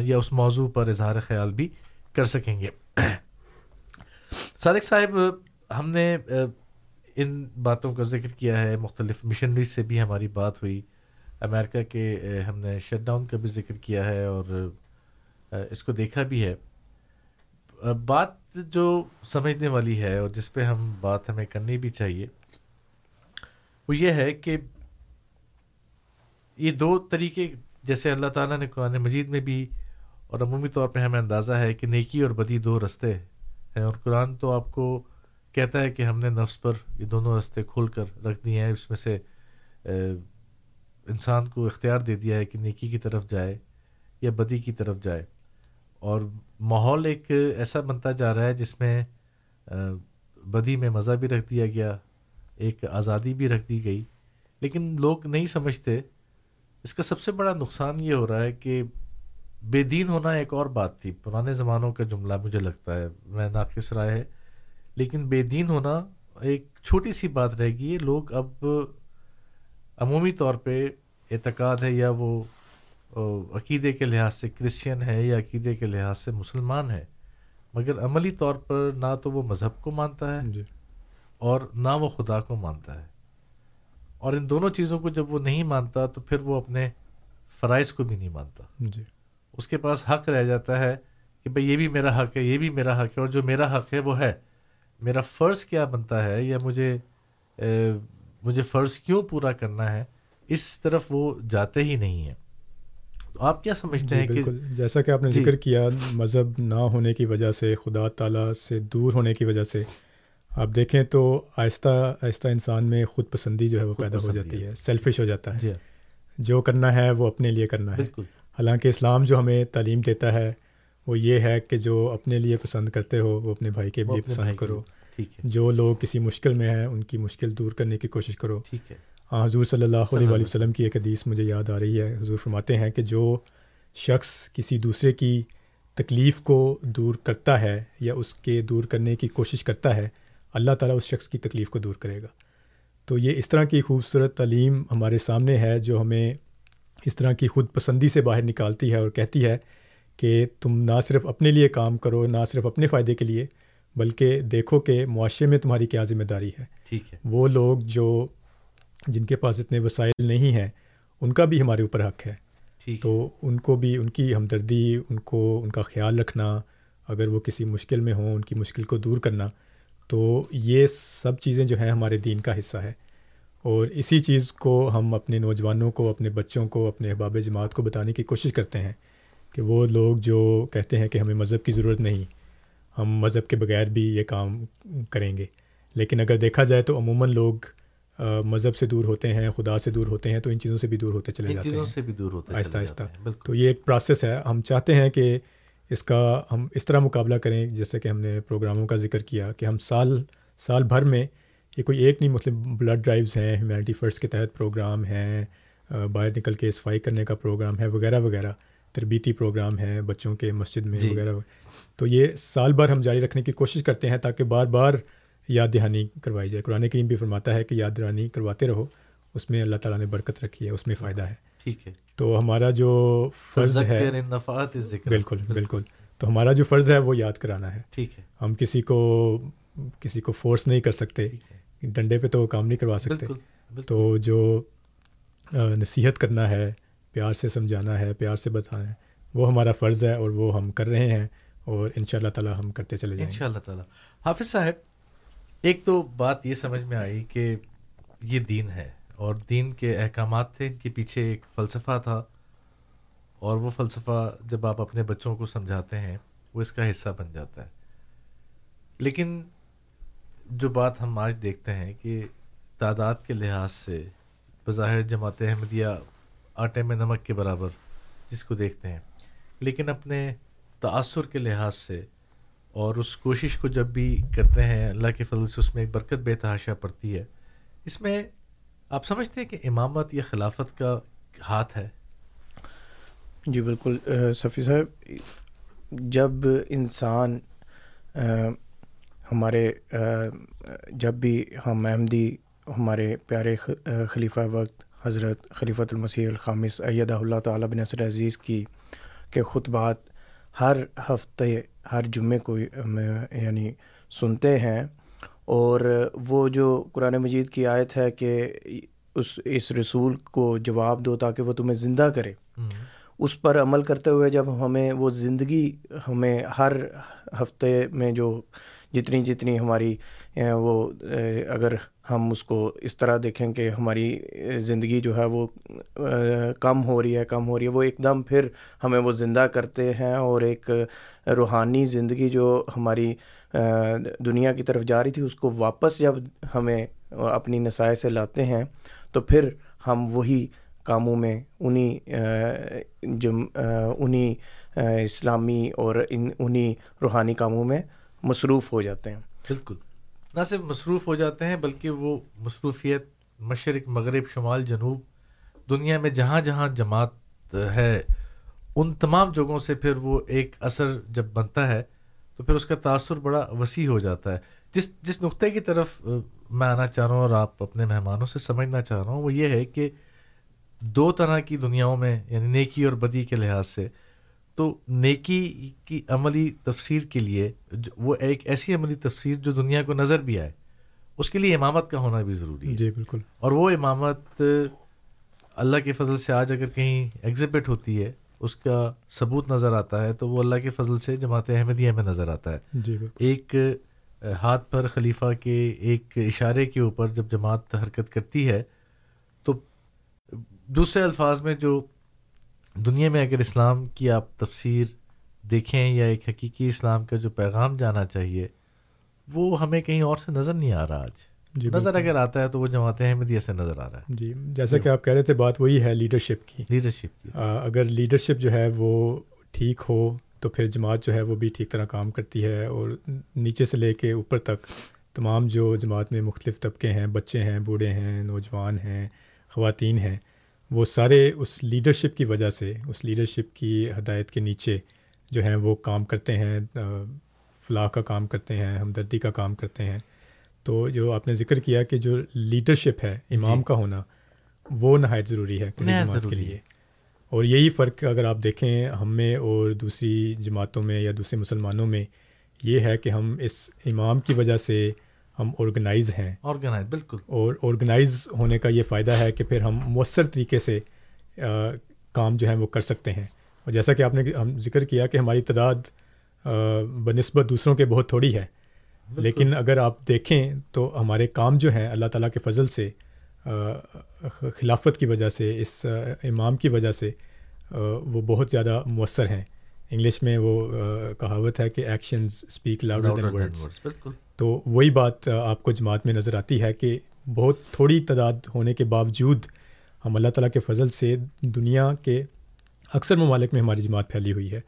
یا اس موضوع پر اظہار خیال بھی کر سکیں گے۔ صادق صاحب، ہم نے ان باتوں کا ذکر کیا ہے، مختلف مشنریز سے بھی ہماری بات ہوئی۔ امریکہ کے ہم نے شٹ ڈاؤن کا بھی ذکر کیا ہے اور اس کو دیکھا بھی ہے۔ بات جو سمجھنے والی ہے اور جس پہ ہم بات ہمیں کرنی بھی چاہیے، وہ یہ ہے کہ یہ دو طریقے، جیسے اللہ تعالیٰ نے قرآن مجید میں بھی اور عمومی طور پہ ہمیں اندازہ ہے کہ نیکی اور بدی دو رستے ہیں۔ اور قرآن تو آپ کو کہتا ہے کہ ہم نے نفس پر یہ دونوں رستے کھول کر رکھ دیے ہیں۔ اس میں سے انسان کو اختیار دے دیا ہے کہ نیکی کی طرف جائے یا بدی کی طرف جائے۔ اور ماحول ایک ایسا بنتا جا رہا ہے جس میں بدی میں مزہ بھی رکھ دیا گیا، ایک آزادی بھی رکھ دی گئی۔ لیکن لوگ نہیں سمجھتے، اس کا سب سے بڑا نقصان یہ ہو رہا ہے کہ بے دین ہونا ایک اور بات تھی۔ پرانے زمانوں کا جملہ مجھے لگتا ہے، میں ناقص رائے ہے۔ لیکن بے دین ہونا ایک چھوٹی سی بات رہے گی۔ لوگ اب عمومی طور پہ اعتقاد ہے یا وہ عقیدے کے لحاظ سے کرسچین ہے یا عقیدے کے لحاظ سے مسلمان ہے مگر عملی طور پر نہ تو وہ مذہب کو مانتا ہے جی۔ اور نہ وہ خدا کو مانتا ہے۔ اور ان دونوں چیزوں کو جب وہ نہیں مانتا تو پھر وہ اپنے فرائض کو بھی نہیں مانتا۔ جی۔ اس کے پاس حق رہ جاتا ہے کہ بھائی یہ بھی میرا حق ہے یہ بھی میرا حق ہے اور جو میرا حق ہے وہ ہے۔ میرا فرض کیا بنتا ہے یا مجھے مجھے فرض کیوں پورا کرنا ہے؟ اس طرف وہ جاتے ہی نہیں ہیں۔ آپ کیا سمجھتے ہیں بالکل۔ جیسا کہ آپ نے ذکر کیا مذہب نہ ہونے کی وجہ سے خدا تعالیٰ سے دور ہونے کی وجہ سے آپ دیکھیں تو آہستہ آہستہ انسان میں خود پسندی جو ہے وہ پیدا ہو جاتی ہے۔ سیلفش ہو جاتا ہے۔ جو کرنا ہے وہ اپنے لیے کرنا ہے۔ حالانکہ اسلام جو ہمیں تعلیم دیتا ہے وہ یہ ہے کہ جو اپنے لیے پسند کرتے ہو وہ اپنے بھائی کے لیے پسند کرو۔ جو لوگ کسی مشکل میں ہیں ان کی مشکل دور کرنے کی کوشش کرو۔ ٹھیک ہے۔ حضور صلی اللہ علیہ وسلم کی ایک حدیث مجھے یاد آ رہی ہے۔ حضور فرماتے ہیں کہ جو شخص کسی دوسرے کی تکلیف کو دور کرتا ہے یا اس کے دور کرنے کی کوشش کرتا ہے اللہ تعالیٰ اس شخص کی تکلیف کو دور کرے گا۔ تو یہ اس طرح کی خوبصورت تعلیم ہمارے سامنے ہے جو ہمیں اس طرح کی خود پسندی سے باہر نکالتی ہے اور کہتی ہے کہ تم نہ صرف اپنے لیے کام کرو نہ صرف اپنے فائدے کے لیے بلکہ دیکھو کہ معاشرے میں تمہاری کیا ذمہ داری ہے۔ ٹھیک ہے۔ وہ لوگ جو جن کے پاس اتنے وسائل نہیں ہیں ان کا بھی ہمارے اوپر حق ہے۔ تو ان کو بھی ان کی ہمدردی ان کو ان کا خیال رکھنا اگر وہ کسی مشکل میں ہوں ان کی مشکل کو دور کرنا تو یہ سب چیزیں جو ہیں ہمارے دین کا حصہ ہے۔ اور اسی چیز کو ہم اپنے نوجوانوں کو اپنے بچوں کو اپنے احباب جماعت کو بتانے کی کوشش کرتے ہیں کہ وہ لوگ جو کہتے ہیں کہ ہمیں مذہب کی ضرورت نہیں ہم مذہب کے بغیر بھی یہ کام کریں گے۔ لیکن اگر دیکھا جائے تو عموماً لوگ مذہب سے دور ہوتے ہیں خدا سے دور ہوتے ہیں تو ان چیزوں سے بھی دور ہوتے چلے جاتے ہیں۔ سے بھی دور ہوتے آہستہ آہستہ۔ تو یہ ایک پروسیس ہے۔ ہم چاہتے ہیں کہ اس کا ہم اس طرح مقابلہ کریں جیسے کہ ہم نے پروگراموں کا ذکر کیا کہ ہم سال سال بھر میں یہ کوئی ایک نہیں مطلب بلڈ ڈرائیوز ہیں ہیومینٹی فرسٹ کے تحت پروگرام ہیں باہر نکل کے صفائی کرنے کا پروگرام ہے وغیرہ وغیرہ۔ تربیتی پروگرام ہیں بچوں کے مسجد میں جی۔ وغیرہ۔ تو یہ سال بھر ہم جاری رکھنے کی کوشش کرتے ہیں تاکہ بار بار یاد دہانی کروائی جائے۔ قرآن کریم بھی فرماتا ہے کہ یاد دہانی کرواتے رہو اس میں اللہ تعالیٰ نے برکت رکھی ہے اس میں فائدہ ہے۔ ٹھیک ہے۔ تو ہمارا جو فرض ہے بالکل بالکل۔ تو ہمارا جو فرض ہے وہ یاد کرانا ہے۔ ٹھیک ہے۔ ہم کسی کو کسی کو فورس نہیں کر سکتے ڈنڈے پہ تو کام نہیں کروا سکتے۔ تو جو نصیحت کرنا ہے پیار سے سمجھانا ہے پیار سے بتانا ہے وہ ہمارا فرض ہے اور وہ ہم کر رہے ہیں اور ان شاء اللہ تعالیٰ ہم کرتے چلے جائیں۔ ان شاء اللہ تعالیٰ۔ حافظ صاحب ایک تو بات یہ سمجھ میں آئی کہ یہ دین ہے اور دین کے احکامات تھے، ان کے پیچھے ایک فلسفہ تھا اور وہ فلسفہ جب آپ اپنے بچوں کو سمجھاتے ہیں، وہ اس کا حصہ بن جاتا ہے۔ لیکن جو بات ہم آج دیکھتے ہیں کہ تعداد کے لحاظ سے بظاہر جماعت احمدیہ آٹے میں نمک کے برابر جس کو دیکھتے ہیں، لیکن اپنے تأثر کے لحاظ سے اور اس کوشش کو جب بھی کرتے ہیں، اللہ کے فضل سے اس میں ایک برکت بے تحاشا پڑتی ہے۔ اس میں آپ سمجھتے ہیں کہ امامت یا خلافت کا ہاتھ ہے؟ جی بالکل صفی صاحب، جب انسان ہمارے جب بھی ہم احمدی ہمارے پیارے خلیفہ وقت، حضرت خلیفۃ المسیح الخامس، ایدہ اللہ تعالیٰ بن نصر عزیز کی کے خطبات ہر ہفتے ہر جمعے کو یعنی سنتے ہیں۔ اور وہ جو قرآن مجید کی آیت ہے کہ اس اس رسول کو جواب دو تاکہ وہ تمہیں زندہ کرے۔ اس پر عمل کرتے ہوئے جب ہمیں وہ زندگی ہمیں ہر ہفتے میں جو جتنی جتنی ہماری وہ اگر ہم اس کو اس طرح دیکھیں کہ ہماری زندگی جو ہے وہ کم ہو رہی ہے، کم ہو رہی ہے۔ وہ ایک دم پھر ہمیں وہ زندہ کرتے ہیں اور ایک روحانی زندگی جو ہماری دنیا کی طرف جا رہی تھی، اس کو واپس جب ہمیں اپنی نسائے سے لاتے ہیں، تو پھر ہم وہی کاموں میں انہیں جم انہیں اسلامی اور ان انہیں روحانی کاموں میں مصروف ہو جاتے ہیں۔ بالکل۔ نہ صرف مصروف ہو جاتے ہیں، بلکہ وہ مصروفیت مشرق، مغرب، شمال، جنوب، دنیا میں جہاں جہاں جماعت ہے، ان تمام جگہوں سے پھر وہ ایک اثر جب بنتا ہے، تو پھر اس کا تاثر بڑا وسیع ہو جاتا ہے۔ جس جس نقطے کی طرف میں آنا چاہ رہا ہوں اور آپ اپنے مہمانوں سے سمجھنا چاہ رہا ہوں، وہ یہ ہے کہ دو طرح کی دنیاؤں میں یعنی نیکی اور بدی کے لحاظ سے تو نیکی کی عملی تفسیر کے لیے وہ ایک ایسی عملی تفسیر جو دنیا کو نظر بھی آئے اس کے لیے امامت کا ہونا بھی ضروری ہے۔ جی بالکل۔ اور وہ امامت اللہ کے فضل سے آج اگر کہیں ایگزبٹ ہوتی ہے اس کا ثبوت نظر آتا ہے تو وہ اللہ کے فضل سے جماعت احمدیہ میں نظر آتا ہے۔ جی ایک ہاتھ پر خلیفہ کے ایک اشارے کے اوپر جب جماعت حرکت کرتی ہے تو دوسرے الفاظ میں جو دنیا میں اگر اسلام کی آپ تفسیر دیکھیں یا ایک حقیقی اسلام کا جو پیغام جانا چاہیے وہ ہمیں کہیں اور سے نظر نہیں آ رہا آج۔ جی نظر اگر آتا ہے تو وہ جماعت احمدیہ سے نظر آ رہا ہے۔ جی جیسا کہ آپ کہہ رہے تھے بات وہی ہے لیڈرشپ کی۔ لیڈرشپ کی۔ اگر لیڈرشپ جو ہے وہ ٹھیک ہو تو پھر جماعت جو ہے وہ بھی ٹھیک طرح کام کرتی ہے اور نیچے سے لے کے اوپر تک تمام جو جماعت میں مختلف طبقے ہیں بچے ہیں بوڑھے ہیں نوجوان ہیں خواتین ہیں وہ سارے اس لیڈرشپ کی وجہ سے اس لیڈرشپ کی ہدایت کے نیچے جو ہیں وہ کام کرتے ہیں فلاح کا کام کرتے ہیں ہمدردی کا کام کرتے ہیں۔ تو جو آپ نے ذکر کیا کہ جو لیڈرشپ ہے امام جی۔ کا ہونا وہ نہایت ضروری ہے کسی جماعت کے لیے۔ اور یہی فرق اگر آپ دیکھیں ہم میں اور دوسری جماعتوں میں یا دوسرے مسلمانوں میں یہ ہے کہ ہم اس امام کی وجہ سے ہم آرگنائز ہیں۔ آرگنائز بالکل۔ اور آرگنائز ہونے کا یہ فائدہ ہے کہ پھر ہم مؤثر طریقے سے کام جو ہے وہ کر سکتے ہیں۔ اور جیسا کہ آپ نے ہم ذکر کیا کہ ہماری تعداد بہ نسبت دوسروں کے بہت تھوڑی ہے۔ لیکن اگر آپ دیکھیں تو ہمارے کام جو ہیں اللہ تعالیٰ کے فضل سے خلافت کی وجہ سے اس امام کی وجہ سے وہ بہت زیادہ مؤثر ہیں۔ انگلش میں وہ کہاوت ہے کہ actions speak louder than words تو وہی بات آپ کو جماعت میں نظر آتی ہے کہ بہت تھوڑی تعداد ہونے کے باوجود ہم اللہ تعالیٰ کے فضل سے دنیا کے اکثر ممالک میں ہماری جماعت پھیلی ہوئی ہے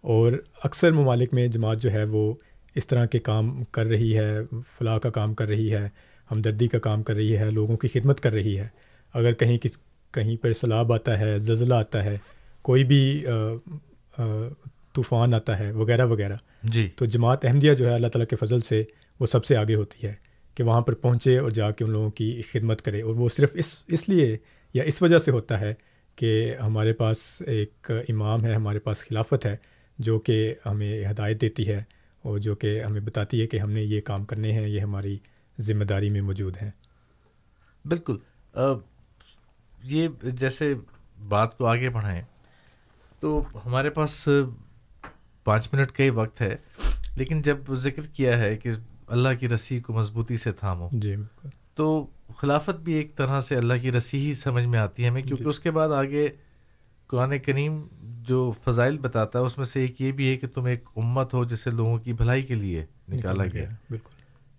اور اکثر ممالک میں جماعت جو ہے وہ اس طرح کے کام کر رہی ہے فلاح کا کام کر رہی ہے ہمدردی کا کام کر رہی ہے لوگوں کی خدمت کر رہی ہے۔ اگر کہیں کس کہیں پر سیلاب آتا ہے زلزلہ آتا ہے کوئی بھی طوفان آتا ہے وغیرہ وغیرہ۔ جی۔ تو جماعت احمدیہ جو ہے اللہ تعالیٰ کے فضل سے وہ سب سے آگے ہوتی ہے کہ وہاں پر پہنچے اور جا کے ان لوگوں کی خدمت کرے اور وہ صرف اس اس لیے یا اس وجہ سے ہوتا ہے کہ ہمارے پاس ایک امام ہے، ہمارے پاس خلافت ہے جو کہ ہمیں ہدایت دیتی ہے اور جو کہ ہمیں بتاتی ہے کہ ہم نے یہ کام کرنے ہیں، یہ ہماری ذمہ داری میں موجود ہیں۔ بالکل۔ یہ جیسے بات کو آگے بڑھائیں تو ہمارے پاس پانچ منٹ کا ہی وقت ہے، لیکن جب ذکر کیا ہے کہ اللہ کی رسی کو مضبوطی سے تھامو۔ جی تو خلافت بھی ایک طرح سے اللہ کی رسی ہی سمجھ میں آتی ہے ہمیں کیونکہ جی۔ اس کے بعد آگے قرآن کریم جو فضائل بتاتا ہے اس میں سے ایک یہ بھی ہے کہ تم ایک امت ہو جسے لوگوں کی بھلائی کے لیے نکالا گیا بالکل۔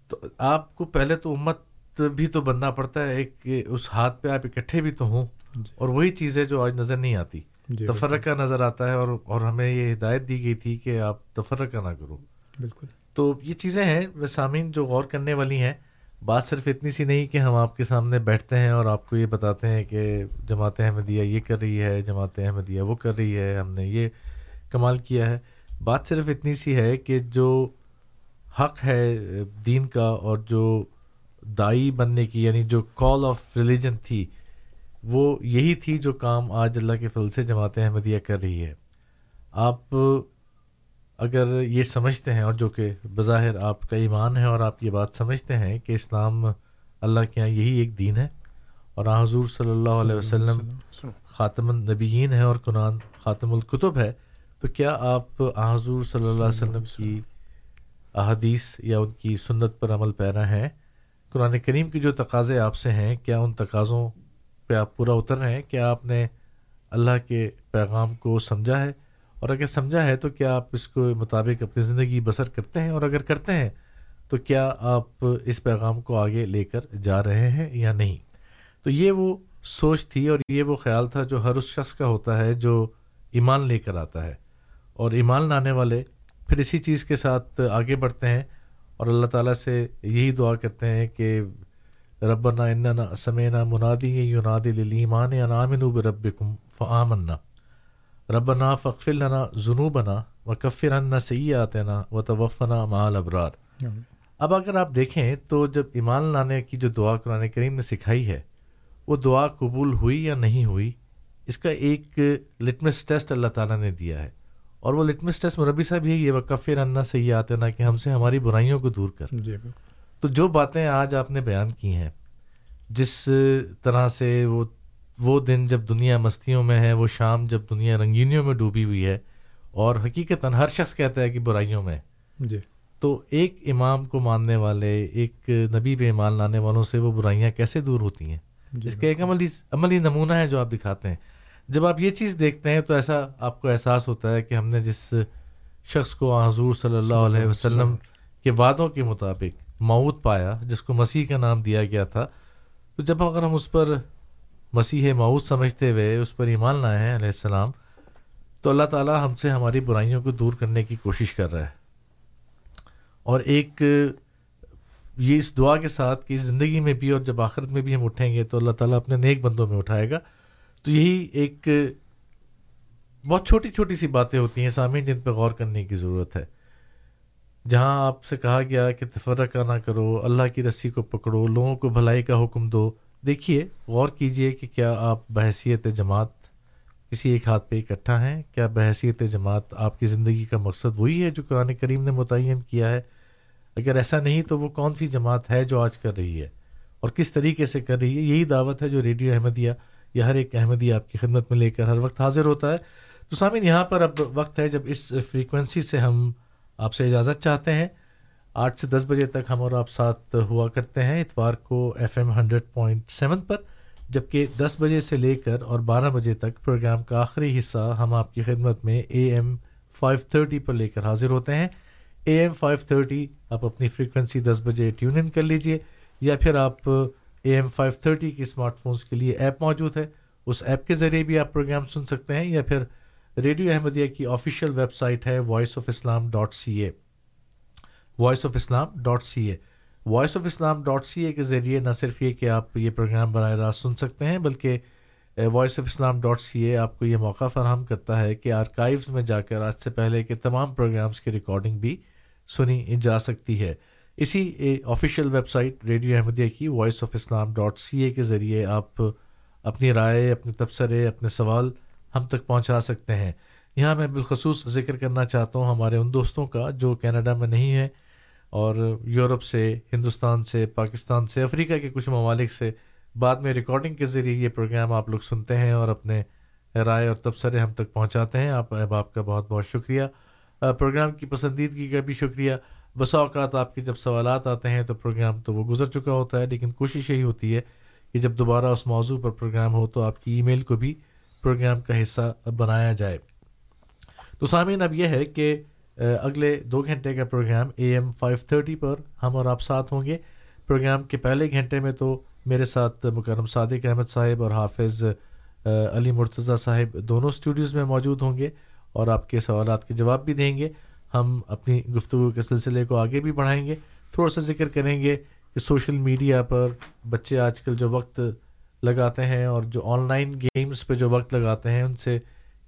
تو آپ کو پہلے تو امت بھی تو بننا پڑتا ہے ایک اس ہاتھ پہ آپ اکٹھے بھی تو ہوں جی۔ اور وہی چیز ہے جو آج نظر نہیں آتی۔ جی تفرقہ نظر آتا ہے اور اور ہمیں یہ ہدایت دی گئی تھی کہ آپ تفرقہ نہ کرو۔ بالکل۔ تو یہ چیزیں ہیں سامعین جو غور کرنے والی ہیں، بات صرف اتنی سی نہیں کہ ہم آپ کے سامنے بیٹھتے ہیں اور آپ کو یہ بتاتے ہیں کہ جماعت احمدیہ یہ کر رہی ہے، جماعت احمدیہ وہ کر رہی ہے، ہم نے یہ کمال کیا ہے۔ بات صرف اتنی سی ہے کہ جو حق ہے دین کا اور جو دائی بننے کی یعنی جو کال آف ریلیجن تھی، وہ یہی تھی جو کام آج اللہ کے فل سے جماعت احمدیہ کر رہی ہے۔ آپ اگر یہ سمجھتے ہیں اور جو کہ بظاہر آپ کا ایمان ہے اور آپ یہ بات سمجھتے ہیں کہ اسلام اللہ کے یہاں یہی ایک دین ہے اور حضور صلی اللہ علیہ وسلم خاتم النبیین ہے اور قرآن خاتم القتب ہے تو کیا آپ حضور صلی اللہ علیہ وسلم کی احادیث یا ان کی سنت پر عمل پیرا ہیں؟ قرآن کریم کی جو تقاضے آپ سے ہیں کیا ان تقاضوں پہ آپ پورا اتر رہے ہیں؟ کیا آپ نے اللہ کے پیغام کو سمجھا ہے؟ اور اگر سمجھا ہے تو کیا آپ اس کو مطابق اپنی زندگی بسر کرتے ہیں؟ اور اگر کرتے ہیں، تو کیا آپ اس پیغام کو آگے لے کر جا رہے ہیں یا نہیں؟ تو یہ وہ سوچ تھی اور یہ وہ خیال تھا جو ہر اس شخص کا ہوتا ہے جو ایمان لے کر آتا ہے۔ اور ایمان لانے والے پھر اسی چیز کے ساتھ آگے بڑھتے ہیں اور اللہ تعالیٰ سے یہی دعا کرتے ہیں کہ ربنا اننا سمینا منادی یونادی للیمان انامن بربکم فآمنا۔ ربنا فقفل لنا ذنوبنا وکفر عنا سیئاتنا وتوفنا مع الابرار۔ اب اگر آپ دیکھیں تو جب ایمان لانے کی جو دعا قرآن کریم نے سکھائی ہے وہ دعا قبول ہوئی یا نہیں ہوئی اس کا ایک لٹمس ٹیسٹ اللہ تعالیٰ نے دیا ہے۔ اور وہ لٹمس ٹیسٹ مربی صاحب یہی ہے وکفر آتے نا کہ ہم سے ہماری برائیوں کو دور کر۔ جی تو جو باتیں آج آپ نے بیان کی ہیں جس طرح سے وہ وہ دن جب دنیا مستیوں میں ہے وہ شام جب دنیا رنگینیوں میں ڈوبی ہوئی ہے اور حقیقت ہر شخص کہتا ہے کہ برائیوں میں جی۔ تو ایک امام کو ماننے والے ایک نبی پہ ایمان لانے والوں سے وہ برائیاں کیسے دور ہوتی ہیں؟ جی۔ اس کا ایک عملی عملی نمونہ ہے جو آپ دکھاتے ہیں۔ جب آپ یہ چیز دیکھتے ہیں تو ایسا آپ کو احساس ہوتا ہے کہ ہم نے جس شخص کو حضور صلی اللہ علیہ وسلم کے وعدوں کے مطابق موت پایا جس کو مسیح کا نام دیا گیا تھا تو جب اگر ہم اس پر مسیح معود سمجھتے ہوئے اس پر ایمان لائے ہیں علیہ السلام، تو اللہ تعالیٰ ہم سے ہماری برائیوں کو دور کرنے کی کوشش کر رہا ہے۔ اور ایک، یہ اس دعا کے ساتھ کہ زندگی میں بھی اور جب آخرت میں بھی ہم اٹھیں گے تو اللہ تعالیٰ اپنے نیک بندوں میں اٹھائے گا۔ تو یہی ایک بہت چھوٹی چھوٹی سی باتیں ہوتی ہیں، سامعین، جن پہ غور کرنے کی ضرورت ہے۔ جہاں آپ سے کہا گیا کہ تفرقہ نہ کرو، اللہ کی رسی کو پکڑو، لوگوں کو بھلائی کا حکم دو دیکھیے، غور کیجیے کہ کیا آپ بحثیت جماعت کسی ایک ہاتھ پہ اکٹھا ہیں؟ کیا بحثیت جماعت آپ کی زندگی کا مقصد وہی ہے جو قرآن کریم نے متعین کیا ہے؟ اگر ایسا نہیں تو وہ کون سی جماعت ہے جو آج کر رہی ہے؟ اور کس طریقے سے کر رہی ہے؟ یہی دعوت ہے جو ریڈیو احمدیہ یا ہر ایک احمدیہ آپ کی خدمت میں لے کر ہر وقت حاضر ہوتا ہے۔ تو سامعین، یہاں پر اب وقت ہے جب اس فریکوینسی سے ہم آپ سے اجازت چاہتے ہیں۔ آٹھ سے دس بجے تک ہم اور آپ ساتھ ہوا کرتے ہیں اتوار کو F M hundred point seven پر جبکہ دس بجے سے لے کر اور بارہ بجے تک پروگرام کا آخری حصہ ہم آپ کی خدمت میں اے ایم فائیو تھرٹی پر لے کر حاضر ہوتے ہیں۔ اے ایم فائیو تھرٹی، آپ اپنی فریکوینسی دس بجے ٹیون ان کر لیجیے، یا پھر آپ اے ایم فائیو تھرٹی کی اسمارٹ فونس کے لیے ایپ موجود ہے۔ اس ایپ کے ذریعے بھی آپ پروگرام سن سکتے ہیں، یا پھر ریڈیو احمدیہ کی آفیشیل ویب سائٹ ہے voice of Islam dot C A voice of Islam dot C A voice of Islam dot C A کے ذریعے نہ صرف یہ کہ آپ یہ پروگرام براہ راست سن سکتے ہیں، بلکہ voice of Islam dot C A آپ کو یہ موقع فراہم کرتا ہے کہ آرکائیوز میں جا کر آج سے پہلے کے تمام پروگرامز کی ریکارڈنگ بھی سنی جا سکتی ہے۔ اسی official website radio Ahmadiyya کی voice of Islam dot C A کے ذریعے آپ اپنی رائے، اپنے تبصرے، اپنے سوال ہم تک پہنچا سکتے ہیں۔ یہاں میں بالخصوص ذکر کرنا چاہتا ہوں ہمارے ان دوستوں کا جو کینیڈا میں نہیں ہے اور یورپ سے، ہندوستان سے، پاکستان سے، افریقہ کے کچھ ممالک سے بعد میں ریکارڈنگ کے ذریعے یہ پروگرام آپ لوگ سنتے ہیں اور اپنے رائے اور تبصرے ہم تک پہنچاتے ہیں۔ آپ احباب کا بہت بہت شکریہ۔ پروگرام کی پسندیدگی کا بھی شکریہ۔ بسا اوقات آپ کے جب سوالات آتے ہیں تو پروگرام تو وہ گزر چکا ہوتا ہے، لیکن کوشش یہی ہوتی ہے کہ جب دوبارہ اس موضوع پر پروگرام ہو تو آپ کی ای میل کو بھی پروگرام کا حصہ بنایا جائے۔ تو سامعین، اب یہ ہے کہ اگلے دو گھنٹے کا programme A M five thirty پر ہم اور آپ ساتھ ہوں گے۔ پروگرام کے پہلے گھنٹے میں تو میرے ساتھ مکرم صادق احمد صاحب اور حافظ علی مرتضیٰ صاحب دونوں اسٹوڈیوز میں موجود ہوں گے اور آپ کے سوالات کے جواب بھی دیں گے۔ ہم اپنی گفتگو کے سلسلے کو آگے بھی بڑھائیں گے۔ تھوڑا سا ذکر کریں گے کہ سوشل میڈیا پر بچے آج کل جو وقت لگاتے ہیں اور جو آن لائن گیمز پہ جو وقت لگاتے ہیں، ان سے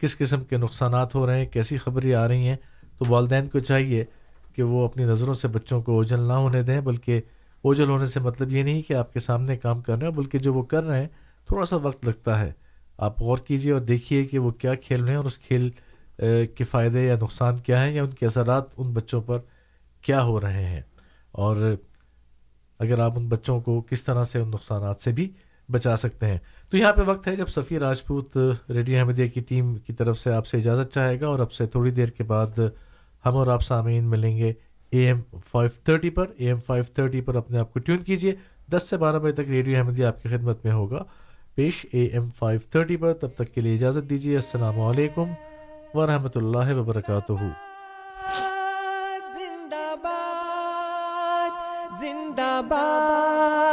کس قسم کے نقصانات ہو رہے ہیں، کیسی خبریں آ رہی ہیں تو والدین کو چاہیے کہ وہ اپنی نظروں سے بچوں کو اوجل نہ ہونے دیں، بلکہ اوجل ہونے سے مطلب یہ نہیں کہ آپ کے سامنے کام کر رہے ہیں بلکہ جو وہ کر رہے ہیں، تھوڑا سا وقت لگتا ہے۔ آپ غور کیجیے اور دیکھیے کہ وہ کیا کھیل رہے ہیں اور اس کھیل کے فائدے یا نقصان کیا ہیں یا ان کے اثرات ان بچوں پر کیا ہو رہے ہیں۔ اور اگر آپ ان بچوں کو کس طرح سے ان نقصانات سے بھی بچا سکتے ہیں۔ تو یہاں پہ وقت ہے جب صفی راجپوت ریڈیو احمدیہ کی ٹیم کی طرف سے آپ سے اجازت چاہے گا اور اب سے تھوڑی دیر کے بعد ہم اور آپ سامعین ملیں گے اے ایم فائیو تھرٹی پر۔ اے ایم فائیو تھرٹی پر اپنے آپ کو ٹیون کیجیے۔ دس سے بارہ بجے تک ریڈیو احمدیہ آپ کی خدمت میں ہوگا۔ پیش اے ایم فائیو تھرٹی پر۔ تب تک کے لیے اجازت دیجیے۔ السلام علیکم ورحمۃ اللہ وبرکاتہ۔ زندہ باد زندہ باد۔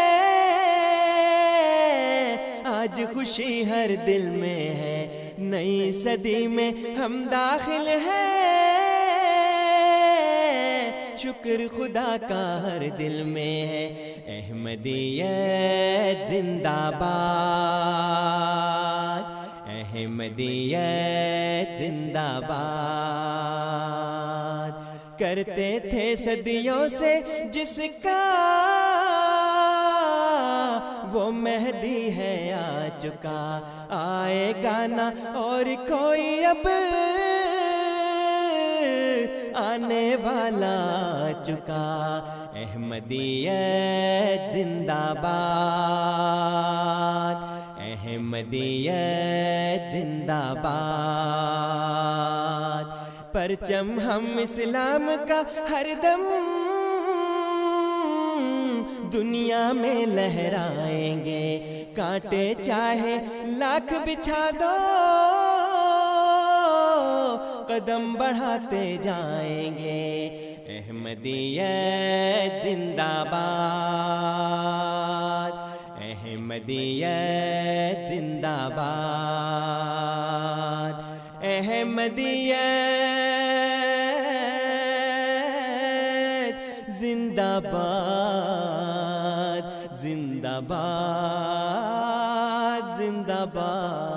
آج خوشی ہر دل میں ہے۔ نئی صدی میں ہم داخل ہیں۔ شکر خدا کا ہر دل میں ہے۔ احمدیت زندہ باد۔ احمدیت زندہ باد۔ کرتے تھے صدیوں سے جس کا وہ مہدی ہے آ چکا آئے گانا اور کوئی اب آنے والا آ چکا احمدیت زندہ باد۔ احمدیت زندہ باد۔ پرچم ہم اسلام کا ہر دم دنیا میں لہرائیں گے۔ کانٹے چاہے لاکھ بچھا دو۔ قدم بڑھاتے جائیں گے۔ احمدیت زندہ باد۔ احمدیت زندہ باد۔ احمدیت زندہ باد۔ زندہ باد زندہ باد۔